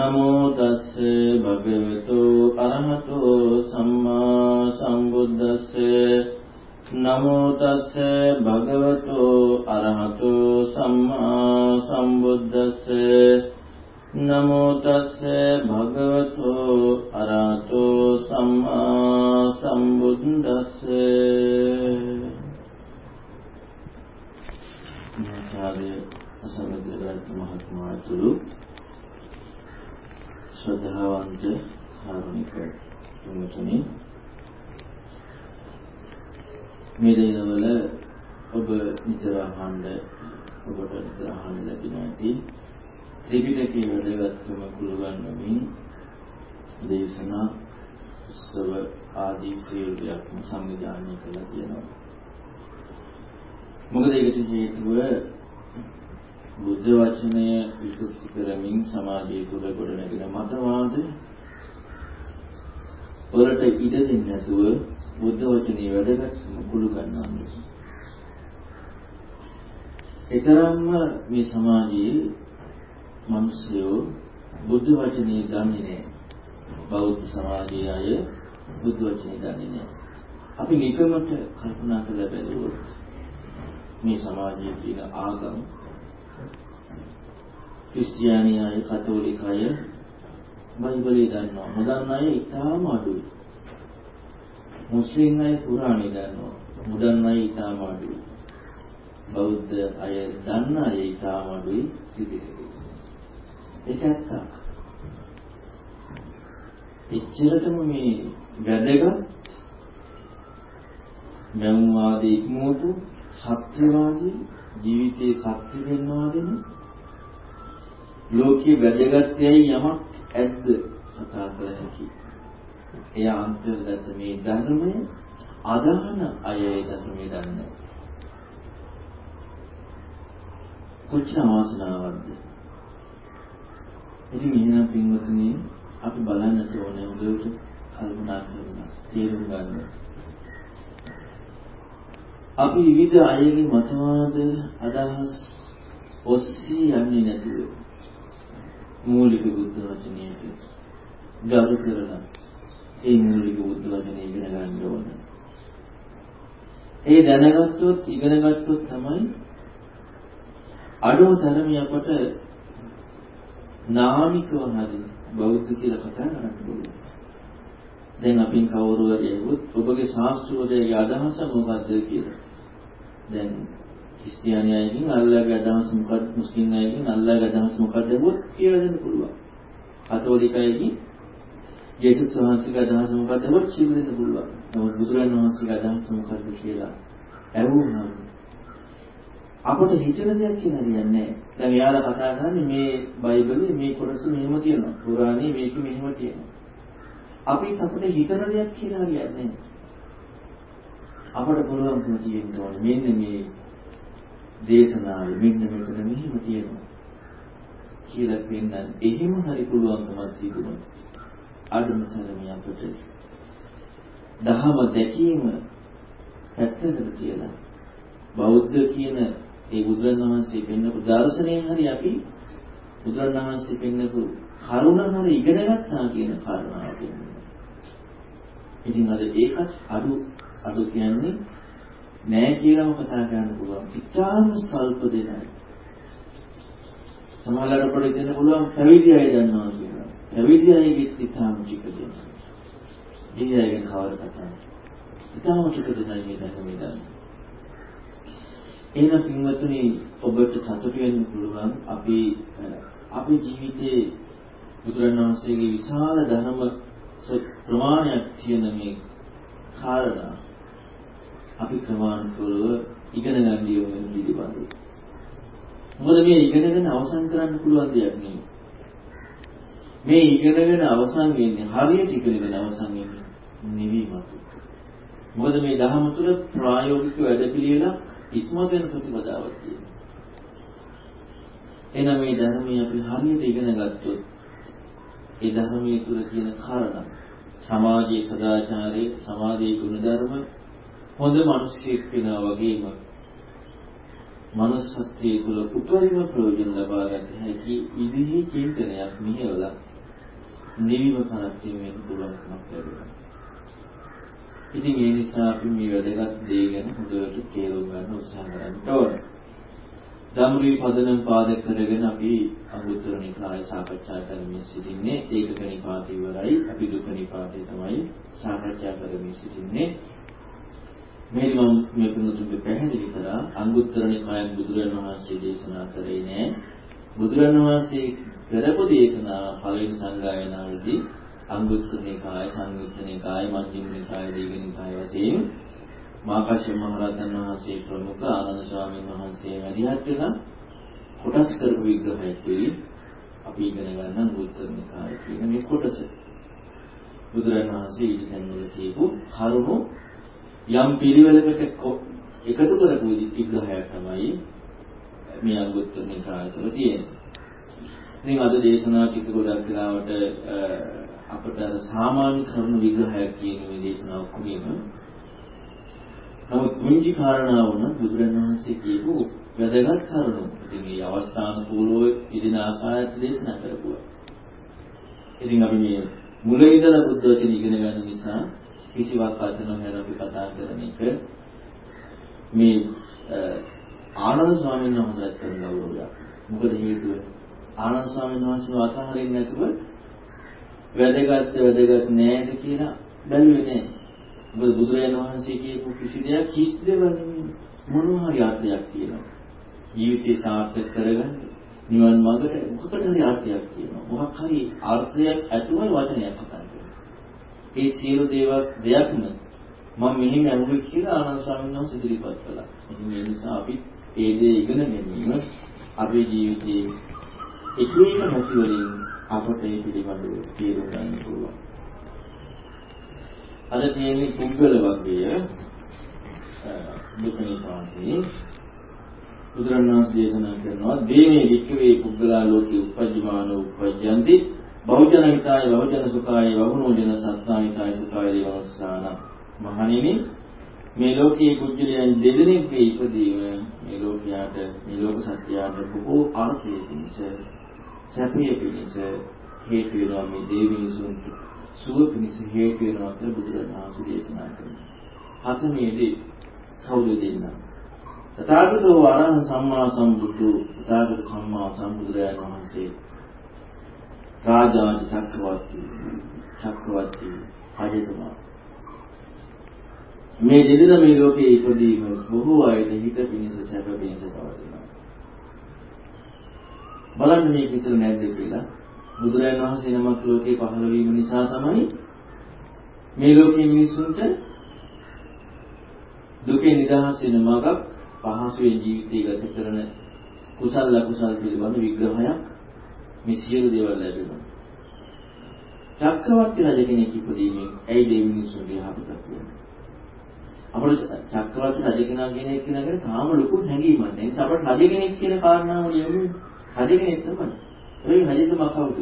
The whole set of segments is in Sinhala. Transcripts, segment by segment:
නමෝ තස්ස භගවතු අරහතෝ සම්මා සම්බුද්දස්ස. නමෝ තස්ස භගවතු අරහතෝ සම්මා සම්බුද්දස්ස. නමෝ තස්ස භගවතු අරහතෝ සම්මා සම්බුද්දස්ස. ආචාර්ය අසමදේවරත් මහත්මයාතුළු ශ්‍රද්ධාවන්ත කාරුණික තුමුතුනි මේ දිනවල ඔබ නිතර අහන්න ඔබට නිතර අහන්න ලැබෙන ඇති ත්‍රිපිටකයේ වැදගත්කම කුළුගන්වමින් දේශනා උත්සව ආදී සියලු දෙයක්ම සංවිධානය කළා කියනවා. මොකද ඒකට හේතුව බුද්ධ වචනය විකෘති කරමින් සමාජයේ තුල ගොඩනැගෙන මතවාද වලට ඉඩ දෙන්නේ නැතුව බුද්ධ වචනේ වැදගත්කම කුළු ගන්නවා. ඒතරම්ම මේ සමාජයේ මිනිස්සුયો බුද්ධ වචනේ දන්නේ නැහැ. බෞද්ධ සමාජයේ අය බුද්ධ වචනේ දන්නේ නැහැ. අපි නිකමට කල්පනා කරලා බැලුවොත් මේ සමාජයේ තියෙන ආගම් ක්‍රිස්තියානි අය කතෝලික අය බයිබලය දන්නවා. නොදන්න අය ඉතාම අඩුයි. මුස්ලිම් අය කුරාණය දන්නවා. මුදන් අය ඉතාම අඩුයි. බෞද්ධ අය දන්න අය ඉතාම අඩුයි ත්‍රිපිටකය. ඒක ඇත්තක්. එච්චරටම මේ වැදගත් මෞවාදී ඉක්මවපු සත්‍යවාදී ජීවිතයේ සත්‍ය වෙනවා දෙන ලෝකයේ වැදගත්යයි යමක් ඇද්ද කතා කළ හැකි. එය අන්තර්ගත මේ ධර්මය අදහන අය ඒ ධර්මය දන්නේ. කොච්චර වාසනාවක්ද? ඉතින් එහෙනම් පින්වතුනි අපි බලන්නට ඕනේ උදේට කල්පනා කරලා තේරුම් ගන්න. අපි විවිධ අයගේ මතවාද අදහස් ඔස්සේ යන්නේ නැතුව මූලික බුද්ධ වචනයට ගරු කරලා ඒ මූලික බුද්ධ වචනේ ඉගෙන ගන්න ඕනේ. ඒ දැනගත්තොත් ඉගෙන ගත්තොත් තමයි අඩුම තරමේ අපට නාමිකව හරි බෞද්ධ කියලා කතා කරන්න පුළුවන්. දැන් අපින් කවුරු හරි ඇහුවොත් ඔබගේ ශාස්ත්‍රෝදයේ අදහස මොකක්ද කියලා. දැන් ක්‍රිස්තියානි අයගෙන් අල්ලාහගේ අදහස මොකක්ද මුස්ලිම් අයගෙන් අල්ලාහගේ අදහස මොකක්ද ඇහුවොත් කියලා දෙන්න පුළුවන්. කතෝලික අයගෙන් යේසුස් වහන්සේගේ අදහස මොකක්ද ඇහුවොත් කියලා දෙන්න පුළුවන්. නමුත් බුදුරජාණන් වහන්සේගේ අදහස මොකක්ද කියලා ඇහුවම අපට හිතන දෙයක් කියලා හරියන්නේ දැන් එයාලා කතා කරන්නේ මේ බයිබලයේ මේ කොටස මෙහෙම තියෙනවා. පුරාණේ මේක මෙහෙම තියෙනවා. අපිට අපිට හිතන දෙයක් කියලා හරියන්නේ අපට පුළුවන්කම තියෙන්න ඕනේ මෙන්න මේ දේශනාවේ මෙන්න මෙතන මෙහෙම තියෙනවා කියලා පෙන්නන්න. එහෙම හරි පුළුවන්කමක් තිබුණොත් අඩුම තරමේ අපට දහම දැකීම පැත්තකට තියලා බෞද්ධ කියන ඒ බුදුරණවහන්සේ පෙන්නපු දර්ශනයෙන් හරි අපි බුදුරණවහන්සේ පෙන්නපු කරුණ හරි ඉගෙන ගන්නා කියන කාරණාව පෙන්වනවා. ඉතින් අද ඒකත් අඩු අඩු කියන්නේ නෑ කියලාම කතා කරන්න පුළුවන්. ඉතාම ස්වල්ප දෙනයි. සමහරවල් අපිට දෙන්න පුළුවන් පැවිදි අය දන්නවා කියලා. පැවිදි අයගෙත් ඉතාම ටික දෙනවා. දී අයගෙන් කවර කතාවක්. ඉතාම ටික දෙනයි මේ දැකමේ දන්නේ. එහෙනම් පින්වත්නි ඔබට සතුටු වෙන්න පුළුවන් අපි අපේ ජීවිතයේ බුදුරණවහන්සේගේ විශාල ධර්ම ප්‍රමාණයක් තියෙන මේ කාරණා අපි ක්‍රමානුකූලව ඉගෙන ගන්න යොමු පිළිබඳව. මොකද මේ ඉගෙනගෙන අවසන් කරන්න පුළුවන් දෙයක් නෙවෙයි. මේ ඉගෙනගෙන අවසන් වෙන්නේ හරියට ඉගෙනගෙන අවසන් වෙන්නේ නෙවෙයි මත. මොකද මේ දහම තුළ ප්‍රායෝගික වැඩපිළිවෙලක් ඉස්මතු වෙන ප්‍රතිපදාවක් තියෙනවා. එහෙනම් මේ ධර්මයේ අපි හරියට ඉගෙන ගත්තොත් ඒ ධර්මයේ තුල තියෙන කාරණා සමාජයේ සදාචාරයේ සමාජයේ ගුණධර්ම හොඳ මිනිසෙක් වෙනවා වගේම manussත්වයේ තුල උපරිම ප්‍රයෝජන ලබා ගන්න හැකි විදිහේ චින්තනයක් මෙහෙवला නිවිම කරත්තේ මේක පුළුවන්කමක් ලැබෙනවා. ඉතින් ඒ නිසා අපි මේ වැදගත් දේ ගැන හොඳට තේරුම් ගන්න උත්සාහ කරන්න ඕනේ. ධම්රී පදනම් පාදක කරගෙන අපි අනුත්තර නිකාය සාකච්ඡා කරමින් සිටින්නේ ඒකක නිපාතේ ඉවරයි අපි දුක නිපාතේ තමයි සාකච්ඡා කරමින් සිටින්නේ මේ මම මේ පුදුතුන්ගේ පැහැදිලි කරා අංගුත්තර නිකායෙන් බුදුරජාණන් වහන්සේ දේශනා කරේ නෑ. බුදුරජාණන් වහන්සේ කරපු දේශනා පළවෙනි සංගායනාවේදී අංගුත්තර නිකාය සංයුත්ත නිකාය මජ්ක්‍ධිම නිකාය දීඝ නිකාය වශයෙන් මාකාශ්‍ය මහ රහතන් වහන්සේ ප්‍රමුඛ ආනන්ද ස්වාමීන් වහන්සේ වැඩිහත් වෙන කොටස් කරපු විග්‍රහයක් වෙයි අපි ඉගෙන ගන්න අංගුත්තර නිකාය කියන මේ කොටස. බුදුරජාණන් වහන්සේ ඉදිරියෙන් වල කියපු කරුණු යම් පිළිවෙලකට එකතු කරපු විග්‍රහයක් තමයි මේ අංගුත්තර නිකාය තුළ තියෙන්නේ. ඉතින් අද දේශනා ටික ගොඩක් වෙලාවට අපට සාමාන්‍ය කරුණු විග්‍රහයක් කියන මේ දේශනාව ඔක්කොගෙම නමුත් මුංජි කාරණාව වුණ බුදුරණවහන්සේ කියපු වැදගත් කරුණු. ඉතින් මේ අවස්ථානුකූලව ඉදින ආකාරයට දේශනා කරපුවා. ඉතින් අපි මේ මුල ඉඳලා බුද්ධ වචන ඉගෙන ගන්න නිසා කිසිවක් වචන ගැන අපි කතා කරන එක මේ ආනන්ද ස්වාමීන් වහන්සේට කරන ගෞරවයක්. මොකද හේතුව ආනන්ද ස්වාමීන් වහන්සේව අතහරින්න නැතුව වැදගත් වැදගත් නෑද කියලා බැලුවේ නෑ. මොකද බුදුරජාණන් වහන්සේ කියපු කිසි දෙයක් කිස් දෙවන්නේ මොනවා හරි අර්ථයක් තියෙනවා. ජීවිතේ සාර්ථක කරගන්න නිවන් මාර්ගට මොකකට හරි අර්ථයක් තියෙනවා. මොකක් හරි අර්ථයක් ඇතුළේ වචනයක් කතා කරනවා. ඒ සියලු දේවල් දෙයක්ම මම මෙහෙම අනුභව කියලා ආනන්ද ස්වාමීන් වහන්සේ ඉදිරිපත් කළා. ඉතින් ඒ නිසා අපි ඒ දේ ඉගෙන ගැනීම අපේ ජීවිතයේ එක එක නැති වලින් අපට ඒ පිළිබඳව තේරුම් ගන්න පුළුවන්. අද තියෙන්නේ පුද්ගල වර්ගය දුකේ පාන්ති බුදුරණවහන්සේ දේශනා කරනවා දේමේ වික්කවේ පුද්ගලා ලෝකේ උපජ්ජමාන උපජ්ජಂತಿ බෞද්ධන හිතාය බෞද්ධන සුඛාය වහුනෝජන සත්තානිකාය සුඛාය දේවස්සාන මහණෙනි මේ ලෝකයේ කුජලයන් දෙදෙනෙක්ගේ ඉපදීම මේ ලෝකයාට මේ ලෝක සත්‍යයට බොහෝ අර්ථයේ පිණිස සැපයේ පිණිස හේතු වෙනවා මේ දේවිනිසුන්ට සුව පිණිස හේතු වෙනවා කියලා බුදුරජාණන් වහන්සේ දේශනා කරනවා. හතමේදී කවුද දෙන්නා? තථාගතෝ වරහන් සම්මා සම්බුදු තථාගත සම්මා සම්බුදුරජාණන් වහන්සේ රාජාජ චක්‍රවර්ති චක්‍රවර්ති රජතුමා මේ දෙදෙනා මේ ලෝකයේ ඉපදීම බොහෝ අයට හිත පිණිස සැප පිණිස පවතිනවා. බලන්න මේක විතර නැද්ද කියලා බුදුරජාණන් වහන්සේ නමක් ලෝකේ පහළ වීම නිසා තමයි මේ ලෝකයේ මිනිසුන්ට දුකේ නිදහස් වෙන මඟක් පහසුවෙන් ජීවිතය ගත කරන කුසල අකුසල පිළිබඳ විග්‍රහයක් මේ සියලු දේවල් ලැබෙනවා. චක්‍රවර්ති රජ කෙනෙක් ඉපදීමෙන් ඇයි මේ මිනිසුන්ගේ යහපතක් වෙන්නේ? අපිට චක්‍රවර්ති රජ කෙනා කියන එක ගැන තාම ලොකු හැඟීමක් නැහැ. ඒ නිසා අපිට රජ කෙනෙක් කියන කාරණාව ලියමු. රජ කෙනෙක් තමයි. ඒ රජතුමා කවුද?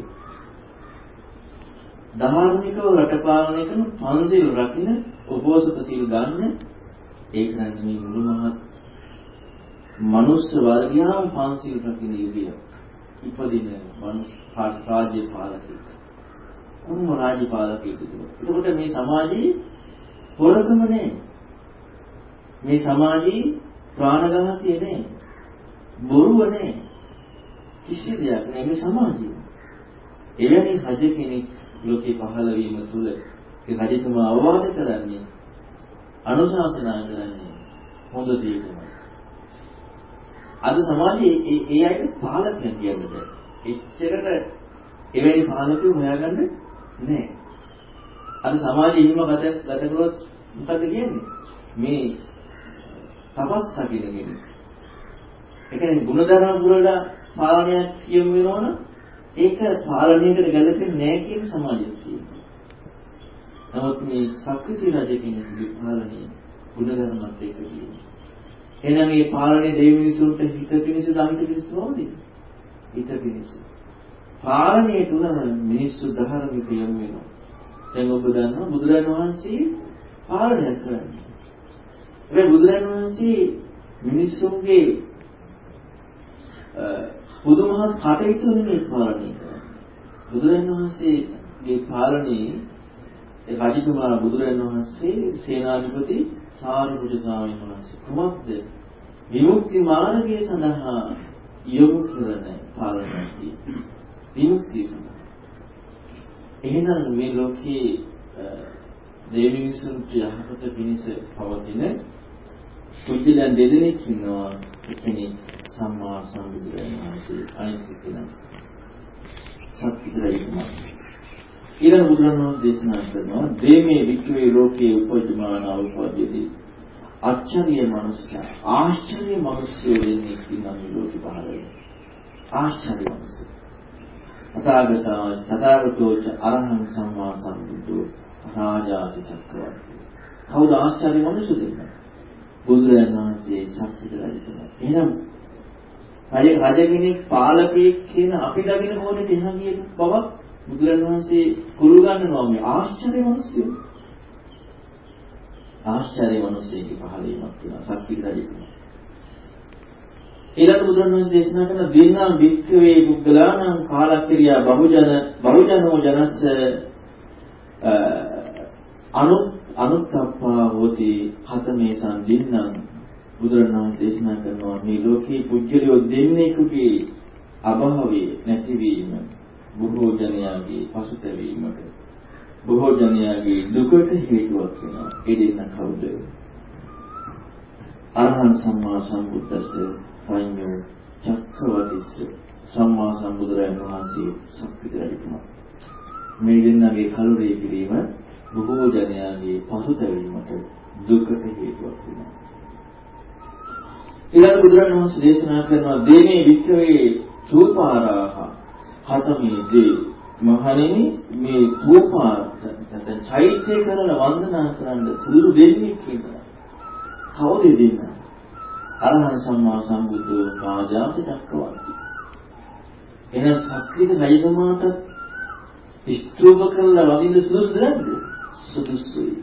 ධාර්මිකව රට පාලනය කරන පන්සිල් රකින්න උපෝසත සීල් ගන්න ඒක නෙමෙයි මුළු මහත් මනුස්ස වර්ගයාම පන්සිල් රකින්න යුගයක්. ඉපදින මනුස්ස රාජ්‍ය පාලකෙක්. කොහොම රාජ්‍ය පාලකෙක් එතකොට මේ සමාජයේ හොරකම නෑ. මේ සමාජයේ ප්‍රාණඝාතය නෑ. බොරුව නෑ. කිසි දෙයක් නෑ මේ සමාජයේ. එවැනි රජ කෙනෙක් ලෝකේ පහළ වීම තුළ ඒ රජතුමා අවවාද කරන්නේ අනුශාසනා කරන්නේ හොඳ දෙයකමයි. අද සමාජයේ ඒ ඒ අයට පාලකයන් කියන්නද එච්චරට එවැනි පාලකයෝ හොයාගන්න නැහැ. අද සමාජයේ හිම ගත ගත කරොත් මොකද කියන්නේ? මේ තපස් රකින්න කෙනෙක්. ඒ කියන්නේ ಗುಣධර්ම පුරලා පාලනයක් කියමු වෙනවනම් ඒක පාලනයකට ගැලපෙන්නේ නැහැ කියන සමාජයක් තියෙනවා. නමුත් මේ සක්විති රජ කෙනෙකුගේ පාලනය ගුණධර්මත් එක්ක තියෙනවා. එහෙනම් මේ පාලනේ දෙවි මිනිසුන්ට හිත පිණිස දහිත පිණිස නොවද? හිත පිණිස. පාලනයේ තුල මිනිස්සු ධර්මික යම් වෙනවා. දැන් ඔබ දන්නවා බුදුරජාණන් වහන්සේ පාලනය කරන්නේ. ඒ බුදුරජාණන් වහන්සේ මිනිස්සුන්ගේ පුදුමහත් කටයුතු නෙමෙයි පාලනය කරන්නේ. බුදුරජාණන් වහන්සේගේ පාලනයේ රජතුමා බුදුරජාණන් වහන්සේ සේනාධිපති සාරිපුත්‍ර ස්වාමීන් වහන්සේ කුමක්ද විමුක්ති මාර්ගය සඳහා යොමු කරන පාලනයයි. විමුක්තිය සඳහා. එහෙනම් මේ ලෝකයේ දෙවියන්සුන්ට යහපත පිණිස පවතින කුජලයන් දෙදෙනෙක් ඉන්නවා. එක්කෙනෙක් සම්මා සම්බුදුරජාණන් වහන්සේ අනිත් කෙනා සත්‍විතරයිතුමා. ඊළඟ බුදුරණවහන්සේ දේශනා කරනවා. දේමේ වික්‍රේ ලෝකේ උපජමාන උපද්‍යති අච්චරිය මනුෂ්‍ය ආශ්චර්ය මනුෂ්‍යෝ දෙන්නේ ඉන්නවා මේ ලෝකේ පහළ වෙන ආශ්චර්ය මනුෂ්‍ය තථාගතෝ තථාගතෝ අරහං සම්මා සම්බුද්ධෝ රාජාති චක්‍රවර්ති. කවුද ආශ්චර්ය මනුෂ්‍ය දෙන්නේ? බුදුරජාණන් වහන්සේ සත්‍යද රජතුමා. එහෙනම් රජ රජ කෙනෙක් පාලකයෙක් කියන අපි ළඟින මොනේ තේහගිය බවක් බුදුරජාණන් වහන්සේ කුළු ගන්නවා මේ ආශ්චර්ය මනුෂ්‍යය ආශ්චර්ය මිනිස්සෙකි පහළ වීමක් තියෙනවා සක්විති රජතුමා. ඊළඟ බුදුරණවහන්සේ දේශනා කරන දින්නා වික්ඛවේ පුද්ගලානම් කාලක්‍රියා බහුජන බහුජනෝ ජනස්ස අනු අනුත්ප්පා හෝති හතමේසං දින්නම්. බුදුරණවහන්සේ දේශනා කරනවා මේ ලෝකේ පුජ්‍යලියෝ දෙන්නෙකුගේ අභාවයේ නැතිවීම බොහෝ ජනයාගේ පසුතැවීමට බොහෝ ජනයාගේ දුකට හේතුවක් වෙනවා. ඒ දෙන්න කවුද? අරහන් සම්මා සම්බුද්දස්ස පඤ්ඤෝ චක්කවතිස්ස සම්මා සම්බුදුරජාණන් වහන්සේ සක්විතරයිතුමා. මේ දෙන්නගේ කලුරේ කිරීම බොහෝ ජනයාගේ පසුතැවීමට දුකට හේතුවක් වෙනවා. ඊළඟ බුදුරජාණන් වහන්සේ දේශනා කරනවා දේමේ වික්‍රේ චූපාරාහ හතමේ දේ මහණෙනි මේ තෝපා නැත්නම් චෛත්‍ය කරලා වන්දනා කරන්න සුළු දෙන්නේ කියලා. කවුද දෙන්නේ? අරහන් සම්මා සම්බුද්ධ රාජාත චක්කවර්ති. එන සක්‍රිය රජතුමාට ස්තූප කරලා වදින්න සුදුසුද නැද්ද? සුදුසුයි.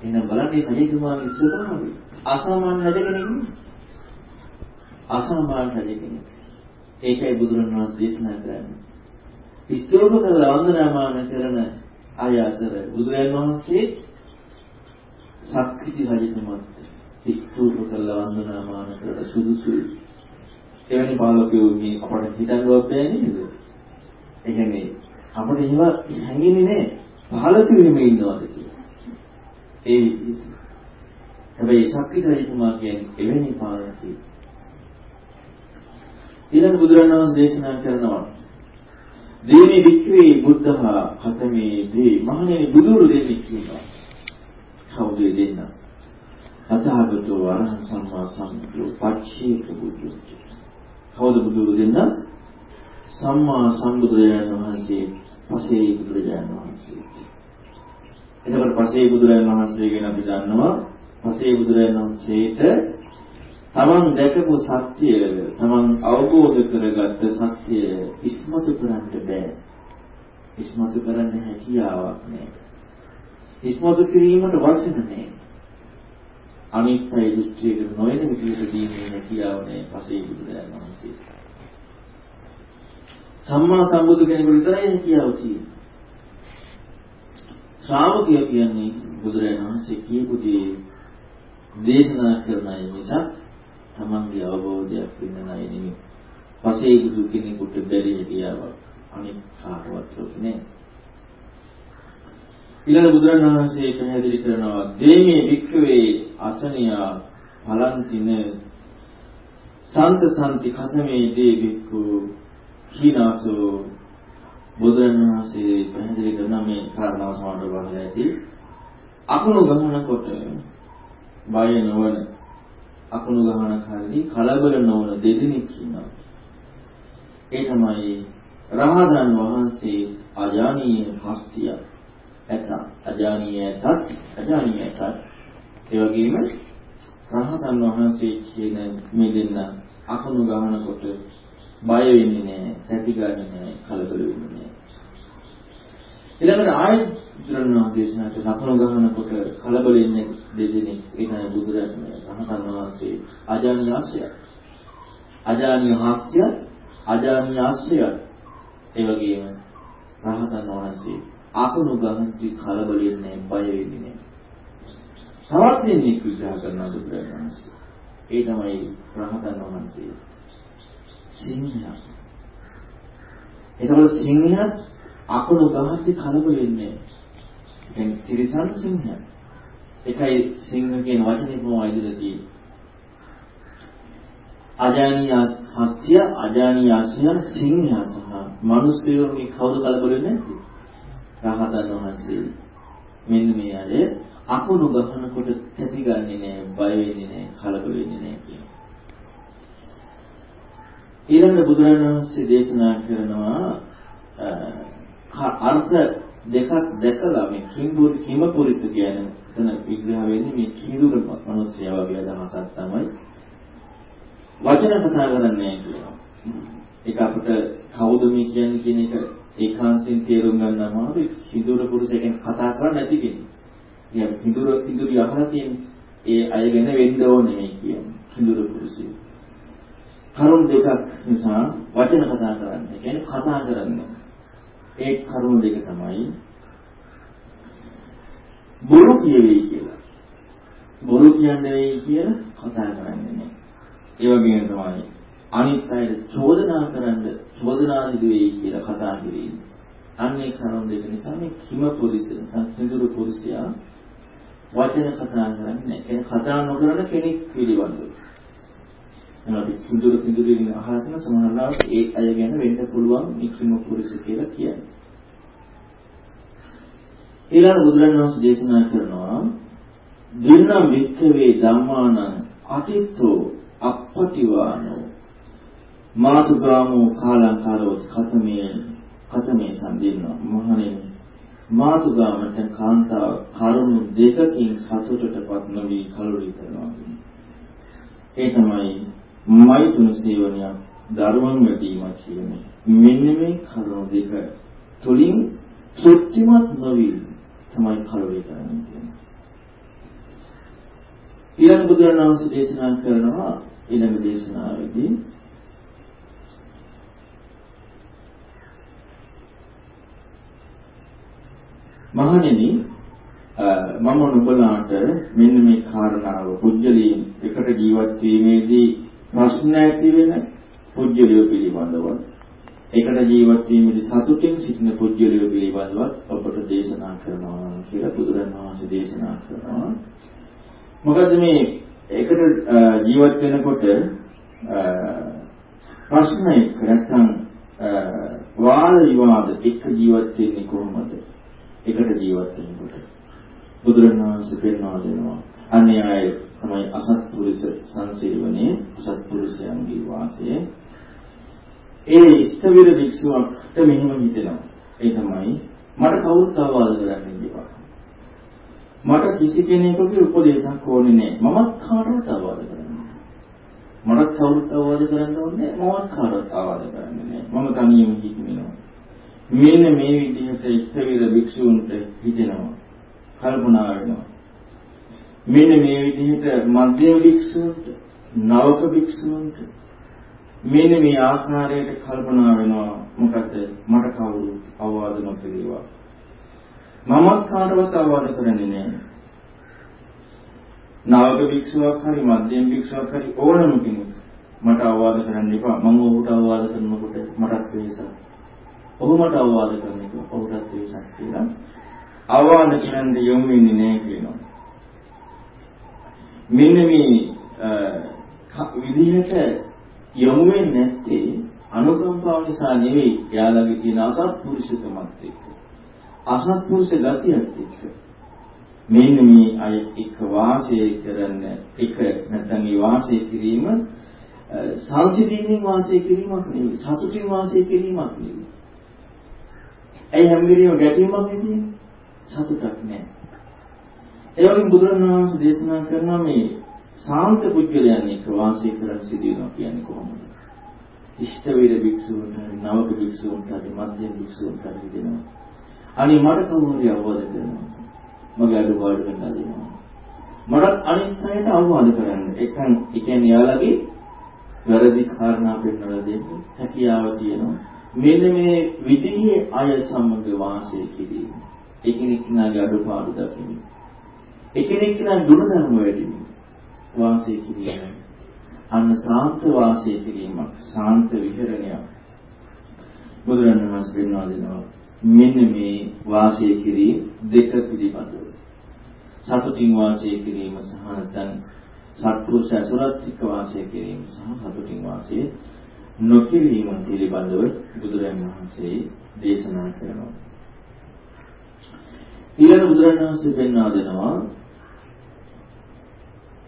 එහෙනම් බලන්න මේ රජතුමාගේ ස්වභාවය. අසාමාන්‍ය රජ කෙනෙක් නෙමෙයි. අසාමාන්‍ය රජ කෙනෙක්. ඒකයි බුදුරණවහන්සේ දේශනා කරන්නේ. ස්තූප කරලා වන්දනාමාන කරන අය අතර බුදුරජාණන් වහන්සේ සක්විති රජතුමත් ස්තූප කරලා වන්දනාමාන කරලා සුදුසුයි. එවැනි පාලකයෝ මේ අපට හිතන්නවත් බෑ නේද? ඒ කියන්නේ අපිට ඒව හැංගෙන්නේ නෑ. පාලකයෝ මෙහෙම ඉන්නවාද කියලා. ඒ විදිහට. හැබැයි සක්විති රජතුමා කියන්නේ එවැනි පාලකයෙක්. ඊළඟ බුදුරණන් වහන්සේ දේශනා කරනවා දේමි වික්‍රේ බුද්ධහා කතමේ දේ මහණෙනි බුදුරු දෙන්නේ කියනවා. කවුද දෙන්න? අතහගතෝ අරහං සම්මා සම්බුද්ධ පච්චේක බුද්ධ. කවුද බුදුරු දෙන්න? සම්මා සම්බුදුරජාණන් වහන්සේ පසේ බුදුරජාණන් වහන්සේ. එතකොට පසේ බුදුරජාණන් වහන්සේ ගැන අපි දන්නවා පසේ බුදුරජාණන් වහන්සේට තමන් දැකපු සත්‍ය තමන් අවබෝධ කරගත්ත සත්‍ය ඉස්මතු කරන්න බෑ. ඉස්මතු කරන්න හැකියාවක් නෑ. ඉස්මතු කිරීමට වචන නෑ. අනිත්‍ය දෘෂ්ටියක නොයන විදිහට දීමේ හැකියාව නෑ පසේ බුදුරජාණන් වහන්සේ. සම්මා සම්බුදු කෙනෙකුට විතරයි හැකියාව තියෙන්නේ. ශ්‍රාවකය කියන්නේ බුදුරජාණන් වහන්සේ කියපු දේ දේශනා කරන අය මිසක් තමන්ගේ අවබෝධයක් වෙන අය නෙමෙයි. පසේ බුදු කෙනෙකුට බැරි හැකියාවක් අනිත් කාටවත් ලෝකේ නෑ. ඊළඟ බුදුරණවහන්සේ පැහැදිලි කරනවා දේමේ වික්කවේ අසනියා පලන්තින සන්ත සම්ති කතමේ දේ වික්කු කීනාසෝ බුදුරණවහන්සේ පැහැදිලි කරන මේ කාරණාව සමාඩ වහලා ඇති අකුණු ගහනකොට බය නොවන අකුණු ගහන කල්ලි කලබල නොවන දෙදෙනෙක් ඉන්නවා. ඒ තමයි රහතන් වහන්සේ අජානීය හස්තිය. ඇත අජානීයටත් අජානීයටත් ඒ වගේම රහතන් වහන්සේ කියන මේ දෙන්න අකුණු ගහනකොට බය වෙන්නේ නැහැ, තැති ගන්නෙ නැහැ, කලබල වෙන්නේ නැහැ. ඊළඟට ආයෙත් බුදුරණවහන්සේ දේශනා කළ ලකුණු ගන්නකොට කලබලෙන්නේ දෙදෙනෙක් ඒ තමයි බුදුරජාණන් රහතන් වහන්සේ අජානීය ආශ්‍රය. අජානීය හාස්‍ය, අජානීය ආශ්‍රය. ඒ වගේම රහතන් වහන්සේ අකුණු ගහන්ති කලබලෙන්නේ නැහැ, බය වෙන්නේ නැහැ. තවත් දෙනෙක් විග්‍රහ කරනවා බුදුරජාණන් වහන්සේ. ඒ තමයි රහතන් වහන්සේ. සිංහයා. එතකොට සිංහයා අකුණු ගහද්දි කලබල වෙන්නේ දැන් තිරිසන් සිංහයා. එකයි සිංහ කියන වචනේ කොහොමද ඉඳලා තියෙන්නේ. අජානීය හස්තිය අජානීය ආශ්‍රය සිංහයා සහ මිනිස්සුયો මේ කවුරු කලබල වෙන්නේ නැද්ද? රහතන් වහන්සේ. මෙන්න මේ අය අකුණු ගහනකොට තැති ගන්නෙ නෑ, බය වෙන්නේ නෑ, කලබල වෙන්නේ නෑ කියනවා. ඊළඟ බුදුරජාණන් වහන්සේ දේශනා කරනවා අර්ථ දෙකක් දැකලා මේ කිම්බුත් කිමපුරිස කියන්නේ එතන විග්‍රහ වෙන්නේ මේ කීදුර මිනිස්සයා වගේ අදහසක් තමයි වචන කතා කරන්නේ කියනවා. ඒක අපිට කවුද මේ කියන්නේ කියන එක ඒකාන්තයෙන් තේරුම් ගන්න අමාරුයි. කිදුර පුරුෂ කියන්නේ කතා කරන්නේ නැති කෙනෙක්. ඉතින් කිදුර කිදුර යහලා තියෙන්නේ ඒ අය ගැන වෙන්න ඕනේ මේ කියන්නේ. කිදුර පුරුෂය. කරුණ දෙකක් නිසා වචන කතා කරන්නේ. කියන්නේ කතා කරන්නේ. ඒ කරුණ දෙක තමයි බොරු කියවෙයි කියලා. බොරු කියන්නේ වෙයි කියලා කතා කරන්නේ නැහැ. ඒ වගේම තමයි අනිත් අයට චෝදනා කරන්න චෝදනා සිදු වෙයි කියලා කතා කිරීම. අන්නේ කරුණ දෙක නිසා මේ කිම පුරිස සංසිඳුරු පුරිසයා වචන කතා කරන්නේ නැහැ. ඒ කතා නොකරන කෙනෙක් පිළිබඳව. අපි සිඳුරු සිඳුරින් අහලා තියෙන සමහරවිට ඒ අය ගැන වෙන්න පුළුවන් මික්‍රිම පුරුෂ කියලා කියන්නේ. ඊළඟ බුදුරජාණන් වහන්සේ දේශනා කරනවා දින්නම් වික්ඛවේ ධම්මානං අතිත්තෝ අපපටිවානෝ මාතුගාමෝ කාලංකාරෝ කතමේ කතමේ සම්දින්න මහණෙනි මාතුගාමට කාන්තාව කරුණු දෙකකින් සතුටටපත් නොවි කලුරි කරනවා ඒ තමයි මෛතුන සේවනයක් දරුවන් වැඩිමක් කියන්නේ මෙන්න මේ කරුණු දෙක තුලින් තෘප්තිමත් නොවි තමයි කලුරි කරන්නේ කියන්නේ. ඊළඟ බුදුරණන් වහන්සේ දේශනා කරනවා ඊළඟ දේශනාවේදී මහණෙනි මම නුඹලාට මෙන්න මේ කාරණාව පුජ්‍යලීන් එකට ජීවත් වීමේදී ප්‍රශ්න ඇති වෙන පුජ්‍යලිය පිළිබඳව එකට ජීවත් වීමේදී සතුටින් සිටින පුජ්‍යලිය පිළිබඳව ඔබට දේශනා කරනවා කියලා බුදුරණන් වහන්සේ දේශනා කරනවා මොකද මේ එකට ජීවත් වෙනකොට ප්‍රශ්න එක්ක නැත්නම් වාද විවාද එක්ක ජීවත් වෙන්නේ කොහොමද? එකට ජීවත් වෙනකොට බුදුරණවහන්සේ පෙන්වා දෙනවා. අන්නේ අය තමයි අසත්පුරුෂ සංසේවනයේ අසත්පුරුෂයන්ගේ වාසය. ඒ ඉස්තවිර වික්ෂුවක්ට මෙහෙම හිතෙනවා. ඒ තමයි මට කවුරුත් අවවාද කරන්න ඉන්නවා. මට කිසි කෙනෙකුගේ උපදේශයක් ඕනේ නැහැ. මමත් කාටවත් අවවාද කරන්නේ මටත් කවුරුත් අවවාද කරන්න ඕනේ මමත් කාටවත් අවවාද කරන්නේ නැහැ. මම තනියම හිතමිනවා. මෙන්න මේ විදිහට ඉස්තවිර භික්ෂූන්ට හිතෙනවා. කල්පනා වෙනවා. මෙන්න මේ විදිහට මධ්‍යම භික්ෂූන්ට, නවක භික්ෂූන්ට මෙන්න මේ ආකාරයට කල්පනා වෙනවා. මොකද මට කවුරු අවවාද නොකරීවා. මමත් කාටවත් අවවාද කරන්නේ නැහැ. නාවක භික්ෂුවක් හරි මධ්‍යම භික්ෂුවක් හරි ඕනම කෙනෙක් මට අවවාද කරන්න එපා. මම ඔහුට අවවාද කරනකොට මටත් වෙහසක්. ඔහු මට අවවාද කරන එක ඔහුටත් වෙහසක් කියලා. අවවාද කරන්න යොමු වෙන්නේ නැහැ කියනවා. මෙන්න මේ විදිහට යොමු වෙන්නේ නැත්තේ අනුකම්පාව නිසා නෙවෙයි. එයාලගේ තියෙන අසත්පුරුෂකමත් එක්ක. අසත්පුරුෂ ගතියක් එක්ක මෙන්න මේ අය එක්ක වාසය කරන්න එක නැත්නම් මේ වාසය කිරීම සංසිඳීමෙන් වාසය කිරීමක් නෙවෙයි සතුටින් වාසය කිරීමක් නෙවෙයි. ඇයි හැම වෙලේම ගැටීමක් නෙදී සතුටක් නෑ. ඒ වගේම බුදුරණවහන්සේ දේශනා කරනවා මේ සාන්ත පුද්ගලයන් එක්ක වාසය කරන්න සිදුවෙනවා කියන්නේ කොහොමද? ඉෂ්ට වේද භික්ෂුන්ට, නවක භික්ෂුන්ට, මධ්‍යම භික්ෂුන්ට හිතෙනවා. අනේ මට කවුරු හරි අවවාද කරනවා. මගේ අඩුපාඩු වෙනවා දෙනවා. මටත් අනිත් අයට අවවාද කරන්න. එකන් ඒ කියන්නේ යාළගේ වැරදි කාරණා පෙන්වලා දෙන්නේ හැකියාව තියෙනවා. මෙන්න මේ විදිහේ අය සමග වාසය කිරීම. එකිනෙකනාගේ අඩුපාඩු දකිමින්. එකිනෙකනා ගුණධර්ම වැඩිමින් වාසය කිරීම. අන්න සාන්ත වාසය කිරීමක්, සාන්ත විහරණයක්. බුදුරණන් වහන්සේ පෙන්වා දෙනවා. මෙන්න මේ වාසය කිරීම දෙක පිළිබඳව. සතුටින් වාසය කිරීම සහ නැත්නම් සත්පුරුෂ ඇසුරත් එක්ක වාසය කිරීම සහ සතුටින් වාසය නොකිරීම පිළිබඳව බුදුරජාණන් වහන්සේ දේශනා කරනවා. ඊළඟ බුදුරජාණන් වහන්සේ පෙන්වා දෙනවා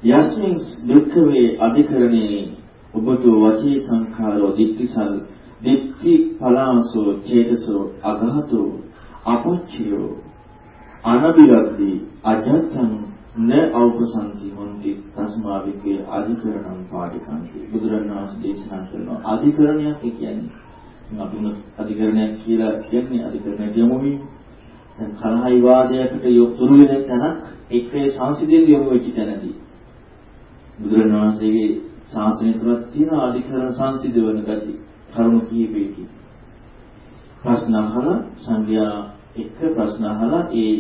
යස්මින් දුක්ඛවේ අධිකරණේ ඔබතු වචී සංඛාරෝ දික්ඛිසල් දික්ඛි පලාසෝ චේතසෝ අගහතෝ අපොච්චයෝ අනබිරද්දී අජත්තං න අවපසන්ති හොන්ති තස්මාවිකේ අධිකරණම් පාටිකන්ති. බුදුරණවහන්සේ දේශනා කරනවා අධිකරණයක් කියන්නේ. අපි අධිකරණයක් කියලා කියන්නේ අධිකරණයක් යමුමි දැන් කලහයි වාදයකට යොතුරු වෙන තැනක් එක්කේ සංසිඳෙන් යොමු වෙච්ච තැනදී බුදුරණවහන්සේගේ ශාසනය තුලක් තියෙන අධිකරණ සංසිඳවන ගති කරුණු කීපයකින් ප්‍රශ්න අහලා සංඝයා එක්ක ප්‍රශ්න අහලා ඒ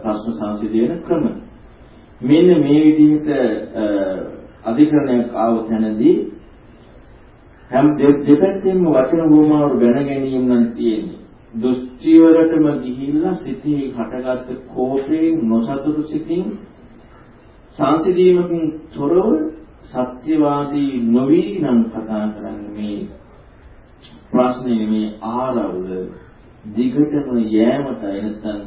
ප්‍රශ්න සංසිඳන ක්‍රම මෙන්න මේ විදිහට අධිකරණයක් ආව තැනදී හැම දෙපැත්තෙම වචන භූමාවට දැන ගැනීම නම් තියෙන්නේ. දෘෂ්ටි වලටම ගිහිල්ලා සිතේ හටගත්ත කෝපයෙන් නොසතුටු සිතින් සංසිඳීමකින් තොරව සත්‍යවාදී නොවි නම් කතා කරන්නේ මේ ප්‍රශ්නේ මේ ආරවුල දිගටම යෑමටයි නැත්නම්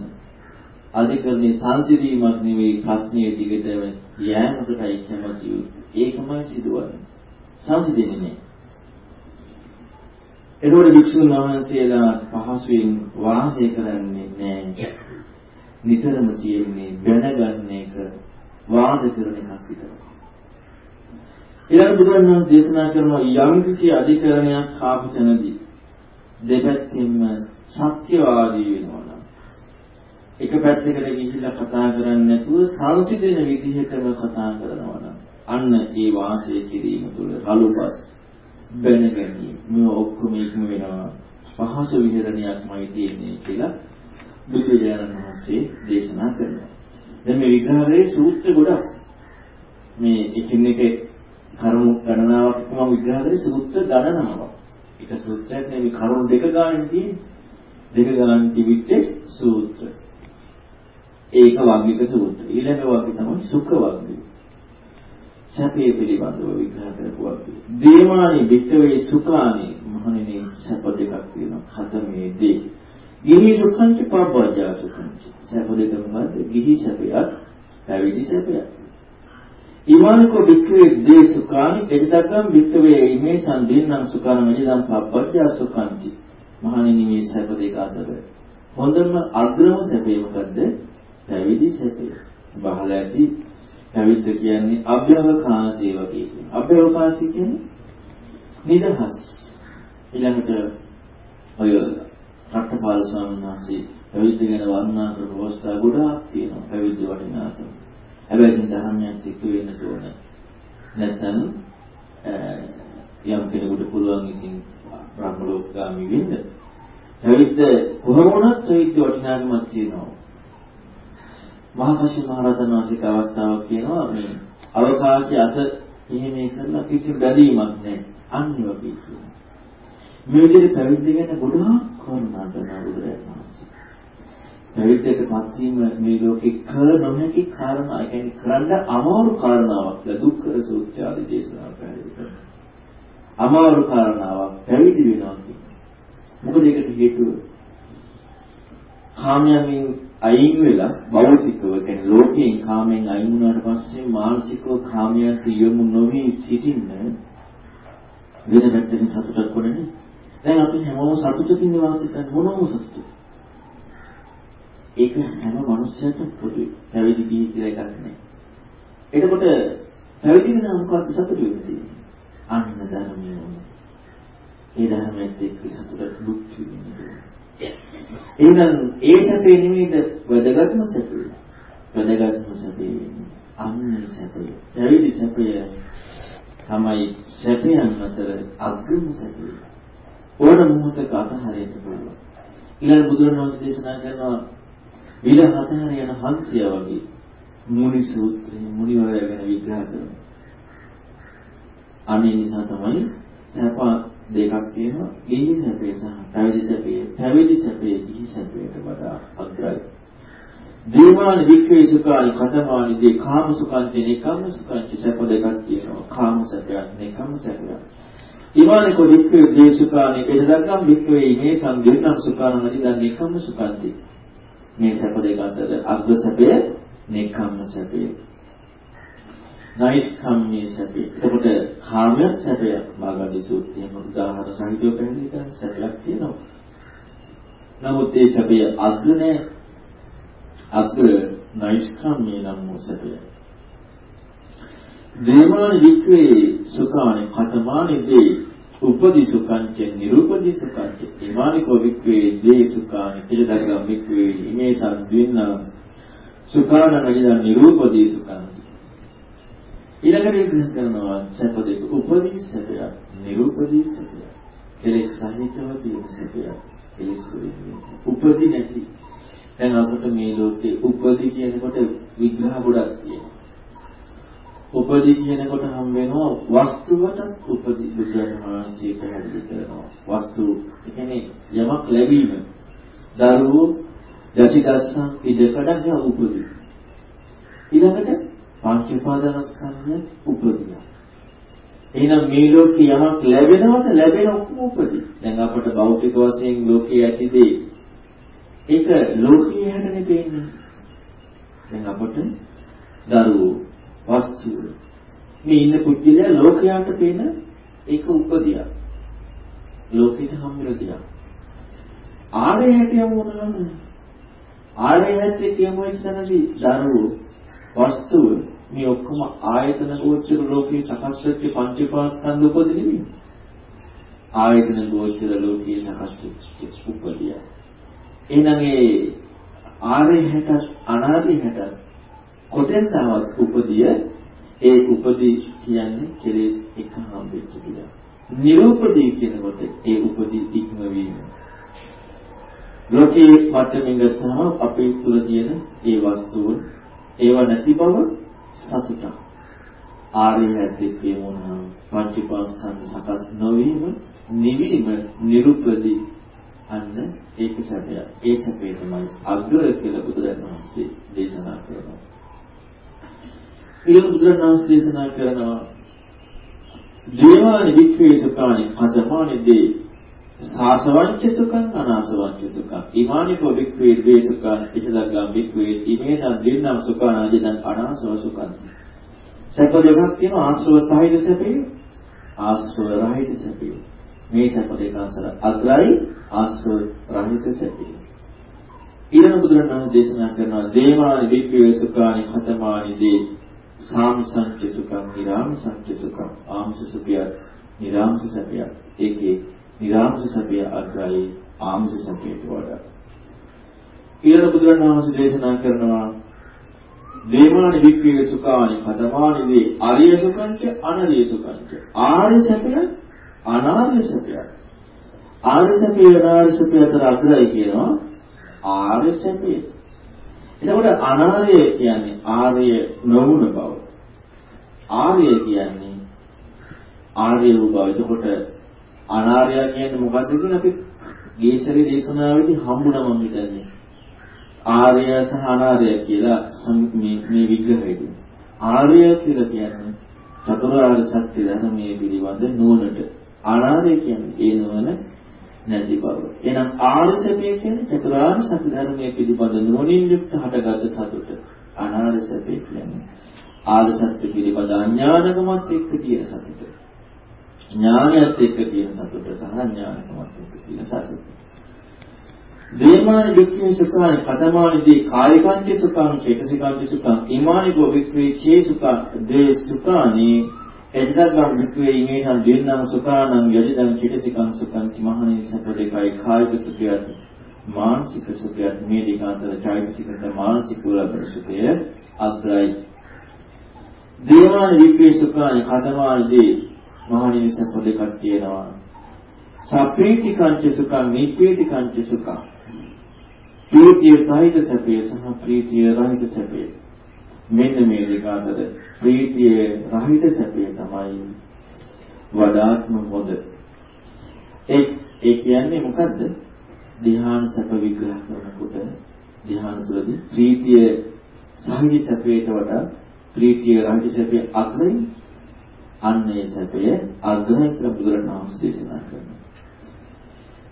අධිකරණේ සංසිඳීමක් නෙවෙයි ප්‍රශ්නයේ දිගටම යෑමකටයි කැමති ඒකමයි සිදුවන්නේ. සංසිඳෙන්නේ නැහැ. එතකොට වික්ෂුන් වහන්සේලා පහසුවෙන් වාසය කරන්නේ නැහැ. නිතරම තියෙන්නේ දැනගන්න එක වාද කරන එකක් විතරයි. ඊළඟ බුදුරණන් දේශනා කරන යම් කිසි අධිකරණයක් ආපු තැනදී දෙපැත්තෙම සත්‍යවාදී වෙනවා එක පැත්තකට ගිහිල්ලා කතා කරන්නේ නැතුව සංසිඳෙන විදිහටම කතා කරනවා නම් අන්න ඒ වාසය කිරීම තුළ රළුපස් බැන ගැනීම මේ ඔක්කොම ඉක්ම වෙනවා පහසු විහරණයක්මයි තියෙන්නේ කියලා බුදුරජාණන් වහන්සේ දේශනා කරනවා. දැන් මේ විග්‍රහයේ සූත්‍ර ගොඩක් මේ එකින් එක කරුණු ගණනාවක් මම විග්‍රහ කරේ සූත්‍ර ගණනාවක්. එක සූත්‍රයක් නෙවෙයි කරුණු දෙක ගන්න තියෙන්නේ. දෙක ගන්න තිබිච්ච සූත්‍ර. ඒක වග්ගික සූත්‍රය. ඊළඟ වග්ගය තමයි සුඛ වග්ගය. සැපේ පිළිබඳව විග්‍රහ කරපු වග්ගය. දේමානි වික්කවේ සුඛානි මහණෙනි සැප දෙකක් තියෙනවා. හතමේ දේ. ගිහි සුඛංච පබ්බජා සුඛංච. සැප දෙක මොකද්ද? ගිහි සැපයක්, පැවිදි සැපයක්. ඊමානිකෝ වික්කවේ දේ සුඛානි එදතම් වික්කවේ ඉමේ සම්දින්නම් සුඛාන මෙලිදම් පබ්බජා සුඛංච. මහණෙනි මේ සැප දෙක අතර හොඳම අග්‍රම සැපේ මොකද්ද? පැවිදි සැපය. බහල ඇති පැවිද්ද කියන්නේ අභ්‍යවකාශය වගේ කියන්නේ. අභ්‍යවකාශය කියන්නේ නිදහස්. ඊළඟට ඔය රත්නපාල ස්වාමීන් වහන්සේ පැවිද්ද ගැන වර්ණනා කරපු අවස්ථා ගොඩාක් තියෙනවා. පැවිද්ද වටිනාකම. හැබැයි ඉතින් ධර්මයක් එක්ක වෙන්න ඕනේ. නැත්නම් යම් කෙනෙකුට පුළුවන් ඉතින් බ්‍රහ්ම ලෝකගාමි වෙන්න. පැවිද්ද කොහොම වුණත් පැවිද්ද වටිනාකමක් තියෙනවා. මහකශ්‍යප මහ රහතන් වහන්සේක අවස්ථාවක් කියනවා මේ අවකාශය අත එහෙම කරලා කිසි බැඳීමක් නැහැ. අන්න වගේ කියනවා. මේ විදිහට පැවිදි ගැන ගොඩාක් කරුණා කරන බුදුරජාණන් වහන්සේ. පැවිද්දටපත් වීම මේ ලෝකේ කර නොහැකි කාරණා, ඒ කියන්නේ කරන්න අමාරු කාරණාවක් කියලා දුක්ඛ සූත්‍ර ආදී දේශනා පැහැදිලි කරනවා. අමාරු කාරණාවක් පැවිදි වෙනවා කියන්නේ. මොකද ඒකට හේතුව කාමයෙන් අයින් වෙලා භෞතිකව කියන්නේ ලෝකයෙන් කාමයෙන් අයින් වුණාට පස්සේ මානසිකව කාමයන්ට යොමු නොවි සිටින්න වෙන පැත්තකින් සතුටක් වුණනේ. දැන් අපි හැමෝම සතුටකින් වාසය කරන මොනම සතුටක්. ඒක හැම මිනිස්සෙකුට පොදුයි. පැවිදි ගිහි කියලා එකක් නෑ. එතකොට පැවිදි වෙන මොකක්ද සතුට වෙන්නේ? අන්න ධර්මය. ඒ ධර්මයේත් එක්ක සතුට දුක් විඳින්න එහෙනම් ඒ සැපේ නෙමෙයිද වැදගත්ම සැපේ. වැදගත්ම සැපේ අන්නේ සැපය. පැවිදි සැපය තමයි සැපයන් අතර අග්‍රම සැපය. ඕන මොහොතක අතහරින්න පුළුවන්. ඊළඟ බුදුරණවහන්සේ දේශනා කරනවා විල හතහර යන හංසය වගේ මුනි සූත්‍රයේ මුනිවරය ගැන විග්‍රහ කරනවා. අනේ නිසා තමයි සැප දෙකක් තියෙනවා. ගිහි සැපේ සහ පැවිදි සැපේ. පැවිදි සැපේ ගිහි සැපයට වඩා අග්‍රයි. දේවාන වික්‍රේ සුඛානි කතමානි දේ කාම සුඛන්ති නිකම්ම සුඛන්ති සැප දෙකක් තියෙනවා. කාම සැපයක් නිකම්ම සැපයක්. ඊමානික වික්‍රේ දේ සුඛානි එදගම් වික්‍රේ මේ සංදේනම් සුඛාන හරි දන්නේ නිකම්ම සුඛන්ති. මේ සැප දෙක අතර අග්‍ර සැපය නිකම්ම සැපය. නෛෂ්කම්මී සැපය. එතකොට කාමයක් සැපයක් මාගදී සූත්‍රයේ උදාහරණ සංකේත පැහැදිලි කරන සැපයක් තියෙනවා. නමුත් ඒ සැපය අග්‍ර නෑ. අග්‍ර නෛෂ්කම්මී නම් වූ සැපය. දේමාන වික්‍රේ සුඛානි කතමානි දේ උපදි සුඛංච නිරූපදි සුඛංච ඉමානිකෝ වික්‍රේ දේ සුඛානි පිළිදරගම් වික්‍රේ ඉමේ සම්දින්න සුඛාන නගින නිරූපදි සුඛංච ඊළඟට විග්‍රහ කරනවා සැප දෙක උපදී සැපයක් නිරූපදී සැපයක් කෙලෙස් සහිතව තියෙන සැපයක් කෙලෙස් වලින් උපදී නැති. දැන් අපිට මේ ලෝකේ උපදී කියනකොට විග්‍රහ ගොඩක් තියෙනවා. උපදී කියනකොට හම් වෙනවා වස්තුවට උපදී බුදුරජාණන් වහන්සේ පැහැදිලි කරනවා වස්තු කියන්නේ යමක් ලැබීම දරුවෝ දසිදස්සන් ඉදකඩක් උපදී ඊළඟට පංච උපාදානස්කන්ධය උපදිනවා. එහෙනම් මේ ලෝකේ යමක් ලැබෙනවද ලැබෙන ඔක්කොම උපදී. දැන් අපට භෞතික වශයෙන් ලෝකයේ ඇති දේ ඒක ලෝකයේ හැටනේ පේන්නේ. දැන් අපට දරුවෝ වස්තු මේ ඉන්න පුද්ගලයා ලෝකයට පේන ඒක උපදියා. ලෝකෙට හම්බෙලා තියා. ආරය හැටියම මොනවාද? ආරය හැටි කියමු එක්සනදී දරුවෝ වස්තුව මේ ඔක්කොම ආයතන ගෝචර ලෝකේ සකස් වෙච්ච පංචපාස්කන්ධ උපද නෙමෙයි. ආයතන ගෝචර ලෝකේ සකස් වෙච්ච උපදිය. එහෙනම් ඒ ආරේ හැට අනාදී හැට කොතෙන්ද උපදිය ඒ උපදී කියන්නේ කෙලෙස් එක හම්බෙච්ච කියලා. නිරූපදී කියනකොට ඒ උපදී ඉක්මවීම. ලෝකයේ මට්ටමින් ගත්තම අපේ තුල තියෙන ඒ වස්තුව ඒව නැති බව සතුටක්. ආර්ය හැටි කියමුනම් පංචපාස්කන්ධ සකස් නොවීම නිවීම නිරුපදී අන්න ඒක සැපය. ඒ සැපේ තමයි අග්‍ර කියලා බුදුරජාණන් වහන්සේ දේශනා කරනවා. ඊළඟ බුදුරජාණන් වහන්සේ දේශනා කරනවා. දේවානි වික්‍රේ සුඛානි පදමානි දේ. සාසවංච සුඛං අනාසවංච සුඛං ඊමානිකෝ වික්ඛවේ ද්වේ සුඛං ඉචදග්ගම් වික්ඛවේ ඊමේසං දින්නම් සුඛං ආදිදං අනාසව සුඛං. සැප දෙකක් තියෙනවා. ආශ්‍රව සහිත සැපේ. ආශ්‍රව රහිත සැපේ. මේ සැප දෙක අතර අග්‍රයි ආශ්‍රව රහිත සැපේ. ඊළඟ බුදුරණන් දේශනා කරනවා දේවානි වික්ඛවේ සුඛානි khතමානි දේ. සාමසංච සුඛං නිරාමසංච සුඛං ආංශ සුඛය නිරාමස සැපය ඒකේ නිරාමස සැපය අග්‍රයි ආමස සැපයට වඩා. ඊළඟ බුදුරණවහන්සේ දේශනා කරනවා දේමානි වික්ඛේ සුඛානි පදමානි වේ ආර්ය සුඛංච අනර්ය සුඛංච. ආර්ය සැපය අනාර්ය සැපය. ආර්ය සැපය අනාර්ය සැපය අතර අග්‍රයි කියනවා. ආර්ය සැපය. එතකොට අනාර්ය කියන්නේ ආර්ය නොවුන බව ආර්ය කියන්නේ ආර්ය වූ බව එතකොට අනාර්ය කියන්නේ මොකද්ද කියලා අපි ගේශරේ දේශනාවේදී හම්බුණා මම හිතන්නේ. ආර්ය සහ අනාර්ය කියලා මේ මේ විග්‍රහයදී. ආර්ය කියලා කියන්නේ චතුරාර්ය සත්‍ය ධර්මයේ පිළිබඳ නුවණට. අනාර්ය කියන්නේ ඒ නුවණ නැති බව. එහෙනම් ආර්ය සත්‍ය කියන්නේ චතුරාර්ය සත්‍ය ධර්මයේ පිළිබඳ නුවණින් යුක්ත හටගත් සතුට. අනාර්ය සත්‍ය කියන්නේ ආර්ය සත්‍ය පිළිබඳ අඥානකමත් එක්ක තියෙන සතුට. ඥානයත් එක්ක තියෙන සතුට සහ ඥානකමත් එක්ක තියෙන සතුට. දේමාන වික්‍රේ සුඛානි කතමානිදී කායිකංච සුඛං චේතසිකංච සුඛං ඊමානිකෝ වික්‍රේ චේ සුඛං දේ සුඛානි එද්දගම් වික්‍රේ ඉමේසං දෙන්නං සුඛානං යදිදං චේතසිකං සුඛං මහණේ සතරේකයි කායික සුඛයත් මානසික සුඛයත් මේ දෙක අතර චෛතසිකත මානසික වල සුඛය අග්‍රයි දේවාන විපේසුකානි කතමානදී මහණෙනි සැප දෙකක් තියෙනවා. සප්‍රීතිකංච සුඛං නිප්පීතිකංච සුඛං. ප්‍රීතිය සහිත සැපේ සහ ප්‍රීතිය රහිත සැපේ. මෙන්න මේ දෙක අතර ප්‍රීතිය රහිත සැපේ තමයි වඩාත්ම හොඳ. ඒ ඒ කියන්නේ මොකද්ද? ධ්‍යාන සැප විග්‍රහ කරනකොට ධ්‍යාන සුලදී ප්‍රීතිය සහිත සැපේට වඩා ප්‍රීතිය රහිත සැපේ අග්‍රයි අන්නේ සැපය අග්‍රයි කියලා බුදුරණවහන්සේ දේශනා කරනවා.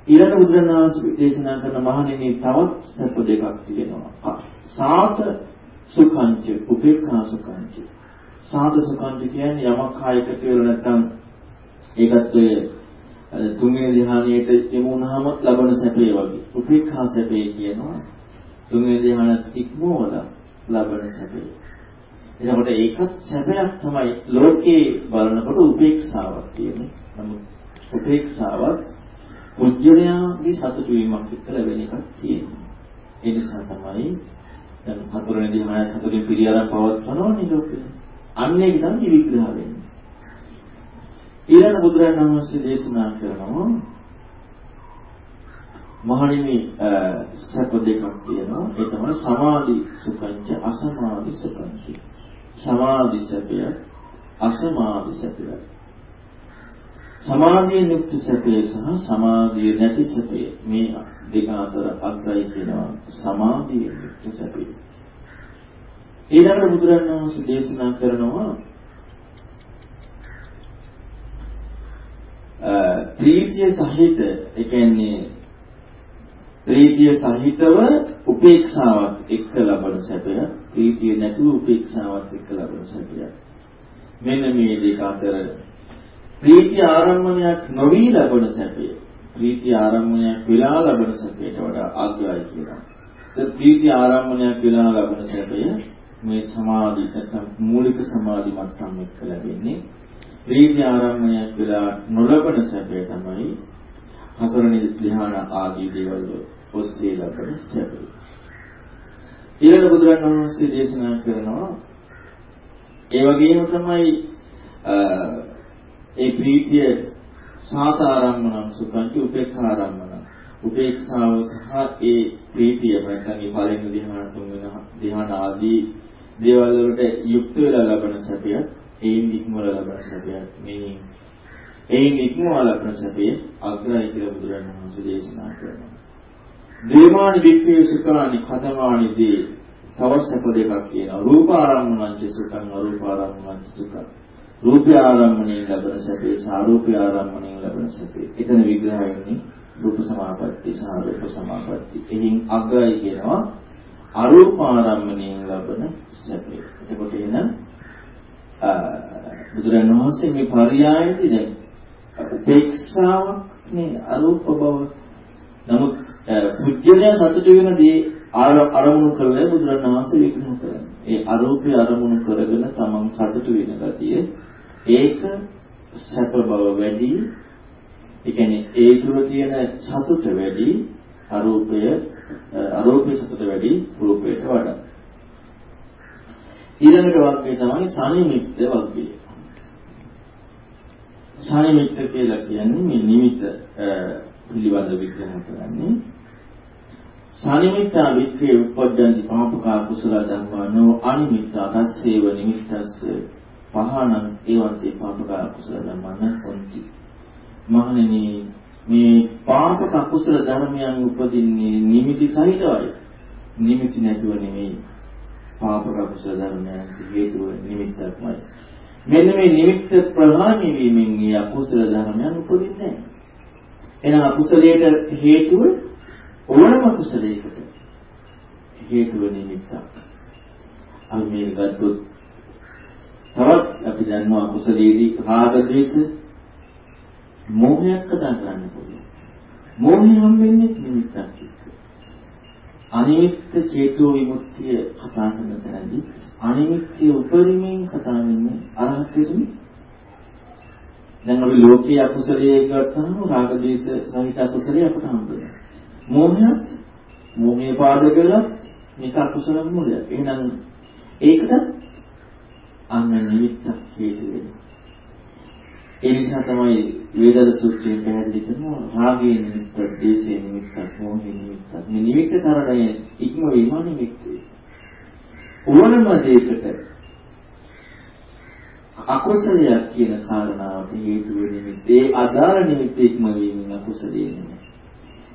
ඊළඟ බුදුරණවහන්සේ දේශනා කරන මහණෙනි තවත් සැප දෙකක් තියෙනවා. සාත සුඛංච උපේක්ඛා සුඛංච. සාත සුඛංච කියන්නේ යමක් කායකට වෙල නැත්නම් ඒකත් ඔය තුන්වෙනි ධ්‍යානයේට යමු වුණාම ලබන සැපේ වගේ. උපේක්ඛා සැපේ කියනවා තුන්වෙනි ධ්‍යානත් ඉක්මවලා ලබන සැපේ. එතකොට ඒකත් සැපයක් තමයි ලෝකේ බලනකොට උපේක්ෂාවක් කියන්නේ. නමුත් උපේක්ෂාවක් පුජ්‍යලයාගේ සතුටු වීමක් එක්ක ලැබෙන එකක් තියෙනවා. ඒ නිසා තමයි දැන් හතරවෙනි ධ්‍යානය සතුටින් පිළිඅරන් පවත්වනවනේ ලෝකේ. අන්න ඒක තමයි විග්‍රහ වෙන්නේ. ඊළඟ බුදුරජාණන් වහන්සේ දේශනා කරනවා මහණෙනි සැප දෙකක් තියෙනවා ඒ තමයි සමාධි සුඛංච අසමාධි සුඛංච සමාධි සැපය අසමාධි සැපය සමාධියෙන් යුක්ත සැපය සහ සමාධිය නැති සැපය. මේ දෙක අතර අග්‍රයි කියනවා. සමාධියෙන් යුක්ත සැපය. ඊළඟට බුදුරජාණන් වහන්සේ දේශනා කරනවා ප්‍රීතිය සහිත ඒ කියන්නේ ප්‍රීතිය සහිතව උපේක්ෂාවක් එක්ක ලබන සැපය ප්‍රීතිය නැතුව උපේක්ෂාවක් එක්ක ලබන සැපය. මෙන්න මේ දෙක අතර ප්‍රීතිය ආරම්භණයක් නොවි ලබන සැපය ප්‍රීතිය ආරම්භණයක් වෙලා ලබන සැපයට වඩා අග්‍රයි කියනවා. ඒ ප්‍රීතිය ආරම්භණයක් වෙලා ලබන සැපය මේ සමාධි නැත්නම් මූලික සමාධි මට්ටම් එක්ක ලැබෙන්නේ ප්‍රීති ආරම්භණයක් වෙලා නොලබන සැපය තමයි හතරවෙනි ධ්‍යාන ආදී දේවල් ඔස්සේ ලබන සැපය. ඊළඟ බුදුරජාණන් වහන්සේ දේශනා කරනවා ඒ වගේම තමයි ඒ ප්‍රීතිය සාතාරම්මනම් සුඛංච උපේක්ඛාරම්මනම් උපේක්ෂාව සහ ඒ ප්‍රීතිය නැත්නම් මේ පළවෙනි ධ්‍යාන තුන්වෙනි ධ්‍යාන ආදී දේවල් වලට යුක්ත වෙලා ලබන සැපයත් ඒන් ඉක්මවල ලබන සැපයක් මේ ඒන් ඉක්මවල ලබන සැපේ අග්‍රයි කියලා බුදුරජාණන් වහන්සේ දේශනා කරනවා. දේමානි වික්ඛේ සුඛානි khතමානි දේ තව සැප දෙකක් කියනවා. රූපාරම්මණංච සුඛං අරූපාරම්මණංච සුඛං. රූපය ආරම්මණයෙන් ලැබෙන සැපේ සාරූපය ආරම්මණයෙන් ලැබෙන සැපේ. එතන විග්‍රහ වෙන්නේ රූප සමාපatti සහ රූප සමාපatti. එහින් අග්‍රයි කියනවා අරූපාරම්මණයෙන් ලැබෙන සැපේ. එතකොට එහෙනම් බුදුරන් වහන්සේ මේ පරියායදී දැන් උපේක්ෂාවක් නේ අරූප බව නමුත් පුජ්‍යලය සතුට වෙන දේ අරමුණු කරලා බුදුරන් වහන්සේ විග්‍රහ කරන්නේ. ඒ අරූපය අරමුණු කරගෙන තමන් සතුට වෙන ගතිය ඒක සැප බව වැඩි. ඒ කියන්නේ ඒ තුල තියෙන සතුට වැඩි අරූපය අරූපේ සතුට වැඩි රූපයට වඩා. ඊළඟට වර්ගය තමයි සනිමිත්ත වර්ගය. සනිමිත්ත කියලා කියන්නේ මේ නිමිත්ත පිළිබඳ විග්‍රහ කරන්නේ. සනිමිත්තා වික්‍රේ උපද්දන්ති පාපකා කුසල ධම්මා නෝ අනිමිත්තා තස්සේව නිමිත්තස්ස පහනං ඒවන්ති පාපකා කුසල ධම්මා නොන්ති. මහණෙනි මේ පාපක කුසල ධර්මයන් උපදින්නේ නිමිති සහිතවයි. නිමිති නැතුව නෙමෙයි. පාපක කුසල ධර්මයන් හේතුව නිමිත්තක්මයි. මෙන්න මේ නිමිත්ත ප්‍රහාණය වීමෙන් මේ අකුසල ධර්මයන් උපදින්නේ නැහැ. එහෙනම් අකුසලයට හේතුව ඕනම කුසලයකට හේතුව නිමිත්තක්. අපි මේක ගත්තොත් තවත් අපි දන්නවා කුසලයේදී රාග ද්වේෂ මෝහයක් කතා කරන්න පුළුවන්. මෝහය හම් වෙන්නේ නිමිත්තක් එක්ක. අනිමිත්ත චේතෝ විමුක්තිය කතා කරන තැනදී අනිමිත්‍ය උපරිමයෙන් කතා වෙන්නේ අරහත් වෙන්නේ. දැන් අපි ලෝකයේ අකුසලයේ ගත්තම රාග දේශ සහිත අකුසලයේ අපට හම්බෙනවා. මෝහයත් මෝහයේ පාදකල මේක අකුසල මූලයක්. එහෙනම් ඒකට අන්න නිමිත්තක් හේතු වෙනවා. ඒ නිසා තමයි වේදද සූත්‍රයෙන් පැහැදිලි කරනවා රාගයේ නිමිත්ත, දේශයේ නිමිත්ත, මොහේ නිමිත්ත. මේ නිමිත්ත තරණය ඉක්ම වීම නිමිත්තේ. ඕනම දෙයකට අකුසලයක් කියන කාරණාවට හේතු වෙන නිමිත්තේ අදාළ නිමිත්ත ඉක්ම වීමෙන් අකුසලයේ නෙමෙයි.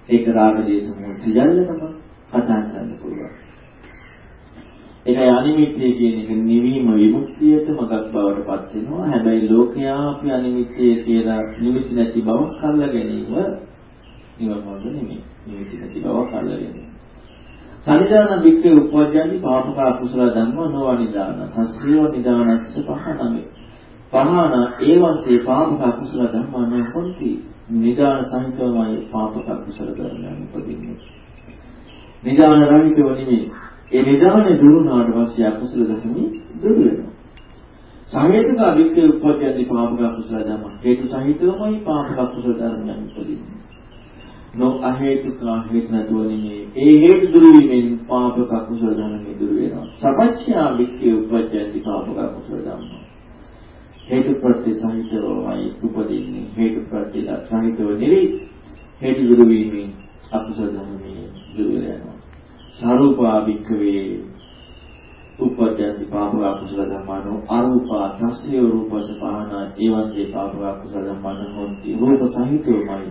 ඒක රාග දේශ මොහ සියල්ලම කතා කරන්න පුළුවන්. ඒකයි අනිමිත්‍ය කියන එක නිවීම විමුක්තියට මගක් බවට පත් වෙනවා. හැබැයි ලෝකයා අපි අනිමිත්‍ය කියලා නිමිති නැති බවක් අල්ලා ගැනීම නිවන් මාර්ග නෙමෙයි. නිමිති නැති බවක් අල්ලා ගැනීම. සනිදාන වික්කේ උපවජ්ජන්ති පාපක අකුසල ධම්ම නොවනිදාන. තස්සියෝ නිදානස්ස පහනමේ. පහන ඒවන්තේ පාපක අකුසල ධම්ම නොහොන්ති. නිදාන සහිතවමයි පාපක අකුසල ධර්මයන් උපදින්නේ. නිදාන රහිතව නෙමෙයි ඒ නිදානේ දුරුනාට පස්සේ අකුසල දසමි දුරු වෙනවා. සහේතුක අවික්කේ උප්පත්තියදී පාපක අකුසල ධර්ම හේතු සහිතවමයි පාපක අකුසල ධර්මයන් උපදින්නේ. නො අහේතුක හේතු නැතුව නෙමෙයි. ඒ හේතු දුරු වීමෙන් පාපක අකුසල ධර්ම දුරු වෙනවා. සපච්චය අවික්කේ උප්පත්තියදී පාපක අකුසල ධර්ම. හේතු ප්‍රත්‍ය සහිතවමයි උපදින්නේ. හේතු ප්‍රත්‍ය සහිතව නෙවෙයි. හේතු දුරු වීමෙන් අකුසල ධර්ම දුරු වෙනවා. සරූපා භික්ඛවේ උපජ්ජති පාපක කුසල ධම්මano අරූපා තස්සේ රූපස පහන ඒවන්ගේ පාපක කුසල ධම්මano හොන්ති රූප සහිතවමයි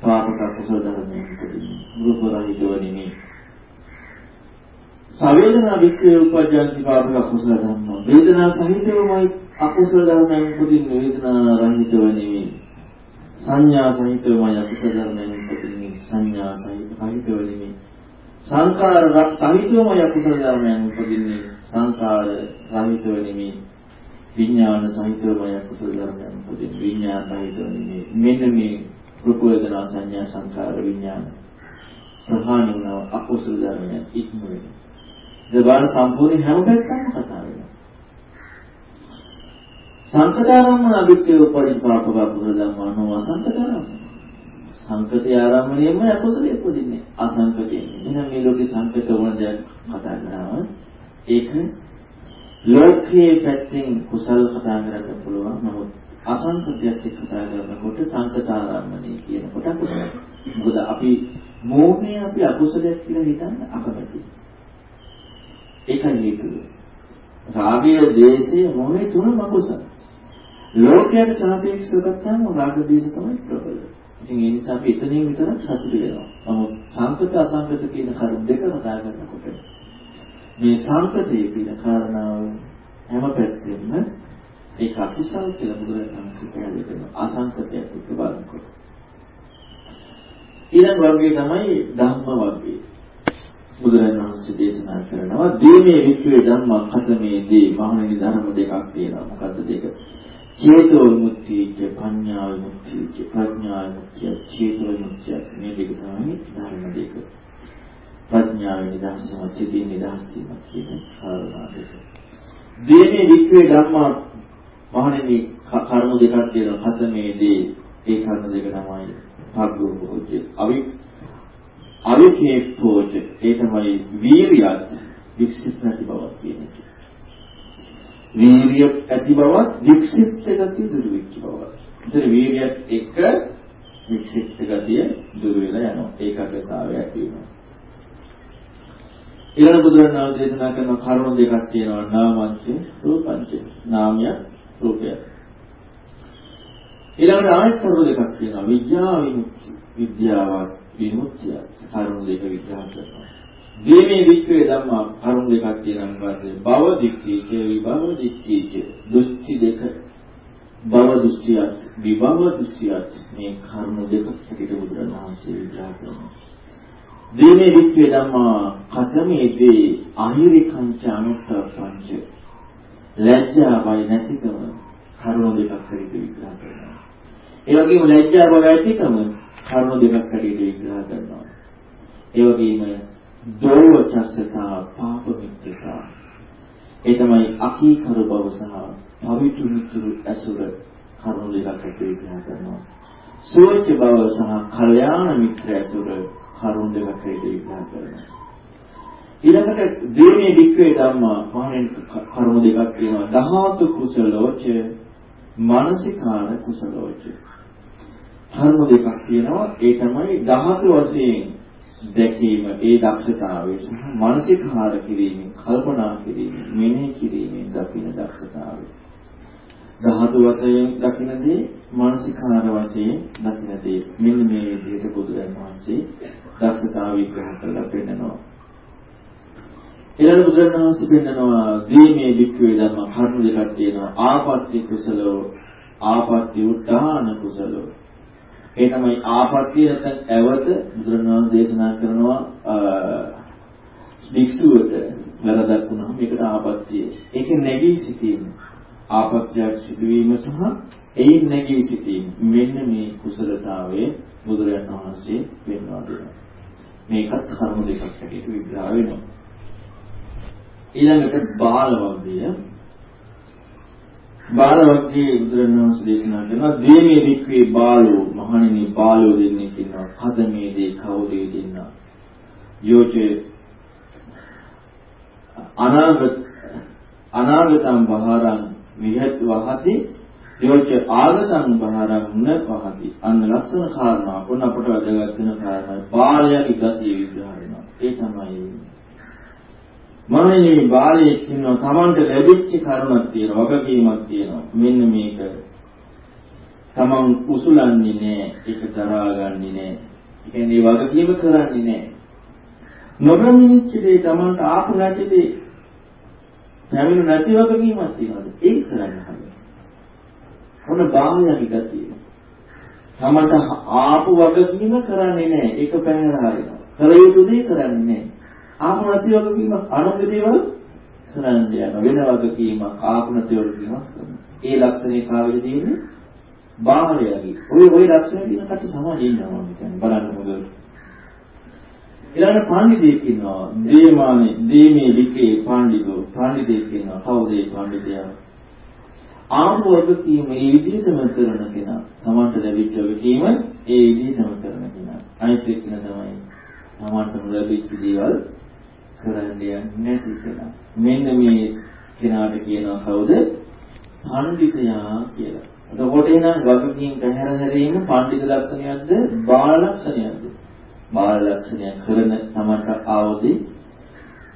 පාපක කුසල ධර්මයෙන් උපදින්නේ. රූප රහිතව නෙමෙයි. සවේදනා භික්ඛවේ උපජ්ජති පාපක කුසල ධම්මෝ වේදනා සහිතවමයි අකුසල ධර්මයෙන් උපදින්නේ. වේදනා රහිතව නෙමෙයි. සංඥා සහිතවමයි අකුසල ධර්මයෙන් උපදින්නේ. සංඥා සහිතව නෙමෙයි. සංකාර සහිතවම යකුසල ධර්මයන් උපදින්නේ සංකාර රහිතව නෙමෙයි. විඥාන සහිතවම යකුසල ධර්මයන් උපදින්නේ. විඥාන රහිතව නෙමෙයි. මෙන්න මේ රූප වේදනා සංඥා සංකාර විඥාන ප්‍රහාණය වන අකුසල ධර්මයන් ඉක්ම වෙනවා. දබාර සම්පූර්ණ හැම පැත්තම කතා වෙනවා. සංකතාරම්මන අභික්කේ උපරිපාකව කුසල ධම්මා නොව සංකතාරම්මන සංකතය ආරම්භණයෙන්ම අකුසලයේ උපදින්නේ අසංකතයෙන්. එහෙනම් මේ ලෝකේ සංකත වුණ දෙයක් කතා කරනවා. ඒක ලෝකයේ පැත්තෙන් කුසල් කතා කරන්න පුළුවන්. නමුත් අසංකතයක් එක්ක කතා කරනකොට සංකත ආරම්භණය කියනකොට අකුසල. මොකද අපි මෝහය අපි අකුසලයක් කියලා හිතන්න අකමැතියි. ඒකයි හේතුව. රාගය, දේශය, මොහේ තුනම අකුසල. ලෝකයට සාපේක්ෂව ගත්තාම රාග දේශ තමයි ප්‍රබල. ඉතින් ඒ නිසා අපි එතනින් විතරක් සතුටු වෙනවා. නමුත් සංකත අසංකත කියන කරුණු දෙක කතා කරනකොට මේ සංකතයේ කියන කාරණාව හැම පැත්තෙම ඒක අකුසල් කියලා බුදුරජාණන් වහන්සේ පැහැදිලි කරනවා. අසංකතයක් එක්ක බලනකොට. ඊළඟ වර්ගය තමයි ධම්ම වර්ගය. බුදුරජාණන් වහන්සේ දේශනා කරනවා දීමේ වික්‍රේ ධම්ම කතමේදී මහණෙනි ධර්ම දෙකක් තියෙනවා. මොකද්ද දෙක? චේතෝ විමුක්තිය පඤ්ඤා විමුක්තිය ප්‍රඥා විමුක්තිය චේතෝ විමුක්තිය මේ දෙක තමයි ධර්ම දෙක. ප්‍රඥාව නිදහසම සිටින් නිදහස් වීම කියන කාරණා දෙක. දේමේ වික්‍රේ ධර්ම මහණෙනි කර්ම දෙකක් තියෙනවා. හතමේදී ඒ කර්ම දෙක තමයි පග්ගෝපෝජ අවි අවිකේපෝජ ඒ තමයි වීරියත් වික්ෂිප් නැති බවක් කියන එක. වීර්ය ඇති බවත් වික්ෂිප්ත ගතිය දුරු වෙච්ච බවත්. ඒතර වීර්යයත් එක්ක වික්ෂිප්ත ගතිය දුරු වෙලා යනවා. ඒකාග්‍රතාවය ඇති වෙනවා. ඊළඟ බුදුරණාහි දේශනා කරන කරුණු දෙකක් තියෙනවා නාමංච රූපංච. නාමය රූපය. ඊළඟට ආයත කරුණු දෙකක් තියෙනවා විද්‍යාව විමුක්ති. විද්‍යාව විමුක්තිය. කරුණු දෙක විග්‍රහ කරනවා. දීමේ වික්‍රේ ධම්මා කරුණ දෙකක් තියෙනවා මොකද්ද? භව දික්ඛීච විභව දික්ඛීච දෘෂ්ටි දෙක. භව දෘෂ්ටියත් විභව දෘෂ්ටියත් මේ කරුණ දෙකක් හැටියට බුදුරණවහන්සේ විග්‍රහ කරනවා. දීමේ වික්‍රේ ධම්මා කතමේදී අහිරිකං ච අනුත්තප්පංච ලැජ්ජාවයි නැතිකම කරුණ දෙකක් හැටියට විග්‍රහ කරනවා. ඒ වගේම ලැජ්ජාව නැතිකම කරුණ දෙකක් හැටියට විග්‍රහ කරනවා. ඒ වගේම දෝවචස්සතා පාප මිත්‍යතා ඒ තමයි අකීකරු බව සහ පවිතු මිතුරු ඇසුර කරුණු දෙකක් ඇති විග්‍රහ කරනවා සෝච බව සහ කල්යාණ මිත්‍ර ඇසුර කරුණු දෙකක් ඇති විග්‍රහ කරනවා ඊළඟට දේමේ වික්‍රේ ධම්මා මහණෙනි කර්ම දෙකක් තියෙනවා. දහාතු කුසලෝච මානසිකාර කුසලෝච. කර්ම දෙකක් තියෙනවා. ඒ තමයි ධාතු වශයෙන් දැකීම ඒ දක්ෂතාවය සහ මානසිකාර කිරීමෙන් කල්පනා කිරීමෙන් මෙනෙහි කිරීමෙන් දකින දක්ෂතාවය. ධාතු වශයෙන් දකිනදී මානසිකාර වශයෙන් දකිනදී මෙන්න මේ විදිහට බුදුරජාණන් වහන්සේ දක්ෂතාව විග්‍රහ කරලා පෙන්නනවා. ඊළඟ බුදුරජාණන් වහන්සේ පෙන්නනවා දීමේ වික්‍රේ ධර්ම කර්ම දෙකක් තියෙනවා ආපත්‍ය කුසලෝ ආපත්‍ය උත්තාන කුසලෝ ඒ තමයි ආපත්‍ය නැත්නම් ඇවත බුදුරණවහන්සේ දේශනා කරනවා භික්ෂුවට වැරදක් වුණාම මේකට ආපත්‍ය. ඒක නැගී සිටීම. ආපත්‍යක් සිදුවීම සහ එයින් නැගී සිටීම. මෙන්න මේ කුසලතාවයේ බුදුරජාණන් වහන්සේ පෙන්වා දෙනවා. මේකත් කර්ම දෙකක් හැටියට විග්‍රහ වෙනවා. ඊළඟට බාල වර්ගය බාල වර්ගයේ බුදුරණවහන්සේ දේශනා කරනවා ද්වේමේ වික්‍රේ බාලෝ මහණෙනි බාලෝ දෙන්නේ කියනවා. කදමේ දේ කවුදේ දෙන්නා යෝචේ අනාගත අනාගතං බහරං විහෙත් වහති. යෝච ආගතං බහරං න වහති. අන්න ලස්සන කාරණා. කොන අපට වැදගත් වෙන කාරණා. බාලයාගේ ගතිය විග්‍රහ වෙනවා. ඒ තමයි මනෝමය බාලයේ කියනවා Tamanට ලැබිච්ච කරුණක් තියෙනවා වගකීමක් තියෙනවා. මෙන්න මේක Taman උසුලන්නේ නැහැ ඒක දරාගන්නේ නැහැ ඒ කියන්නේ වගකීම කරන්නේ නැහැ නොබමිනිච්ච දේ Tamanට ආපු නැති දේ පැමිණු නැති වගකීමක් තියෙනවාද? ඒක කරන්න හදන්න ඔන්න බාලයාගේ ගතිය Tamanට ආපු වගකීම කරන්නේ නැහැ ඒක පැහැර හරිනවා. කල යුතු දේ කරන්නේ නැහැ ආපු නැති වගකීමක් අනුන්ගේ දේවල් කරන්න යන වෙන වගකීමක් ආපු නැති වගකීමක් ඒ ලක්ෂණේ කාගෙද තියෙන්නේ බාහිරයගේ ඔය ඔය ලක්ෂණ තියෙන කට සමාජයේ ඉන්නවා මම කියන්නේ. බලන්න මොකද? ඊළඟ පඬිදෙක් ඉන්නවා. දේමානේ දේමේ විකේ පඬිතු. පඬිදෙක් ඉන්නවා. කවුද ඒ පඬිතයා? ආපු වගකීම ඒ විදිහටම කරන කෙනා. තමන්ට ලැබිච්ච වගකීම ඒ විදිහටම කරන කෙනා. අනිත් එක්කන තමයි තමන්ට ලැබිච්ච දේවල් කරන්න යන්නේ නැති කෙනා. මෙන්න මේ කෙනාට කියනවා කවුද? පඬිතයා කියලා. එතකොට එහෙනම් වගකීම් පැහැර හැරීම පඬිත ලක්ෂණයක්ද බාල ලක්ෂණයක්ද? බාල ලක්ෂණය කරන තමන්ට ආවදී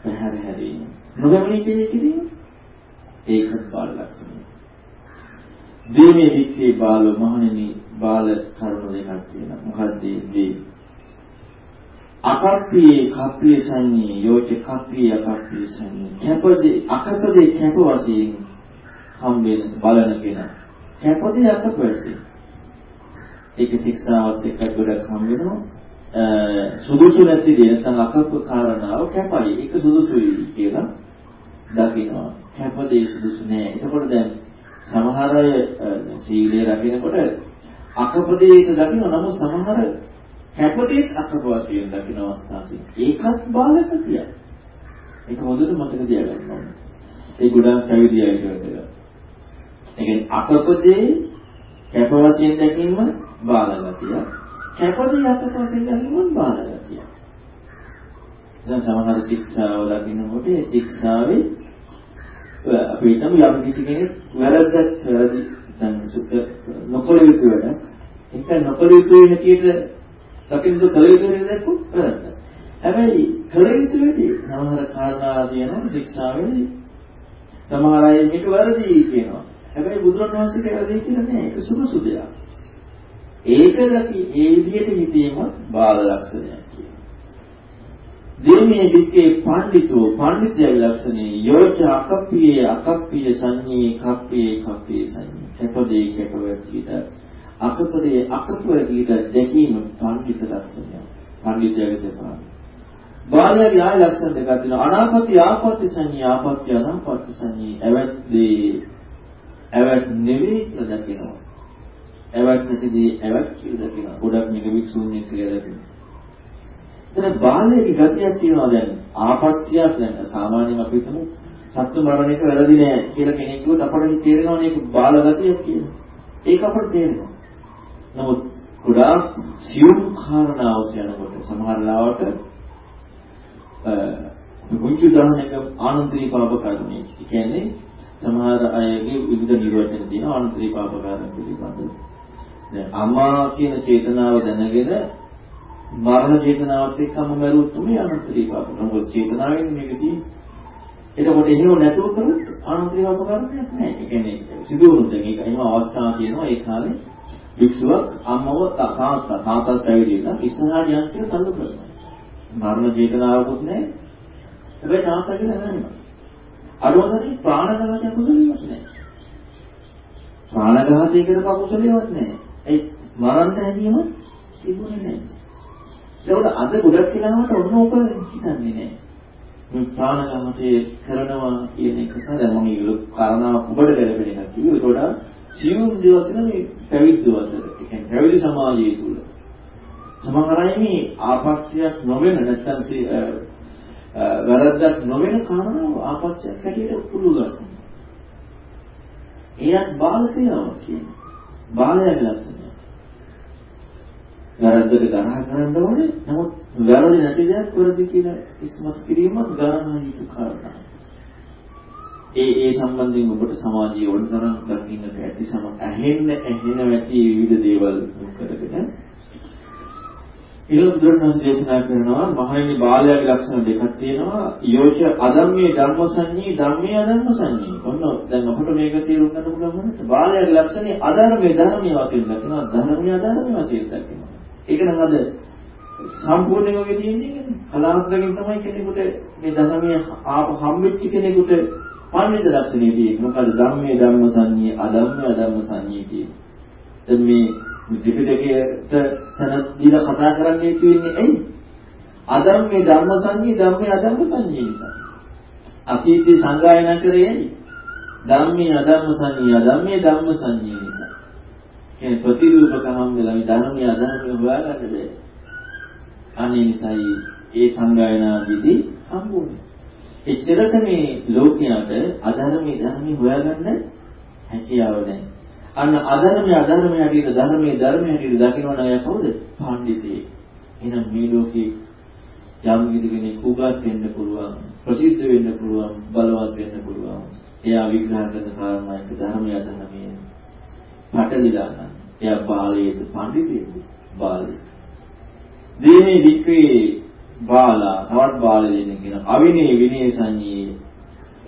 පැහැර හැරීම. නොගමනී කිරීම ඒකත් බාල ලක්ෂණය. දීමේ වික්‍රේ බාල මහණෙනි බාල කරුණු දෙකක් තියෙනවා. මොකක්ද මේ අකප්පියේ කප්පිය සංඤේ යෝච කප්පිය අකප්පිය සංඤේ. කැපදී අකපදී කැප වශයෙන් හම්බෙන බලන කෙනා කැපදී අකප වශයෙන්. ඒක ශික්ෂාවත් එක්ක ගොඩක් හම්බෙනවා. සුදුසු නැති දේ නැත්නම් අකප්ප කාරණාව කැපයි. ඒක සුදුසුයි කියලා දකිනවා. කැපදී සුදුසු නෑ. එතකොට දැන් සමහර අය සීලය රකින්නකොට අකපදේට දකින්න නමුත් සමහර කැපදේත් අකප වශයෙන් දකින්න අවස්ථාවක් ඒකත් බාලකතිය. ඒක හොඳට මතක තියාගන්න ඕනේ. ඒ ගොඩාක් පැවිදි අය කරනවා. ඒ කියන්නේ අකපදේ කැප වශයෙන් දැකීම බාලකතිය. කැපදේ අකප වශයෙන් දැකීම බාලකතිය. දැන් සමහර ශික්ෂාව දකින්නකොට ඒ ශික්ෂාවේ අපි හිතමු යම් කිසි කෙනෙක් වැරද්දක් වැරදි දැන් සුද්ධ නොකළ යුතු වැඩ ඒක නොකළ යුතු වෙන කීයට දකින්න කළ යුතු වෙන දැක්කොත් වැරද්ද. හැබැයි කළ යුතු වෙදී සමහර කාරණා තියෙනවා ශික්ෂාවේ සමහර අය මේක වැරදි කියනවා. හැබැයි බුදුරණවහන්සේ වැරදි කියලා නෑ ඒක සුදුසු දෙයක්. ඒක දකි ඒ විදිහට හිතීම බාල ලක්ෂණයක් කියනවා. දේමේ වික්කේ පඬිතෝ පඬිතය ලක්ෂණේ යෝච අකප්පියේ අකප්පිය සංඤේ කප්පියේ කප්පියේ සංඤේ කැපදේ කැපවැතිද අකපදේ අකපවැතිද දැකීම පඬිත ලක්ෂණය පඬිතයගේ සපා බාලයාගේ ආය ලක්ෂණ දෙකක් තියෙනවා. අනාපති ආපත්‍ය සංඤේ ආපත්‍ය අනාපත්‍ය සංඤේ. ඇවැත්දී ඇවැත් නෙවෙයි කියලා දකිනවා. ඇවැත් නැතිදී ඇවැත් කියලා දකිනවා. ගොඩක් මේක වික්ෂුන්‍ය කියලා දකිනවා. එතන බාලයේ ගතියක් තියෙනවා දැන්. ආපත්‍යක් දැන්. සාමාන්‍යයෙන් අපි හිතමු සත්තු මරණ එක වැරදි නෑ කියලා කෙනෙක් කිව්වොත් අපට තේරෙනවා මේක බාල ගතියක් කියලා. ඒක අපට තේරෙනවා. නමුත් ගොඩාක් සියුම් කාරණා අවශ්‍ය යනකොට සමහර ලාවට පුංචි උදාහරණයක් ආනන්තරී පාප කර්මය. ඒ කියන්නේ සමහර අයගේ විවිධ නිර්වචන තියෙන ආනන්තරී පාප කර්ම පිළිබඳව. දැන් අම්මා කියන චේතනාව දැනගෙන මරණ චේතනාවත් එක්කම මරුවොත් මේ ආනන්තරී පාප. මොකද චේතනාවෙන් මේක තියෙන්නේ. එතකොට එහෙම නැතුව කරොත් ආනන්තරී පාප කර්මයක් නැහැ. ඒ කියන්නේ සිදු වුණොත් දැන් ඒක එහෙම අවස්ථා තියෙනවා ඒ කාලේ වික්ෂුවක් අම්මව තාත්තා තාත්තා පැවිදිලා ඉස්සරහට යන්න කියලා තල්ලු කරනවා. මරණ චේතනාවකුත් නැහැ. හැබැයි තාත්තා කියලා නැහැ. අරවදනේ ප්‍රාණඝාතය කුසලියවත් නැහැ. ප්‍රාණඝාතය කරපු කුසලියවත් නැහැ. ඒ මරන්න හැදීම තිබුණේ නැහැ. ඒකට අද ගොඩක් වෙලාවට ඔන්න ඕක හිතන්නේ නැහැ. මේ ප්‍රාණඝාතය කරනවා කියන එක සහ දැන් මම ඒක කාරණා ඔබට ගැලපෙන එකක් කිව්වේ. ඒකට වඩා සියුම් දේවල් තියෙන මේ පැවිද්ද අතර. ඒ කියන්නේ පැවිදි සමාජය තුල. සමහර අය මේ ආපක්ෂයක් නොවන නැත්නම් වැරද්දක් නොවන කාරණාව ආපක්ෂයක් හැටියට පුළු ගන්නවා. එයත් බාල ක්‍රියාවක් කියන්නේ. බාලයාගේ ලක්ෂණය. වැරද්දට ගණහ කරන්න ඕනේ. නමුත් වැරදි නැති දෙයක් වැරදි කියලා ඉස්මතු කිරීමත් ගණන යුතු කාරණා. ඒ ඒ සම්බන්ධයෙන් ඔබට සමාජීය වඩතරම් දකින්නට ඇති සම ඇහෙන්න ඇහෙන ඇති විවිධ දේවල් කරගෙන ඊළඟ බුදුරණවහන්සේ දේශනා කරනවා මහණෙනි බාලයාගේ ලක්ෂණ දෙකක් තියෙනවා යෝච අධම්මේ ධර්ම සංඤී ධම්මේ අධම්ම සංඤී. ඔන්න දැන් අපිට මේක තේරුම් ගන්න පුළුවන් වුණත් බාලයාගේ ලක්ෂණේ අධර්මයේ ධර්මයේ වශයෙන් දකිනවා ධර්මයේ අධර්මයේ වශයෙන් දකිනවා. ඒක නම් අද සම්පූර්ණයෙන් ඔගේ තියෙන්නේ කලාත්මකකින් තමයි කෙනෙකුට මේ ධර්මයේ ආප හම්බෙච්ච කෙනෙකුට පඬිත ලක්ෂණේ තියෙන්නේ. මොකද ධම්මේ ධම්ම සංඤී අධම්මේ අධම්ම සංඤී කියන්නේ. දැන් මේ ත්‍රිපිටකයට තන දීලා කතා කරන්නේ කියන්නේ ඇයි? අධම්මේ ධර්ම සංඤී ධම්මේ අධම්ම සංඤී නිසා. අතීතේ සංගායනා කරේ ඇයි? ධම්මේ අධම්ම සංඤී අධම්මේ ධම්ම සංඤී නිසා. කියන්නේ ප්‍රතිරූපකම් වෙලා මේ ධර්මයේ අධර්මයේ හොයාගන්න බැහැ. අනේ නිසායි ඒ සංගායනාවේදී හම්බුනේ. එච්චරට මේ ලෝකයට අධර්මයේ ධර්මයේ හොයාගන්න හැකියාව නැහැ. අන්න අධර්මයේ අධර්මයේ හැටියට ධර්මයේ ධර්මයේ හැටියට දකින්න අය කවුද? පඬිතේ. එහෙනම් මේ ලෝකේ යම් කිසි කෙනෙක් උගත් වෙන්න පුළුවන්, ප්‍රසිද්ධ වෙන්න පුළුවන්, බලවත් වෙන්න පුළුවන්. එයා විග්‍රහ කරන කාරණා එක ධර්මයේ අධර්මයේ පටලිලා ගන්න. එයා බාලයේද පඬිතේද? බාලයේ. දීනේ වික්‍රේ බාලා තවත් බාලයෙක් කියන අවිනේ විනේ සංඤී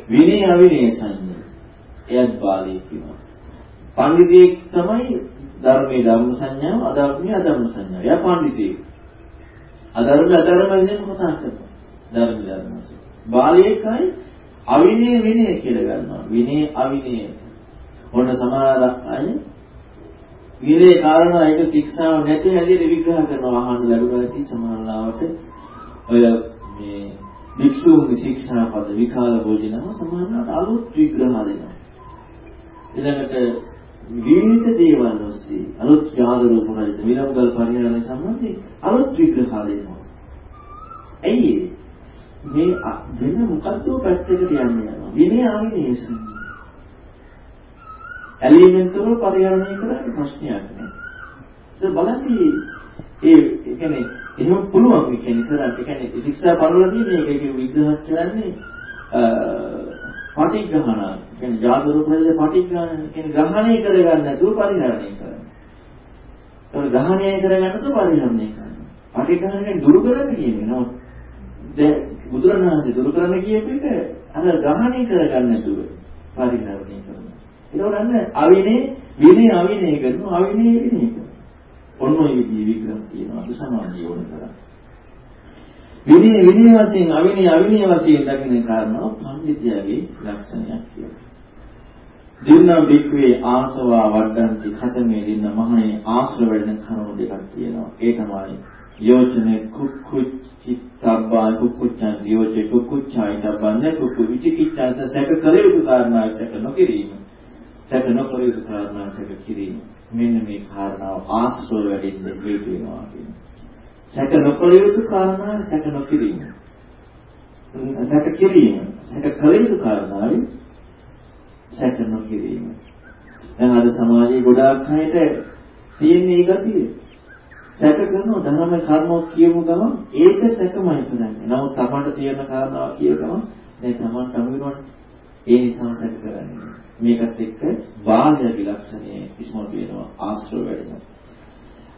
විනේ අවිනේ සංඤී එයත් බාලයෙක් කියනවා පඬිතෙක් තමයි ධර්මයේ ධර්ම සංඥාව, අධර්මයේ අධර්ම සංඥාව. එයා පඬිතෙක්. අධර්ම අධර්ම වශයෙන් කතා කරනවා. ධර්ම ධර්ම වශයෙන්. බාලයෙක්යි අවිනය විනය කියලා ගන්නවා. විනය අවිනය. ඔන්න සමහර අය විනය කාරණා ඒක ශික්ෂාව නැති හැටියට විග්‍රහ කරනවා අහන්න ලැබුණා ඇති සමහරවට ඔය මේ වික්ෂුන්ගේ ශික්ෂා පද විකාල භෝජනම සමහරවට අලුත් විග්‍රහ දෙනවා. ඊළඟට විවිධ දේවල් ඔස්සේ අලුත් යාද රූප හරිත විලම්ගල් පරිහරණය සම්බන්ධයෙන් අලුත් විග්‍රහ දෙනවා. ඇයි මේ වෙන මොකද්ද පැත්තකට යන්නේ යනවා. විනය ආවිනේසන. ඇලිමෙන්තුරු පරිහරණය කරන්න ප්‍රශ්නයක් නෑ. ඒක බලන්නේ ඒ කියන්නේ එහෙම පුළුවන් කියන්නේ කරා. ඒ කියන්නේ ශික්ෂා පරිවර්තනයේ මේක විග්‍රහ කරන්නේ පටිග්‍රහණ කියන්නේ ජාති රූපයේ පටිග්‍රහණ කියන්නේ ග්‍රහණය කරගන්න නැතුව පරිහරණය කරනවා. ඒක ග්‍රහණය කරගන්න නැතුව පරිහරණය කරනවා. පටිග්‍රහණය දුරු කරන්න කියන්නේ නෝ දැන් බුදුරණවහන්සේ දුරු කරන්න කියපු එක අර ග්‍රහණය කරගන්න නැතුව පරිහරණය කරනවා. ඒකෝට අන්න අවිනේ විනේ අවිනේ කරනවා අවිනේ විනේ කරනවා. ඔන්න ඔය විදිහේ විග්‍රහ තියෙනවා අද සමාජයේ ඕන කරන්නේ. විනය විනය වශයෙන් අවිනය අවිනය වශයෙන් දකින කාරණාව පඬිතියගේ ලක්ෂණයක් කියලා. දින්නම් වික්‍රේ ආසවා වඩන්ති khතමේ දින්න මහණේ ආශ්‍ර වැඩෙන කරුණු දෙකක් තියෙනවා. ඒ තමයි යෝචනේ කුක්කුච්චිත්තබ්බා කුක්කුච්චන් යෝචේ කුක්කුච්චායිතබ්බන්න කුක්කු විචිකිච්ඡාත සැක කර යුතු කාරණා සැක නොකිරීම. සැක නොකර යුතු කාරණා සැක කිරීම. මෙන්න මේ කාරණාව ආශ්‍රව වැඩෙන්න හේතු වෙනවා කියන්නේ. සැක නොකළ යුතු කාරණා සැක නොකිරීම. සැක කිරීම. සැක කළ යුතු කාරණාවේ සැක නොකිරීම. දැන් අද සමාජයේ ගොඩාක් අයට තියෙන මේ ගතිය. සැක කරනවා ධර්ම කර්මෝ කියමු ගමන් ඒක සැකමයි කරන්නේ. නමුත් තමන්ට තියෙන කාරණාව කිය ගමන් දැන් තමන්ට අමුවිනවනේ. ඒ නිසා සැක කරන්නේ. මේකත් එක්ක බාහ්‍ය විලක්ෂණය ඉස්මතු වෙනවා ආශ්‍රව වැඩෙනවා.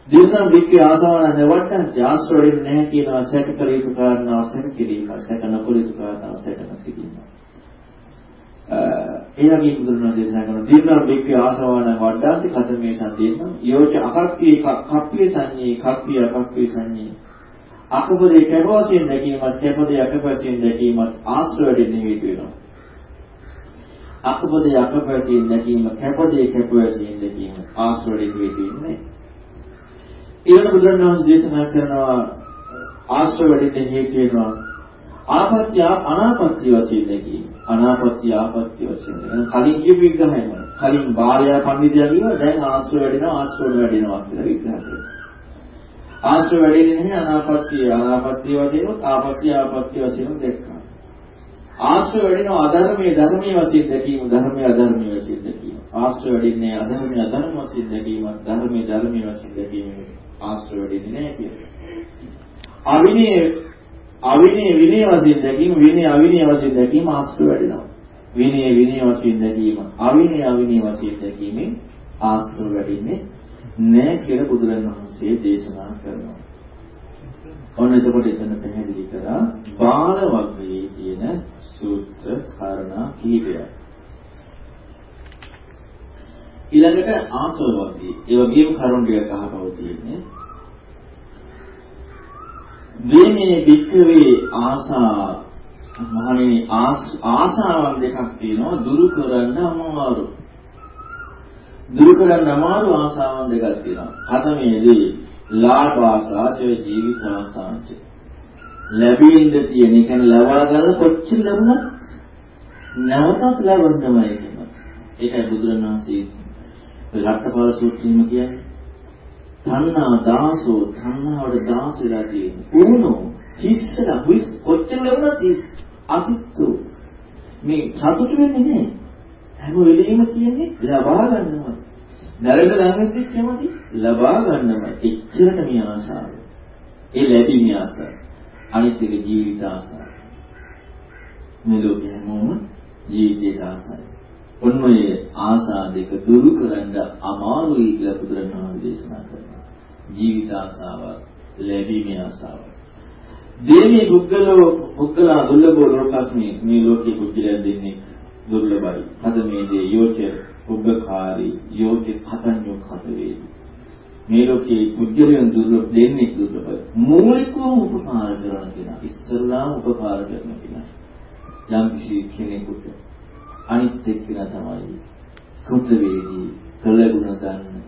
දිනන වික්‍රේ ආසාවන නැවට්ට ආශ්‍රව වෙන්නේ නැහැ කියනවා සැක කළ යුතු කාරණාව සැක කිරීම සැක නොකළ යුතු කාරණාව සැක නොකිරීම. ඒ වගේ බුදුරණන් දේශනා කරන දිනන වික්‍රේ ආසාවන වඩාන්ති කතමේ සම්දේශන යෝච අකප්පී කප්පී සංඤේ කප්පී අකප්පී සංඤේ අකපදේ කැපවසියෙන් දැකීමත් කැපදේ අකපවසියෙන් දැකීමත් ආශ්‍රව වෙන්නේ හේතු වෙනවා. අකපදේ අකපවසියෙන් දැකීම කැපදේ කැපවසියෙන් දැකීම ආශ්‍රවයෙන් හේතු වෙන්නේ. ඊළඟ බුදුරණවහන්සේ දේශනා කරනවා ආශ්‍රව වෙන්න හේතු වෙනවා ආපත්‍ය අනාපත්‍ය වශයෙන් දැකීම. අනාපත්‍ය ආපත්‍ය වශයෙන්. කලින් කියපු විග්‍රහයම. කලින් බාලයා පඬිතුයා කියනවා දැන් ආශ්‍රව වැඩෙනවා ආශ්‍රව වැඩෙනවා කියලා විග්‍රහ කරනවා. ආශ්‍රව වැඩෙන්නේ නැහැ අනාපත්‍ය අනාපත්‍ය වශයෙන් ආපත්‍ය ආපත්‍ය වශයෙන් දැක්කා. ආශ්‍රව වැඩෙනවා අධර්මයේ ධර්මයේ වශයෙන් දැකීම ධර්මයේ අධර්මයේ වශයෙන් දැකීම. ආශ්‍රව වැඩෙන්නේ අධර්මයේ අධර්ම වශයෙන් දැකීම ධර්මයේ ධර්මයේ වශයෙන් දැකීම ආශ්‍රව වැඩෙන්නේ නැහැ කියන්නේ. අවිනය අවිනය විනය වශයෙන් දැකීම විනය අවිනය වශයෙන් දැකීම ආශ්‍රව වැඩෙනවා. විනය විනය වශයෙන් දැකීම අවිනය අවිනය වශයෙන් දැකීමෙන් ආශ්‍රව වැඩෙන්නේ නැහැ කියලා බුදුරණවහන්සේ දේශනා කරනවා. ඔන්න එතකොට එතන පැහැදිලි කරා බාල වග්ගයේ තියෙන සූත්‍ර කාරණා කිහිපයක්. ඊළඟට ආසව වග්ගයේ ඒ වගේම කරුණ ටිකක් අහපව තියෙන්නේ. දේමේ වික්කවේ ආසා මහණෙනි ආසාවන් දෙකක් තියෙනවා දුරු කරන්න අමාරු. දුරු කරන්න අමාරු ආසාවන් දෙකක් තියෙනවා. හතමේදී ලාභ ආසාච ජීවිත ආසාච ලැබෙන්න තියෙන ඒ කියන්නේ ලබා ගන්න කොච්චර ලැබුණත් නැවතත් ලැබෙන්නමයි කියනවා. ඒකයි බුදුරණවහන්සේ රට්ටපාල සූත්‍රයේම කියන්නේ. තණ්හා දාසෝ තණ්හාවට දාස වෙලා තියෙන්නේ. උණෝ හිස්සලා හිස් කොච්චර ලැබුණත් හිස් අතිත්තු මේ සතුට වෙන්නේ නැහැ. හැම වෙලෙම කියන්නේ ලබා ගන්නවා. නැරෙන්න ළඟදී කැමති ලබා ගන්නවා. එච්චරට මේ ආශාව. ඒ ලැබීමේ ආශාව. අනිත් එක ජීවිත ආසාව. මේ ලෝකේ හැමෝම ජීවිතයට ආසයි. ඔන්න ඔය ආසා දෙක දුරු කරන්න අමාරුයි කියලා බුදුරණවහන්සේ දේශනා කරනවා. ජීවිත ආසාව, ලැබීමේ ආසාව. දේමේ පුද්ගලෝ පුද්ගලා දුර්ලභෝ ලෝකස්මී මේ ලෝකේ පුද්ගලයන් දෙන්නේ දුර්ලභයි. අද මේ දේ යෝච උබ්බකාරී යෝච කතඤ්ඤෝ කත වේදී. මේ ලෝකයේ පුද්ගලයන් දුර්ලභ දෙන්නේ දුර්ලභයි. මූලිකව උපකාර කරන කෙනා ඉස්සල්ලාම උපකාර කරන කෙනා. යම් කිසි කෙනෙකුට අනිත් එක්කෙනා තමයි කෘතවේදී කළගුණ ගන්න.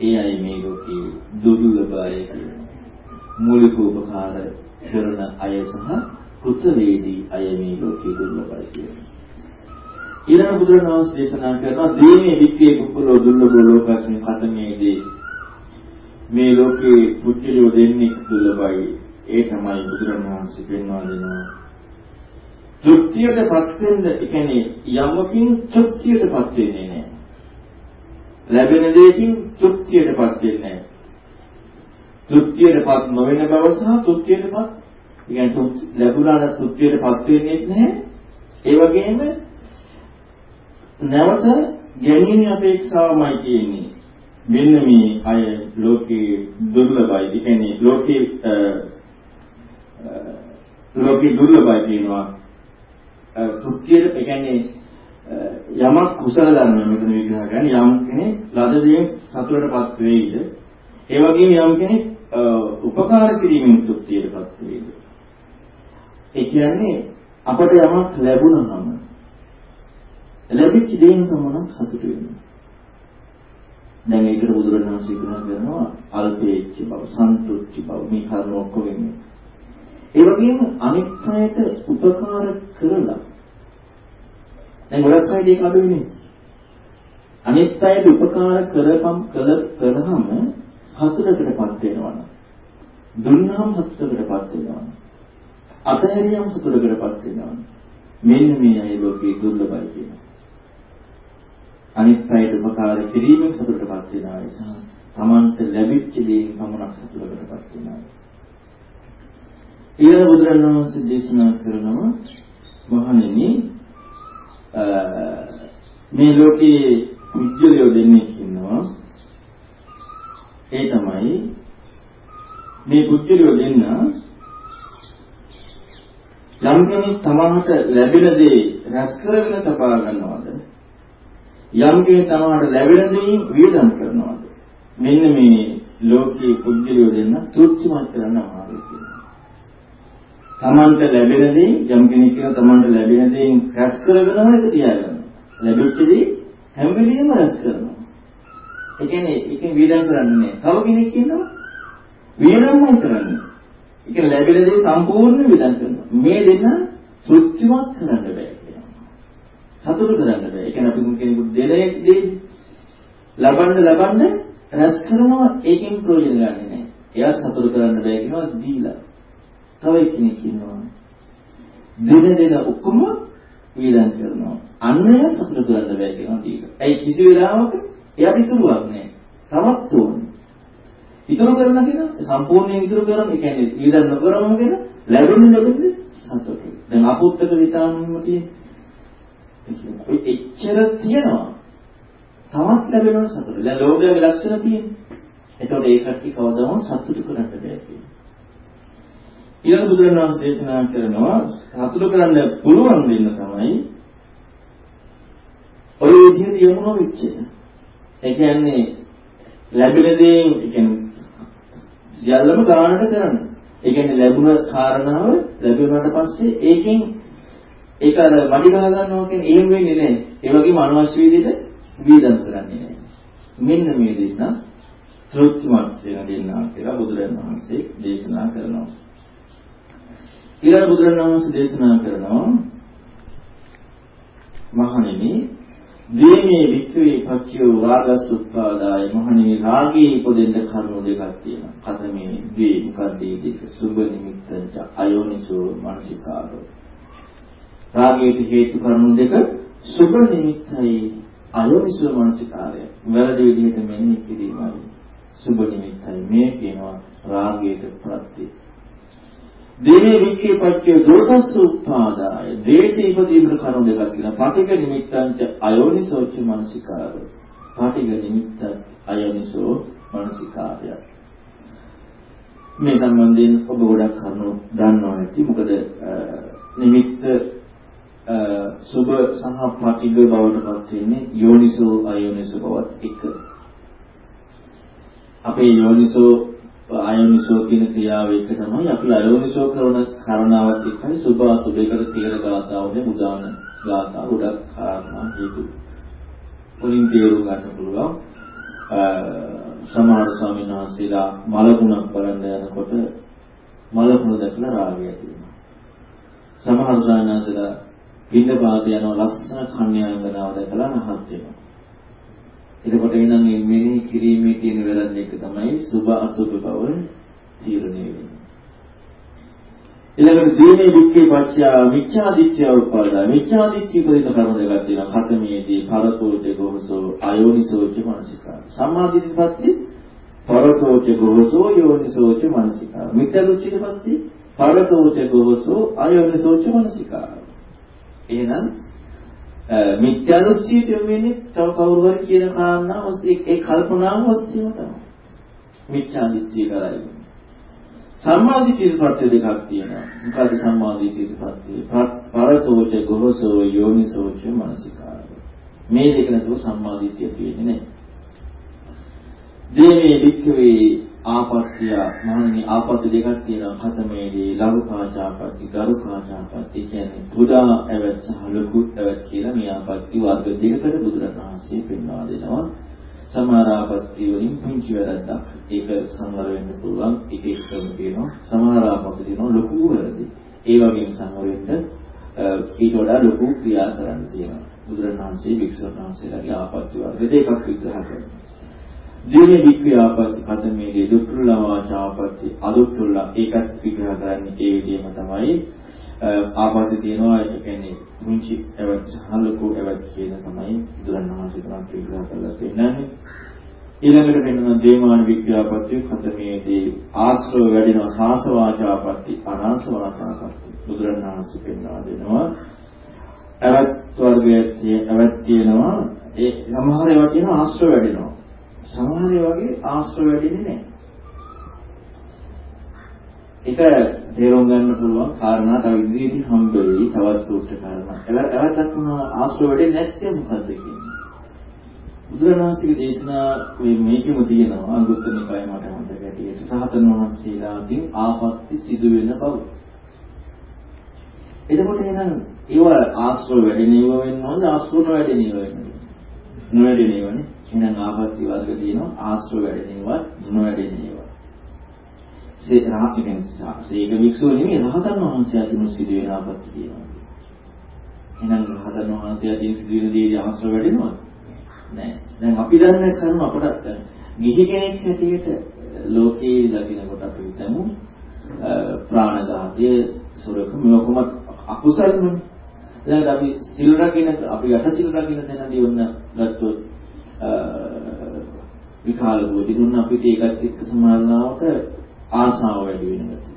ඒ අය මේ ලෝකයේ දුර්ලභ අය කියනවා. මූලික උපකාර කරන අය සහ කෘතවේදී අය මේ ලෝකයේ දුර්ලභයි කියනවා. ඊළඟ බුදුරණවහන්සේ දේශනා කරනවා දීමේ වික්කේ කුප්පලෝ දුර්ලභ ලෝකස්මින් කතමේදී මේ ලෝකේ පුජ්‍යලිය දෙන්නේ දුර්ලභයි. ඒ තමයි බුදුරණවහන්සේ පෙන්වා දෙනවා. තෘප්තියටපත් වෙන්න, ඒ කියන්නේ යමකින් තෘප්තියටපත් වෙන්නේ නැහැ. ලැබෙන දෙයකින් තෘප්තියටපත් වෙන්නේ නැහැ. තෘප්තියටපත් නොවන බව සහ තෘප්තියටපත්, ඒ කියන්නේ ලැබුණාට තෘප්තියටපත් වෙන්නේ නැහැ. ඒ වගේම නැවත ගැනීම අපේක්ෂාවමයි තියෙන්නේ. මෙන්න මේ අය ලෝකේ දුර්ලභයි. ඒ කියන්නේ ලෝකේ ලෝකේ දුර්ලභයි කියනවා. තුක්තියට ඒ කියන්නේ යමක් කුසල ධර්ම මෙතන විග්‍රහ කරන්නේ යම් කෙනෙක් ලද දෙයෙන් සතුටටපත් වෙයිද ඒ වගේම යම් කෙනෙක් උපකාර කිරීමෙන් තෘප්තියටපත් වෙයිද ඒ කියන්නේ අපට යමක් ලැබුණාම ලැබිච්ච දේෙන් තමයි සතුට වෙන්නේ දැන් ඒකට බුදුරණවහන්සේ විග්‍රහ කරනවා අල්පේච්ච බව, සන්තුෂ්ටි බව මේ කර්ම ඔක්කොම වෙන්නේ. ඒ වගේම අනිත් අයට උපකාර කරලා දැන් ගොඩක් අය ඒක අඩු වෙන්නේ. අනිත් අයට උපකාර කරපම් කළ කරාම සතුටකටපත් වෙනවා. දුන්නාම සතුටකටපත් වෙනවා. අතහැරියම සතුටකටපත් වෙනවා. මෙන්න මේ අය ලෝකේ දුර්ලභයි කියනවා. අනිත් අයට උපකාර කිරීමෙන් සතුටටපත් වෙන අය සහ Tamante ලැබිච්ච දේෙන් පමණක් සතුටකටපත් වෙනවා. ඊළඟ බුදුරණවහන්සේ දේශනා කරනවා මහණෙනි මේ ලෝකයේ විද්‍යලියෝ දෙන්නෙක් ඉන්නවා. ඒ තමයි මේ පුද්ගලයෝ දෙන්න යම් කෙනෙක් තමන්ට ලැබෙන දේ රැස් කරගෙන තබා ගන්නවද යම් කෙනෙක් තමන්ට ලැබෙන දේෙන් වියදම් කරනවද මෙන්න මේ ලෝකයේ පුද්ගලයෝ දෙන්න තෘප්තිමත් කරන්න අමාරුයි කියනවා. තමන්ට ලැබෙන දේ යම් කෙනෙක් කියන තමන්ට ලැබෙන දේෙන් රැස් කරගෙනම ඒක තියාගන්න. ලැබෙච්ච දේ හැම වෙලෙම රැස් කරනවා. ඒ කියන්නේ ඒකෙන් වියදම් කරන්නේ නැහැ. තව කෙනෙක් ඉන්නවා වියදම්මයි කරන්නේ. ඒ කියන්නේ ලැබෙන දේ සම්පූර්ණ වියදම් කරනවා. මේ දෙන්න තෘප්තිමත් කරන්න බෑ කියනවා. සතුටු කරන්න බෑ. ඒ කියන්නේ අපි කෙනෙකුට දෙන දේ ලබන්න ලබන්න රැස් කරනවා ඒකෙන් ප්‍රයෝජන ගන්නෙ නැහැ. එයා සතුටු කරන්න බෑ කියනවා දීලා. තව කෙනෙක් ඉන්නවා. දෙන දෙන ඔක්කොම වියදම් කරනවා. අන්නය සතුටු කරන්න බෑ කියනවා දීලා. ඇයි කිසි වෙලාවක එයාට ඉතුරුවක් නැහැ. තවත් ඕනේ. ඉතුරු කරන කෙනා සම්පූර්ණයෙන් ඉතුරු කරන ඒ කියන්නේ ඊදන් නොකරම කෙනා ලැබෙන්නේ ලැබෙන්නේ සතුටුයි. දැන් අපුත්තක විතාමම තියෙන්නේ. ඔය එච්චර තියෙනවා. තවත් ලැබෙනවා සතුට. දැන් ලෝභයේ ලක්ෂණ තියෙන්නේ. එතකොට ඒ කට්ටිය කවදාම සතුටු කරන්න බෑ කියන්නේ. ඊළඟ බුදුරණවහන්සේ දේශනා කරනවා සතුටු කරන්න පුළුවන් වෙන්න තමයි ඔය විදිහට යමුන වෙච්ච. ඒ කියන්නේ ලැබෙන දේ කියන්නේ සියල්ලම ගානට කරන්න. ඒ කියන්නේ ලැබුණ කාරණාව ලැබුණාට පස්සේ ඒකෙන් ඒක අර වඩි ගහ ගන්නවා කියන්නේ එහෙම වෙන්නේ නැහැ. ඒ වගේම අනවශ්‍ය විදිහට වීදම් කරන්නේ නැහැ. මෙන්න මේ දෙන්න තෘප්තිමත් වෙන දෙන්නා කියලා බුදුරජාණන් වහන්සේ දේශනා කරනවා. ඊළඟ බුදුරජාණන් වහන්සේ දේශනා කරනවා මහණෙනි දීමේ වික්‍රේ පච්චයෝ රාගස් උත්පාදාය මහණෙනි රාගයේ ඉපදෙන්න කරුණු දෙකක් තියෙනවා. කතමේ දී මොකක්ද ඒක සුබ නිමිත්තංච අයෝනිසෝ මානසිකාරෝ. රාගයේ හේතු කරුණු දෙක සුබ නිමිත්තයි. අයෝනිසෝ මානසිකාරය. වැරදි විදිහට මෙනෙහි කිරීමයි. සුබ නිමිත්තයි. මේ කියනවා රාගයට ප්‍රත්‍යය. දේවේ වික්ඛේ පච්චය දෝසස්ස උපාදාය. දේශේ ඉපදීමට කරුණු දෙකක් තියෙනවා. පටිඝ නිමිත්තංච අයෝනිසෝච මනසිකාරය. පටිඝ නිමිත්ත අයෝනිසෝ මනසිකාරය. මේ සම්බන්ධයෙන් ඔබ ගොඩක් කරුණු දන්නවා ඇති මොකද නිමිත්ත සුභ සහ පටිඝ බවට පත් වෙන්නේ යෝනිසෝ අයෝනිසෝ බවත් එක අපේ යෝනිසෝ ආයෝනිසෝ කියන ක්‍රියාව එක තමයි අපි අයෝනිසෝ කරන කරණාවත් එක්කයි සුභ අසුභයකට තීර ගාතාවනේ බුදාන ගාථා ගොඩක් කාරණා හේතු. වලින් තේරුම් ගන්න පුළුවන්. සමහර ස්වාමීන් වහන්සේලා මලකුණක් බලන්න යනකොට මලකුණ දැකලා රාගය ඇති වෙනවා. සමහර ස්වාමීන් වහන්සේලා පින්න පාත යන ලස්සන කන්‍යාංගනාව දැකලා නහත් වෙනවා. එතකොට එනම් මේ මෙනෙහි කිරීමේ තියෙන වැරද්ද එක තමයි සුභ අසුභ බව තීරණය වෙන්නේ. ඊළඟට දීනේ දුක්ඛේ පච්චා මිච්ඡා දිච්ඡය උපාදා මිච්ඡා දිච්ඡය පරිණ කර්ම දෙකක් තියෙනවා. කතමේදී පරතෝච ගෝසෝ අයෝනිසෝච මනසිකාර. සම්මාදිට්ඨි පස්සේ පරතෝච ගෝසෝ යෝනිසෝච මනසිකාර. මිත්‍යා දෘෂ්ටිට පස්සේ පරතෝච ගෝසෝ අයෝනිසෝච මනසිකාර. එහෙනම් මිත්‍යා දෘෂ්ටියට යොමු වෙන්නේ තව කවුරු හරි කියන කාරණා ඔස්සේ ඒ කල්පනාව ඔස්සේම තමයි. මිත්‍යා දෘෂ්ටිය කරයි. සම්මා දිට්ඨියට පත්‍ය දෙකක් තියෙනවා. මොකද සම්මා දිට්ඨියට පත්‍ය? පරතෝච ගොහසෝ යෝනිසෝච මනසිකාර. මේ දෙක නැතුව සම්මා දිට්ඨිය තියෙන්නේ නැහැ. දේමේ වික්ඛවේ ආපත්‍ය මහණනි ආපත්‍ය දෙකක් තියෙනවා. කතමේදී ලඝුකාචාපත්‍ය ගරුකාචාපත්‍ය කියන්නේ පුදා ඇවත් සහ ලඝු ඇවත් කියලා මේ ආපත්‍ය වර්ග දෙකකට බුදුරණවහන්සේ පෙන්වා දෙනවා. සමහර ආපත්‍ය වලින් පුංචි වැරද්දක් ඒක සංවර වෙන්න පුළුවන්. ඒක එක්කම තියෙනවා. සමහර ආපත්‍ය තියෙනවා ලොකු වැරදි. ඒ වගේම සංවර වෙන්න ඊට වඩා ලොකු ක්‍රියා කරන්න තියෙනවා. බුදුරණවහන්සේ වික්ෂුන් වහන්සේලාගේ ආපත්‍ය වර්ග දෙකක් විග්‍රහ කරනවා. දිනේ වික්‍රියාපත්ති කතමේදී දුක්ඛලා වාචාපත්ති අදුක්ඛලා ඒකත් විග්‍රහ කරන්නේ ඒ විදිහම තමයි ආපත්‍ය තියෙනවා. ඒ කියන්නේ මුංචි එවත් සහලකෝ එවත් කියන තමයි බුදුරණවහන්සේ තමයි විග්‍රහ කරලා තියෙන්නේ ඊළඟට වෙනවා දේමාන විද්‍යාපත්‍ය කතමේදී ආශ්‍රව වැඩිනවා. සාසවාචාපත්‍ය අනාසවාචාපත්‍ය බුදුරණාහි පෙන්වා දෙනවා. අවත් වර්ගයේ අවත් තියෙනවා. ඒ සමහර ඒවා තියෙනවා ආශ්‍රව වැඩිනවා. සමහර ඒවා වගේ ආශ්‍රව වැඩින්නේ නැහැ ඒක තේරුම් ගන්න පුළුවන් කාරණා තව ඉදිරියේදී හම්බ වෙයි තවත් සූත්‍ර කාරණා. එවැත්තක් වුණා ආශ්‍රව වැඩි නැත්නම් මොකද්ද කියන්නේ? බුදුරණාහිගේ දේශනා මේ මේකෙම තියෙනවා අංගුත්තර නිකාය මට මතක ඇටියට රහතන් වහන්සේලාගෙන් ආපත්‍ති සිදු වෙන බව. එතකොට එහෙනම් ඒව ආශ්‍රව වැඩි නේව වෙන්න ඕනද ආශ්‍රව වැඩි නේව වෙන්න නොවැඩි නේවනේ. එහෙනම් ආපත්‍ති වර්ග තියෙනවා ආශ්‍රව වැඩි නේව නොවැඩි නේව. සේක වික්ෂුව නෙමෙයි රහතන් වහන්සේ අදිනු සිදුවෙන ආපත්‍ය කියනවා. එහෙනම් රහතන් වහන්සේ අදින් සිදුවෙන දේ ආශ්‍රව වැඩෙනවද? නෑ. දැන් අපි දන්න කරුණ අපට ගිහි කෙනෙක් හැටියට ලෝකේ දකින්නකොට අපි හිතමු ප්‍රාණඝාතය සොරකම මොකම අකුසල්මනේ. දැන් අපි සිල් රකින්න අපි යට සිල් රකින්න තැනදී වුණ ගත්තොත් විකාල භෝධි දුන්න අපිට ඒකත් එක්ක සමානවට ආශාව වැඩි වෙන ගතිය.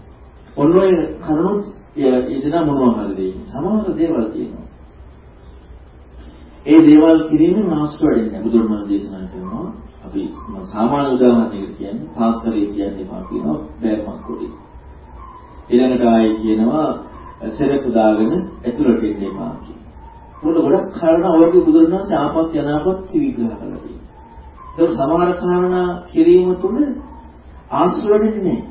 ඔන්න ඔය කරුණුත් යෙදෙන මොනවා හරි දෙයකින් සමහර දේවල් තියෙනවා. ඒ දේවල් කිරීමෙන් මාස්ට් වැඩෙන්නේ බුදුරජාණන් දේශනා කරනවා. අපි සාමාන්‍ය උදාහරණයකට කියන්නේ තාත්තරේ කියන්නේ පා කියනවා බෑමක් කොටි. ඊළඟට ආයේ කියනවා සෙරපු දාගෙන ඇතුළට එන්න එපා කියනවා. මොකද ගොඩක් කාරණා වගේ බුදුරජාණන් ආපත් යනාපත් විග්‍රහ කරලා තියෙනවා. ඒක සමහර කාරණා කිරීම තුළ ආශ්‍රව වෙන්නේ නැහැ.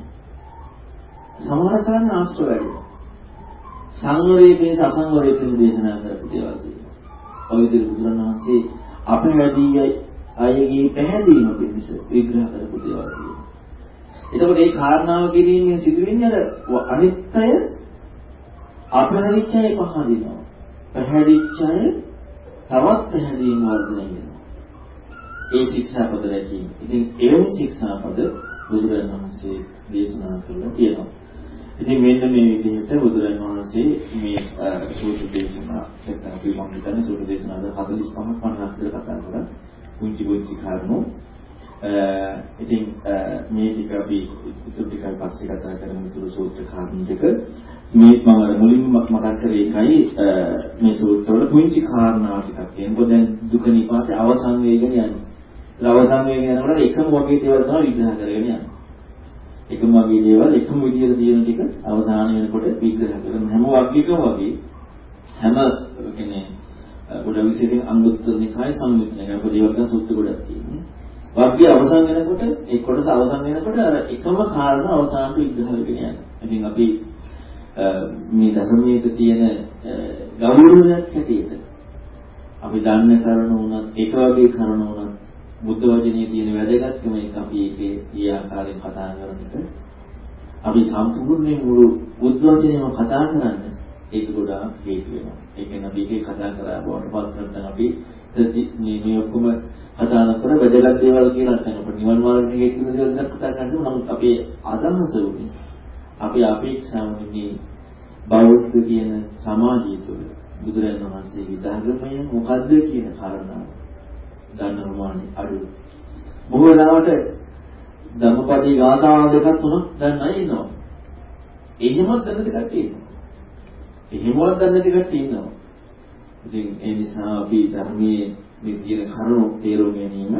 සමහර කාරණා ආශ්‍රව වැඩිනවා. සංවරයේ පිණිස අසංවරයේ පිණිස දේශනා කරපු දේවල් තියෙනවා. ඔය විදිහට බුදුරණවහන්සේ අපේ වැඩි අයගේ පැහැදීම පිණිස විග්‍රහ කරපු දේවල් තියෙනවා. එතකොට මේ කාරණාව කිරීමෙන් සිදුවෙන්නේ අර අනිත්‍ය අපහැදිච්ච අය පහදිනවා. පැහැදිච්ච අය තවත් පැහැදීම වර්ධනය වෙනවා. ඒ ශික්ෂාපද රැකීම. ඉතින් එවැනි ශික්ෂාපද බුදුරජාණන් වහන්සේ දේශනා කරලා තියෙනවා. ඉතින් මෙන්න මේ විදිහට බුදුරජාණන් වහන්සේ මේ සූත්‍ර දේශනා නැත්නම් අපි මම හිතන්නේ සූත්‍ර දේශනා 45ක් 50ක් විතර කතා කරා. පුංචි පුංචි කරුණු. ඉතින් මේ ටික අපි ඉතුරු ටිකයි පස්සේ කතා කරමු ඉතුරු සූත්‍ර කරුණු ටික. මේ මම මුලින්ම මතක් කරේ එකයි මේ සූත්‍රවල පුංචි කාරණා ටිකක් තියෙනවා. දැන් දුක නිපාතේ අවසන් වේගෙන යන්නේ. අවසන් වෙගෙන යනකොට එකම වගේ දේවල් තමයි විග්‍රහ කරගෙන යන්නේ. එකම වගේ දේවල් එකම විදියට තියෙන ටික අවසාන වෙනකොට විග්‍රහ කරන හැම වග්ගයකම වගේ හැම කියන්නේ පොඩ විශේෂයෙන් අංගුත්තර නිකාය සම්මිතනය අපේ දේවල් සූත්‍ර ගොඩක් තියෙනවා. වග්ගය අවසන් වෙනකොට ඒ කොටස අවසන් වෙනකොට අර එකම කාරණා අවසානට විග්‍රහ කරගෙන යනවා. ඉතින් අපි මේ ධර්මයේ තියෙන ගෞරවයක් හැටියට අපි දන්න කරුණු උනත් එක වගේ කරුණු උනත් බුද්ධ වචනේ තියෙන වැදගත්කම එක අපි ඒකේ ඊ ආකාරයෙන් කතා කරනකොට අපි සම්පූර්ණයෙන් මුළු බුද්ධ වචනේම කතා කරන්න ඒක ගොඩාක් හේතු වෙනවා. ඒ කියන්නේ අපි ඒකේ කතා කරා බවට පත් කරන අපි මේ මේ ඔක්කොම කතා නොකර වැදගත් දේවල් කියලා නැත්නම් අපිට නිවන් මාර්ගයේ හේතු වෙන දේවල් ගැන කතා කරන්නේ නමුත් අපේ අදහස උනේ අපි අපේක්ෂාව වෙන්නේ බෞද්ධ කියන සමාජය තුළ බුදුරජාණන් වහන්සේගේ ධර්මය මොකද්ද කියන කාරණාව දන්න ප්‍රමාණය අඩුයි. බොහෝ වෙලාවට ධම්මපදී ගාථා දෙකක් තුනක් දන්න අය ඉන්නවා. එහෙමත් දන්න ටිකක් ඉන්නවා. එහෙමවත් දන්න ටිකක් ඉන්නවා. ඉතින් ඒ නිසා අපි ධර්මයේ මේ තියෙන කරුණු තේරුම් ගැනීම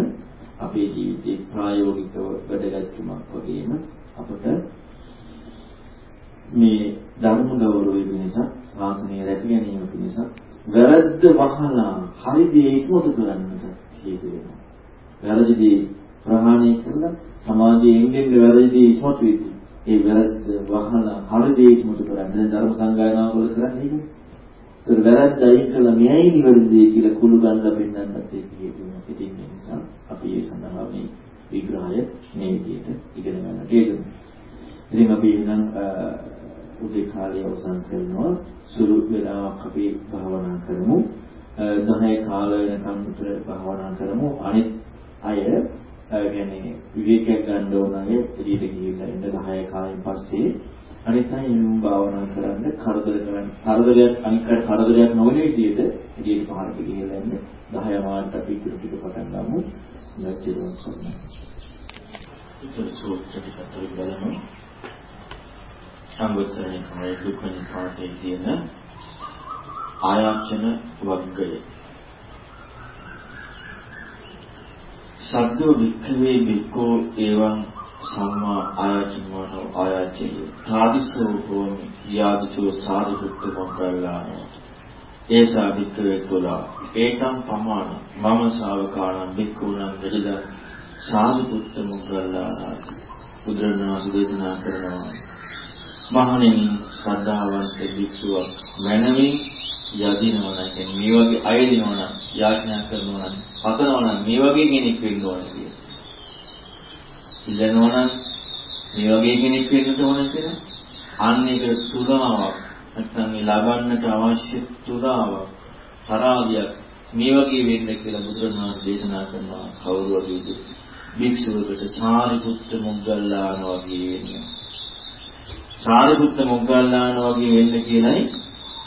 අපේ ජීවිතේ ප්‍රායෝගිකව වැඩගත්කමක් වගේම අපට මේ ධර්ම ගෞරවය වෙනස ශාසනය රැක ගැනීම පිණිස වැරද්ද වහලා හරි දේ ඉස්මතු කරන්නට හේතු වෙනවා. වැරදිදී ප්‍රහාණය කරලා සමාජයේ එන්නේ වැරදිදී ඉස්මතු වෙදී. ඒ වැරද්ද වහලා හරි දේ ඉස්මතු කරන්න ධර්ම සංගායනාව වල කරන්නේ ඒක. ඒතර වැරද්ද අයින් කළා මෙයයි නිවැරදි කියලා කුළු ගන්න පෙන්නන්නත් ඒක හේතු වෙනවා. ඉතින් ඒ නිසා අපි ඒ සඳහා මේ විග්‍රහය මේ විදිහට ඉගෙන ගන්නට යෙදුණා. ඉතින් අපි නම් උදේ කාලේ අවසන් කරනවා සුළු වෙලාවක් අපි භාවනා කරමු. 10 කාල වෙනකම් විතර භාවනා කරමු. අනිත් අය කියන්නේ විවේකයක් ගන්න ඕන අය එළියට ගිහිල්ලා ඉන්න 10 කාලෙන් පස්සේ අනිත් අය එනම් භාවනා කරන්න කරදර කරන්න. කරදරයක් අනිකට කරදරයක් නොවන විදිහට එළියට පහරට ගිහිල්ලා ඉන්න 10 මාට අපි ඉතුරු ටික පටන් ගමු. නැතිවෙන්න සම්මත. ඉතින් සූත්‍ර ටික බලමු. සංගතසරණේ කාය දුක්ඛ නිපාතේ තියෙන ආයාචන වග්ගය. සද්දෝ වික්ඛවේ වික්ඛෝ එවං සම්මා ආයතනෝ ආයතේ තාදිසෝ හෝමි යාදිසෝ සාරිපුත්ත මොග්ගල්ලාන ඒසා වික්ඛවේ තුලා ඒකම් පමාන මම ශාවකාණං වික්ඛුණං විදද සාරිපුත්ත මොග්ගල්ලාන බුදුරණවහන්සේ දේශනා කරනවා. මහණෙනි ශ්‍රද්ධාවන්ත භික්ෂුවක් මනමින් යදිනවා නම් කියන්නේ මේ වගේ අයදිනවා නම් යාඥා කරනවා නම් පතනවා නම් මේ වගේ කෙනෙක් වෙන්න ඕන කියලා. ඉල්ලනවා නම් මේ වගේ කෙනෙක් වෙන්න ඕන කියලා. අන්න ඒක තුරාවක් නැත්නම් මේ ලබන්නට අවශ්‍ය තුරාවක් තරාවියක් මේ වගේ වෙන්න කියලා බුදුරණවහන්සේ දේශනා කරනවා කවුරු වගේද? භික්ෂුවකට සාරිපුත්ත මොග්ගල්ලාන වගේ වෙන්නේ. සාරිපුත්ත මොග්ගල්ලාන වගේ වෙන්න කියලයි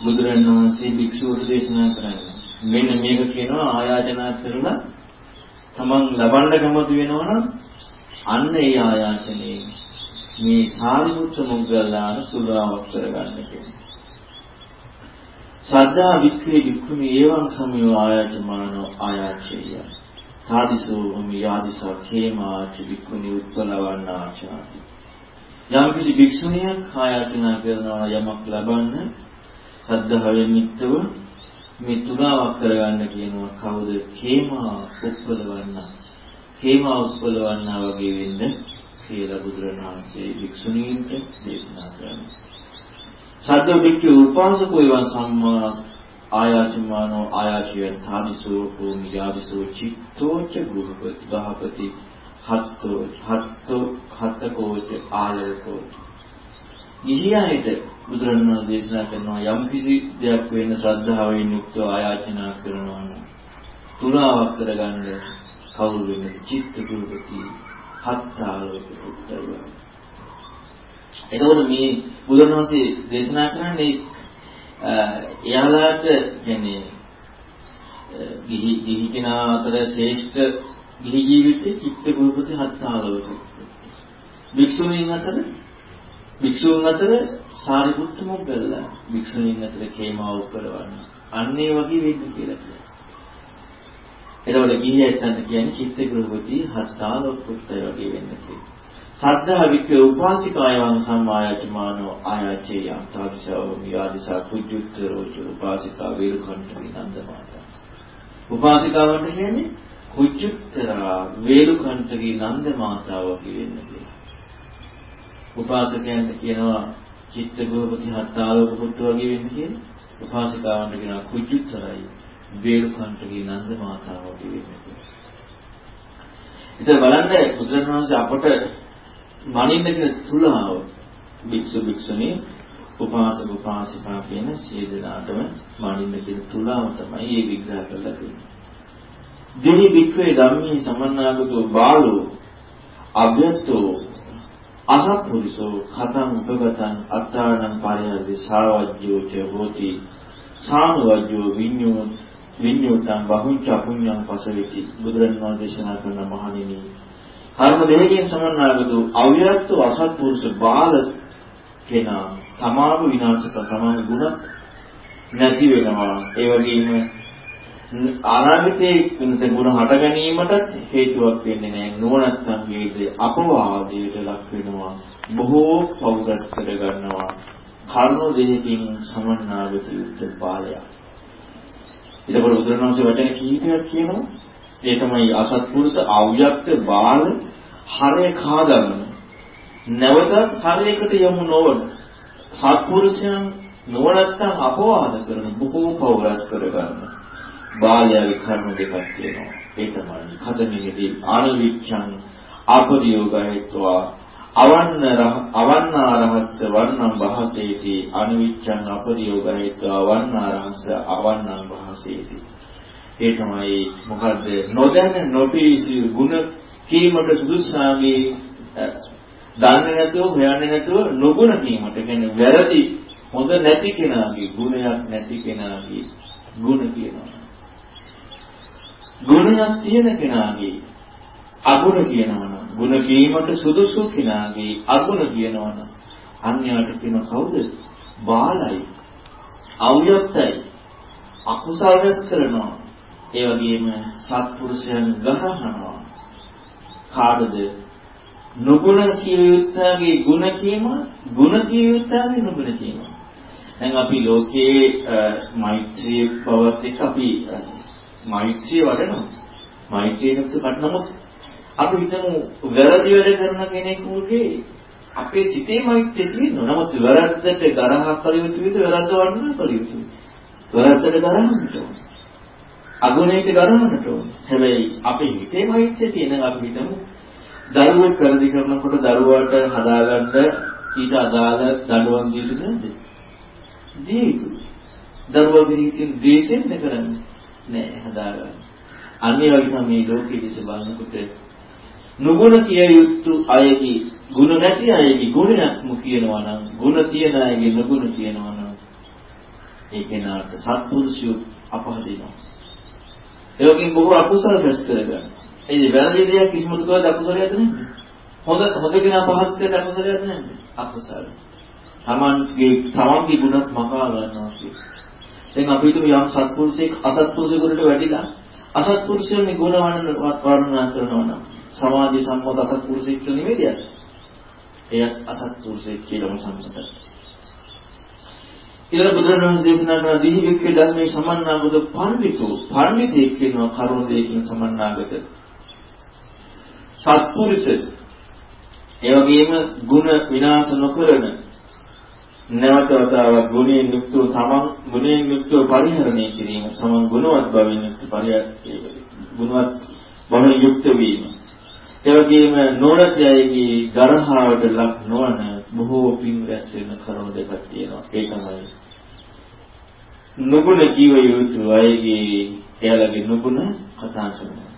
බුදුරණවහන්සේ භික්ෂුවට දේශනා කරන්නේ. මෙන්න මේක කියනවා ආයාචනා කරලා තමන් ලබන්න කැමති වෙනවනම් අන්න ඒ ආයාචනයේ මේ සාරිපුත්‍ර මොග්ගල්ලාන සුරාවක් කරගන්න කියන්නේ. සද්ධා වික්ඛේ වික්ඛුනි ඒවං සමයෝ ආයතමානෝ ආයාචේය. සාදිසෝ හමි යාදිසා khේමාච වික්ඛුනි උත්පලවන්නාචාති. යම් කිසි භික්ෂුණියක් ආයාචනා කරනවා යමක් ලබන්න සද්ධාවෙන් යුක්තව මේ තුනාවක් කරගන්න කියනවා කවුද? කේමා උප්පලවන්න. කේමා උප්පලවන්නා වගේ වෙන්න කියලා බුදුරණවහන්සේ වික්ෂුණීන්ට දේශනා කරනවා. සද්ද වික්ඛ උපාසකෝ එවං සම්මා ආයාචමානෝ ආයාචිය ස්ථානිසෝ භූමියාවිසෝ චිත්තෝච ගෘහපති ගහපති හත්තෝ හත්තෝ හතකෝච ආයකෝච ගිහියන්ට බුදුරණවහන්සේ දේශනා කරනවා යම් කිසි දෙයක් වෙන ශ්‍රද්ධාවෙන් යුක්තව ආයාචනා කරනවා නම් තුනාවක් කරගන්න කවුරු වෙනද චිත්ත කුලපති හත්තාලෝක පුත්‍රය. එතකොට මේ බුදුරණවහන්සේ දේශනා කරන්නේ එයාලාට කියන්නේ ගිහි ගිහි කෙනා අතර ශ්‍රේෂ්ඨ ගිහි ජීවිතේ චිත්ත කුලපති හත්තාලෝක. වික්ෂුණීන් අතර භික්ෂුන් අතර සාරිපුත්ත මොග්ගල්ලා භික්ෂුණීන් අතර කේමාව උපරවන්න. අන්න ඒ වගේ වෙන්න කියලා කියනවා. එතකොට ගිහියන්ට කියන්නේ චිත්ත ගෘහපති හත්තාල පුත්තය වගේ වෙන්න කියලා. සද්ධා වික්ක උපාසිකායන් සම්මායචමානෝ ආයචේ යන්තාවිසව මියාදිසා කුජුත්තරෝච උපාසිකා වේලුකණ්ඨ විනන්දමාතා. උපාසිකාවන්ට කියන්නේ කුජුත්තරා වේලුකණ්ඨ නන්ද මාතාව වගේ වෙන්න කියලා. උපාසකයන්ට කියනවා චිත්ත ගෝපති හත්තාලෝක පුත්තු වගේ වෙන්න කියලා. උපාසිකාවන්ට කියනවා කුජුත්තරයි වේලුකන්ටගේ නන්ද මාතාව වගේ වෙන්න කියලා. ඉතින් බලන්න බුදුරණවහන්සේ අපට මනින්න කියන තුලාව භික්ෂු භික්ෂුණී උපාසක උපාසිකා කියන සිය දෙනාටම මනින්න කියන තුලාව තමයි මේ විග්‍රහ කරලා තියෙන්නේ. දෙහි වික්‍රේ ධම්මේ සමන්නාගතෝ බාලෝ අභ්‍යත්තෝ අසත්පුරුෂෝ කතං උපගතං අත්තානං පරිහරති සාවජ්ජෝ ච හෝති සානුවජ්ජෝ විඤ්ඤෝ විඤ්ඤෝතං බහුංච පුඤ්ඤං පසවිති බුදුරණවහන්සේ දේශනා කරන මහණෙනි කර්ම දෙකකින් සමන්නාගතු අවිරත්තු අසත්පුරුෂ බාල කෙනා තමාව විනාශ කර තමාගේ ගුණ නැති වෙනවා ඒ වගේම අනාගතයේ වෙනස ගුණ හට ගැනීමටත් හේතුවක් වෙන්නේ නැහැ. නුවණත්තන් වේද අපවාදයට ලක් වෙනවා. බොහෝ පෞරස් කර ගන්නවා. කර්ණ දෙකකින් සමන්නාගත යුක්ත බාලය. ඊටපොර බුදුරණවහන්සේ වචන කීපයක් කියනවා. ඒ තමයි අසත්පුරුෂ අව්‍යක්ත බාල හරය කාදන්න. නැවතත් හරයකට යමු නොවන සත්පුරුෂයන් නුවණත්තන් අපවාද කරන බොහෝ පෞරස් කර ගන්නවා. බාලයාගේ කර්ම දෙකක් තියෙනවා. ඒ තමයි කදමියේදී ආනවිච්ඡං අපරියෝගයත්වා අවන්න අවන්නාරහස්ස වන්නම් භාසේති අනිවිච්ඡං අපරියෝගයත්වා අවන්නාරහස්ස අවන්නම් භාසේති. ඒ තමයි මොකද්ද නොදැන නොපිරිසි ගුණ කීමට සුදුසුනාගේ දන්නේ නැතුව හොයන්නේ නැතුව නුගුණ කීමට කියන්නේ වැරදි හොඳ නැති කෙනාගේ ගුණයක් නැති කෙනාගේ ගුණ කියනවා. ගුණයක් තියෙන කෙනාගේ අගුණ කියනවනම් ගුණ කීමට සුදුසු කෙනාගේ අගුණ කියනවනම් අන්‍යයට කියන කවුද? බාලයි. අව්‍යක්තයි. අකුසල රැස් කරනවා. ඒ වගේම සත්පුරුෂයන් ගහනවා. කාටද? නුගුණ කිය යුත්තගේ ගුණ කීම, ගුණ කිය යුත්තගේ නුගුණ කීම. දැන් අපි ලෝකයේ මෛත්‍රී බවත් එක්ක අපි මෛත්‍රිය වඩනවා. මෛත්‍රිය නුත් කඩනමුත් අපි හිතමු වැරදි වැඩ කරන කෙනෙකුගේ අපේ සිතේ මෛත්‍රිය තියෙනවා. නමුත් වැරද්දට ගරහක් කළ යුතු විදිහ වැරද්ද වඩන්න කළ යුතුයි. වැරද්දට ගරහන්නට ඕන. අගුණයට ගරහන්නට ඕන. හැබැයි අපේ හිතේ මෛත්‍රිය තියෙන අපි හිතමු දරුවෙක් වැරදි කරනකොට දරුවාට හදාගන්න ඊට අදාළ දඬුවම් දිය යුතු නැද්ද? දිය යුතුයි. දරුවා පිළිකින් ද්වේෂයෙන් කරන්නේ නෑ හදාගන්න. අනිත් වගේ තමයි මේ ලෝකෙ දිස බලනකොට නුගුණ කිය යුතු අයගේ ගුණ නැති අයගේ ගුණයක්ම කියනවා නම් ගුණ තියෙන අයගේ නුගුණ කියනවා නම් ඒ කෙනාට සත්පුරුෂය අපහදිනවා. ඒ වගේම බොහෝ අකුසල රැස් කරගන්න. ඒ වැරදි දෙයක් කිසිමතු කරද අකුසලයක්ද නැද්ද? හොඳ හොඳ කෙනා පහත් කරද අකුසලයක්ද නැද්ද? අකුසල. තමන්ගේ තමන්ගේ ගුණත් මකා ගන්නවා කියන්නේ. දැන් අපි හිතමු යම් සත්පුරුෂයෙක් අසත්පුරුෂයෙකුට වැඩිලා අසත්පුරුෂයන්ගේ ගුණ වර්ණනා කරනවා නම් සමාධි සම්මත අසත්පුරුෂයෙක් කියලා නෙමෙයි එයත් අසත්පුරුෂයෙක් කියලාම සම්මතයි. ඊළඟ බුදුරජාණන් දේශනා කරන දිහි වික්ඛ ධර්මයේ සමන්නාගත පඬිතු පඬිතෙක් කියනවා කරුණ දෙකකින් සමන්නාගත සත්පුරුෂ ඒ වගේම ಗುಣ විනාශ නොකරන නැවත වතාවක් ගුණයෙන් යුක්තව තමන් ගුණයෙන් යුක්තව පරිහරණය කිරීම තමන් ගුණවත් බවින් යුක්ත පරිහරණය ගුණවත් බවින් යුක්ත වීම. ඒ වගේම නොනැතියගේ ගරහාවට ලක් නොවන බොහෝ පින් රැස් වෙන කරුණු දෙකක් තියෙනවා. ඒ තමයි නුගුණ ජීව යුතු අයගේ එයාලගේ නුගුණ කතා කරනවා.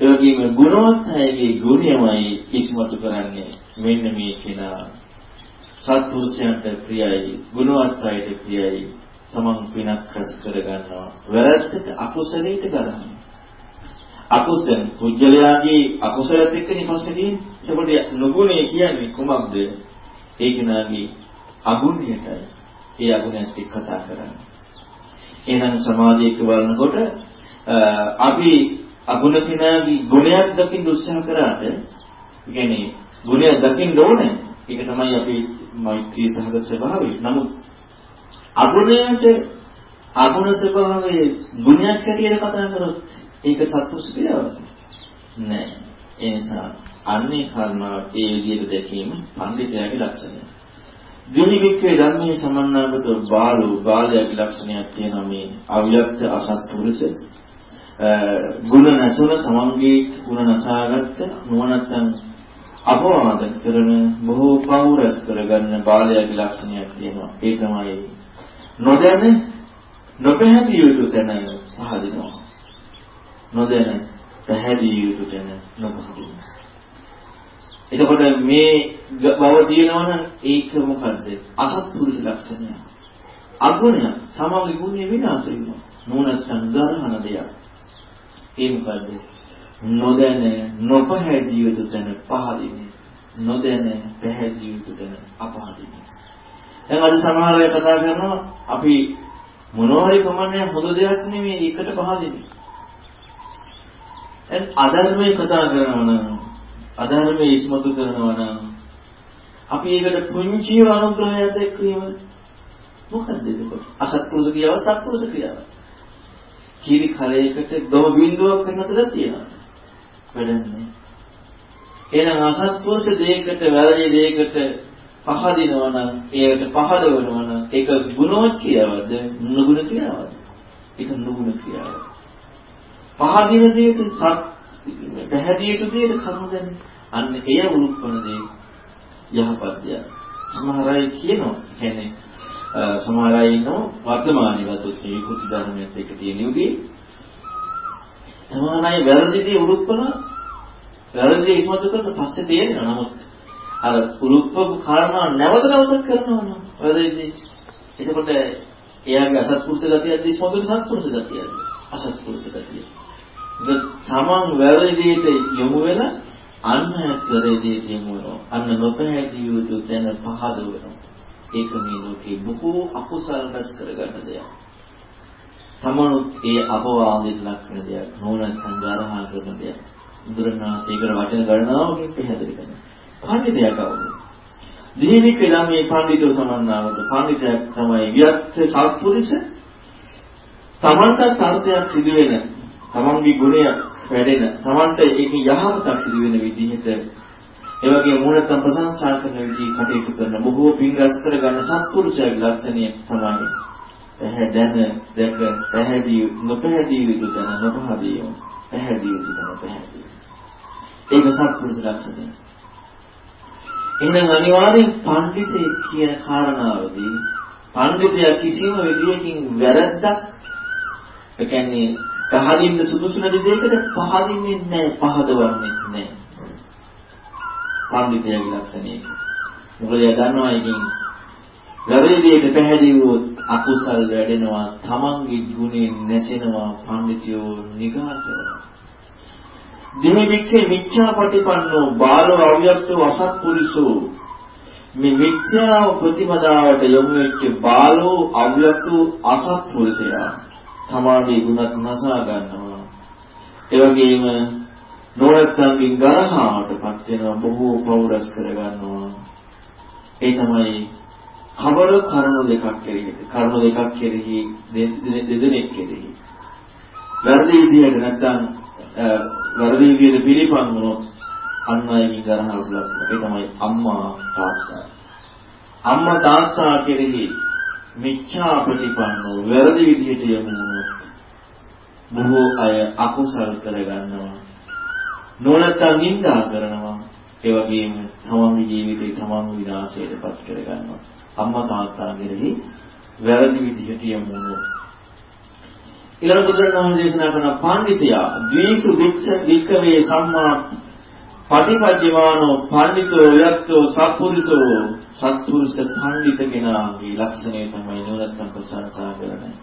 ඒ වගේම ගුණවත් අයගේ ගුණයමයි ඉස්මතු කරන්නේ. මෙන්න මේ කෙනා සත්පුරුෂයන්ට ප්‍රියයි, ගුණවත් අයට ප්‍රියයි. තමන් පිනක් රැස් කර ගන්නවා. වැරද්දට අකුසලයට ගන්නවා. අකුසල කුජලයාගේ අකුසලත් එක්කනේ ප්‍රශ්නේ තියෙන්නේ. එතකොට නුගුණේ කියන්නේ කුමක්ද? ඒ කෙනාගේ අගුණයටයි. ඒ අගුණයත් එක්ක කතා කරන්නේ. එහෙනම් සමාධියක වළනකොට අපි අගුණ කෙනාගේ ගුණයක් දකින්න උත්සාහ කරාට කියන්නේ ගුණය දකින්න ඕනේ. ඒක තමයි අපි මෛත්‍රී සහගත ස්වභාවය. නමුත් අගුණයට අගුණ ස්වභාවයේ ගුණයක් හැටියට කතා කරොත් ඒක සත්පුරුෂ ක්‍රියාවක් නෑ. ඒ නිසා අන්නේ කර්මාව ඒ විදිහට දැකීම පඬිතයාගේ ලක්ෂණය. විනිවික්කේ ධර්මයේ සමන්නාගත බාලෝ බාලයාගේ ලක්ෂණයක් තියෙනවා මේ අව්‍යක්ත අසත්පුරුෂ ගුණ නැසුන තමන්ගේ ගුණ නසාගත්ත නුවණත්තන් අපවාද කරන බොහෝ පෞරස් කරගන්න බාලයාගේ ලක්ෂණයක් තියෙනවා. ඒ තමයි නොදැන නොපැහැදිලි යුතු තැන පහදිනවා. නොදැන පැහැදිලි යුතු තැන නොපහදිනවා. එතකොට මේ බව තියෙනවනම් ඒක මොකද්ද? අසත්පුරුෂ ලක්ෂණය. අගුණය තමගේ ගුණය විනාශ වෙනවා. නෝනත්තන් ගරහන දෙයක්. ඒ මොකද්ද? නොදැන නොපැහැදිලි යුතු තැන පහදින්නේ. නොදැන පැහැදිලි යුතු තැන අපහදින්නේ. දැන් අද සමහර අය කතා කරනවා අපි මොනවා හරි කමන්නේ හොඳ දෙයක් නෙමෙයි එකට පහදින්නේ. දැන් අධර්මයේ කතා කරනවා නම් අධර්මයේ ඉස්මතු කරනවා නම් අපි ඒකට පුංචි අනුග්‍රහයක් දක්වීම මොකක්ද එතකොට? අසත්පුරුෂ ක්‍රියාව සත්පුරුෂ ක්‍රියාව. කීරි කලයකට ගම බිඳුවක් වෙනතද තියෙනවා. වැඩන්නේ. එහෙනම් අසත්පුරුෂ දෙයකට වැරදි දෙයකට පහදිනවා නම් ඒකට පහදවනවා නම් ඒක ගුණවත් ක්‍රියාවක්ද නුගුණ ක්‍රියාවක්ද? ඒක නුගුණ ක්‍රියාවක්. පහදින දෙයට සත් පැහැදිලි යුතු දෙයට කරුණු දැන අන්න එය උරුප්පන දේ යහපත් දෙයක්. සමහර අය කියනවා කියන්නේ සමහර අය ඉන්නවා වර්තමානයේ ගත්තොත් මේ කුචි ධර්මයත් එක්ක තියෙන යුගයේ සමහර අය වැරදි දේ උරුප්පන වැරදි දේ ඉස්මතු කරන පස්සේ තේරෙනවා නමුත් අර උරුප්පු කාරණා නැවත නැවත කරනවා නම් වැරදිදී. එතකොට එයාගේ අසත්පුරුෂ ගතියද ඉස්මතුරු සත්පුරුෂ ගතියද? අසත්පුරුෂ ගතිය. ඉතින් තමන් වැරදියට යොමු වෙලා අන්න වැරදියට යොමු වෙනවා. අන්න නොපැහැදිලි යුතු තැන පහද වෙනවා. ඒක මේ ලෝකේ බොහෝ අකුසල් රැස් කරගන්න දෙයක්. තමනුත් ඒ අපවාදයෙන් ලක් වෙන දෙයක් නෝනත් සංගාරහා කරන දෙයක්. බුදුරණාහි වචන ගණනාවකින් පැහැදිලි කරනවා. පඬිතයා කවුද? දීනික නම් මේ පඬිතුව සමන්නාවට පඬිතයා තමයි වියත් සත්පුරුෂ තමන්ට අර්ථයක් සිදු වෙන තමන්ගේ ගුණය වැඩෙන තමන්ට ඒකේ යහපතක් සිදු වෙන විදිහට ඒ වගේම මොනතරම් ප්‍රශංසා කරන විදිහ කටයුතු කරන බොහෝ පින් රැස් කර ගන්න සත්පුරුෂයාගේ ලක්ෂණය තමයි. පැහැදෙන දැක පැහැදිලි නොපැහැදිලි යුතු තැන නොපහදිය පැහැදිලි යුතු තැන පැහැදිලි ඒක සත්පුරුෂ ලක්ෂණය. එහෙනම් අනිවාර්යෙන් පඬිතේ කියන කාරණාවදී පඬිතයා කිසිම විදියකින් වැරද්දක් ඒ කියන්නේ පහදින්න සුදුසු නැති දෙයකට පහදින්නේ නැහැ පහදවන්නේ නැහැ. පඬිතයාගේ ලක්ෂණය. මොකද එයා දන්නවා ඉතින් වැරදියට පැහැදිලිවොත් අකුසල් වැඩෙනවා තමන්ගේ ගුණේ නැසෙනවා පඬිතියෝ නිගා කරනවා. දිනෙමික්කේ මිච්ඡාපටිපන්නෝ බාලව අව්‍යක්තව අසත්පුරුෂෝ මේ මිත්‍යාව ප්‍රතිපදාවට යොමු වෙච්ච බාලෝ අව්‍යක්තව අසත්පුරුෂයා තමාගේ ගුණත් නසා ගන්නවා. ඒ වගේම නොරත්තන්ගෙන් ගරහාටපත් වෙනවා බොහෝ පෞරස් කර ගන්නවා. ඒ තමයි කවර කරුණු දෙකක් කෙරෙහි කරුණු දෙකක් කෙරෙහි දෙදෙනෙක් කෙරෙහි. වැරදි විදිහට නැත්නම් වැරදි විදිහට පිළිපන් වුණොත් අන් අයගේ ගරහවට ලක් ඒ තමයි අම්මා තාත්තා. අම්මා තාත්තා කෙරෙහි මිච්ඡා ප්‍රතිපන්නෝ වැරදි විදිහට යමු වුණොත් බොහෝ අය අකුසල් කරගන්නවා. නොනත්තම් නිඳා කරනවා. ඒ වගේම තමන්ගේ ජීවිතේ තමන් විනාශයටපත් කරගන්නවා. අම්මා තාත්තා කෙරෙහි වැරදි විදිහට යමු වුණොත් ඊළඟ බුදුරණවහන්සේ දේශනා කරන පඬිතයා ද්වේසු වික්ෂ වික්කවේ සම්මා පටිපජ්ජමානෝ පඬිතෝ යත්තෝ සත්පුරුෂෝ සත්පුරුෂ පඬිත කෙනාගේ ලක්ෂණය තමයි නුවණත් ප්‍රශංසා කරන්නේ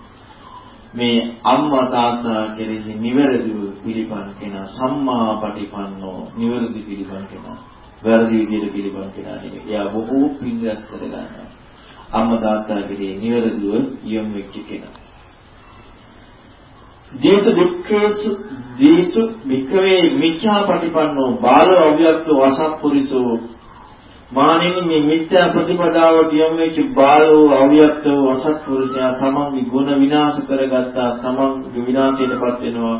මේ අම්මා තාත්තා කෙරෙහි නිවැරදිව පිළිපන් කෙනා සම්මා පටිපන්නෝ නිවැරදි පිළිපන් කෙනා වැරදි විදිහට පිළිපන් කෙනා නෙවෙයි. එයා බොහෝ පින් රැස් කර ගන්නවා. අම්මා තාත්තා කෙරෙහි නිවැරදිව යොමු වෙච්ච කෙනා. දීස දුක්ඛේසු දීසු වික්‍රේ මිච්ඡා ප්‍රතිපන්නෝ බාලව අව්‍යක්තෝ අසත්පුරිසෝ මානෙනි මේ මිත්‍යා ප්‍රතිපදාවට යම් වෙච්ච බාලව අව්‍යක්තෝ අසත්පුරුෂයා තමන්ගේ ගුණ විනාශ කරගත්තා තමන්ගේ විනාශයටපත් වෙනවා.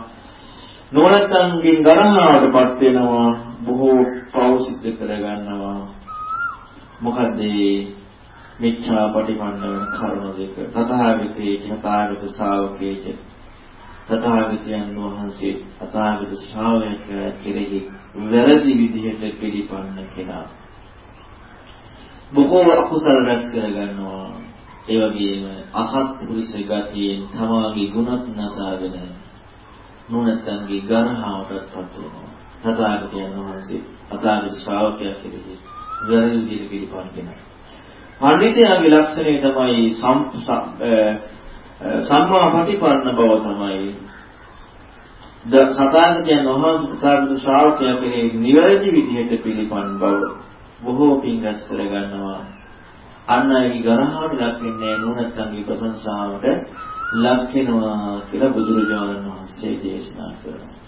නොනත්තන්ගෙන් ගරහාවටපත් වෙනවා බොහෝ පෞ සිද්ධ කරගන්නවා. මොකද මිච්ඡා ප්‍රතිපන්න වෙන කරුණ දෙක? තථාගතේ තථාගත ශ්‍රාවකේ තථාගතයන් වහන්සේ තථාගත ශ්‍රාවකයා කෙරෙහි වැරදි විදිහට පිළිපන්න කෙනා. බොහෝ අකුසල රැස් කර ගන්නවා. ඒ වගේම අසත්පුරුෂ ගතියෙන් තමාගේ ගුණත් නසාගෙන නුනතන්ගේ ගරහාවටපත් වෙනවා. තථාගතයන් වහන්සේ තථාගත ශ්‍රාවකයා කෙරෙහි වැරදි විදිහට පිළිපන්න කෙනා. පඬිතයාගේ ලක්ෂණය තමයි සම්මා පටිපන්න බව තමයි. ද සතාගතයන් වහන්සේ සතාගත ශ්‍රාවකයා කෙරෙහි නිවැරදි විදිහට පිළිපන් බව බොහෝ පින් රැස් කර ගන්නවා අන්න ඒ ගරහාට ලක් වෙන්නේ නුනත්තන්ගේ ප්‍රශංසාවට ලක් වෙනවා කියලා බුදුරජාණන් වහන්සේ දේශනා කරනවා.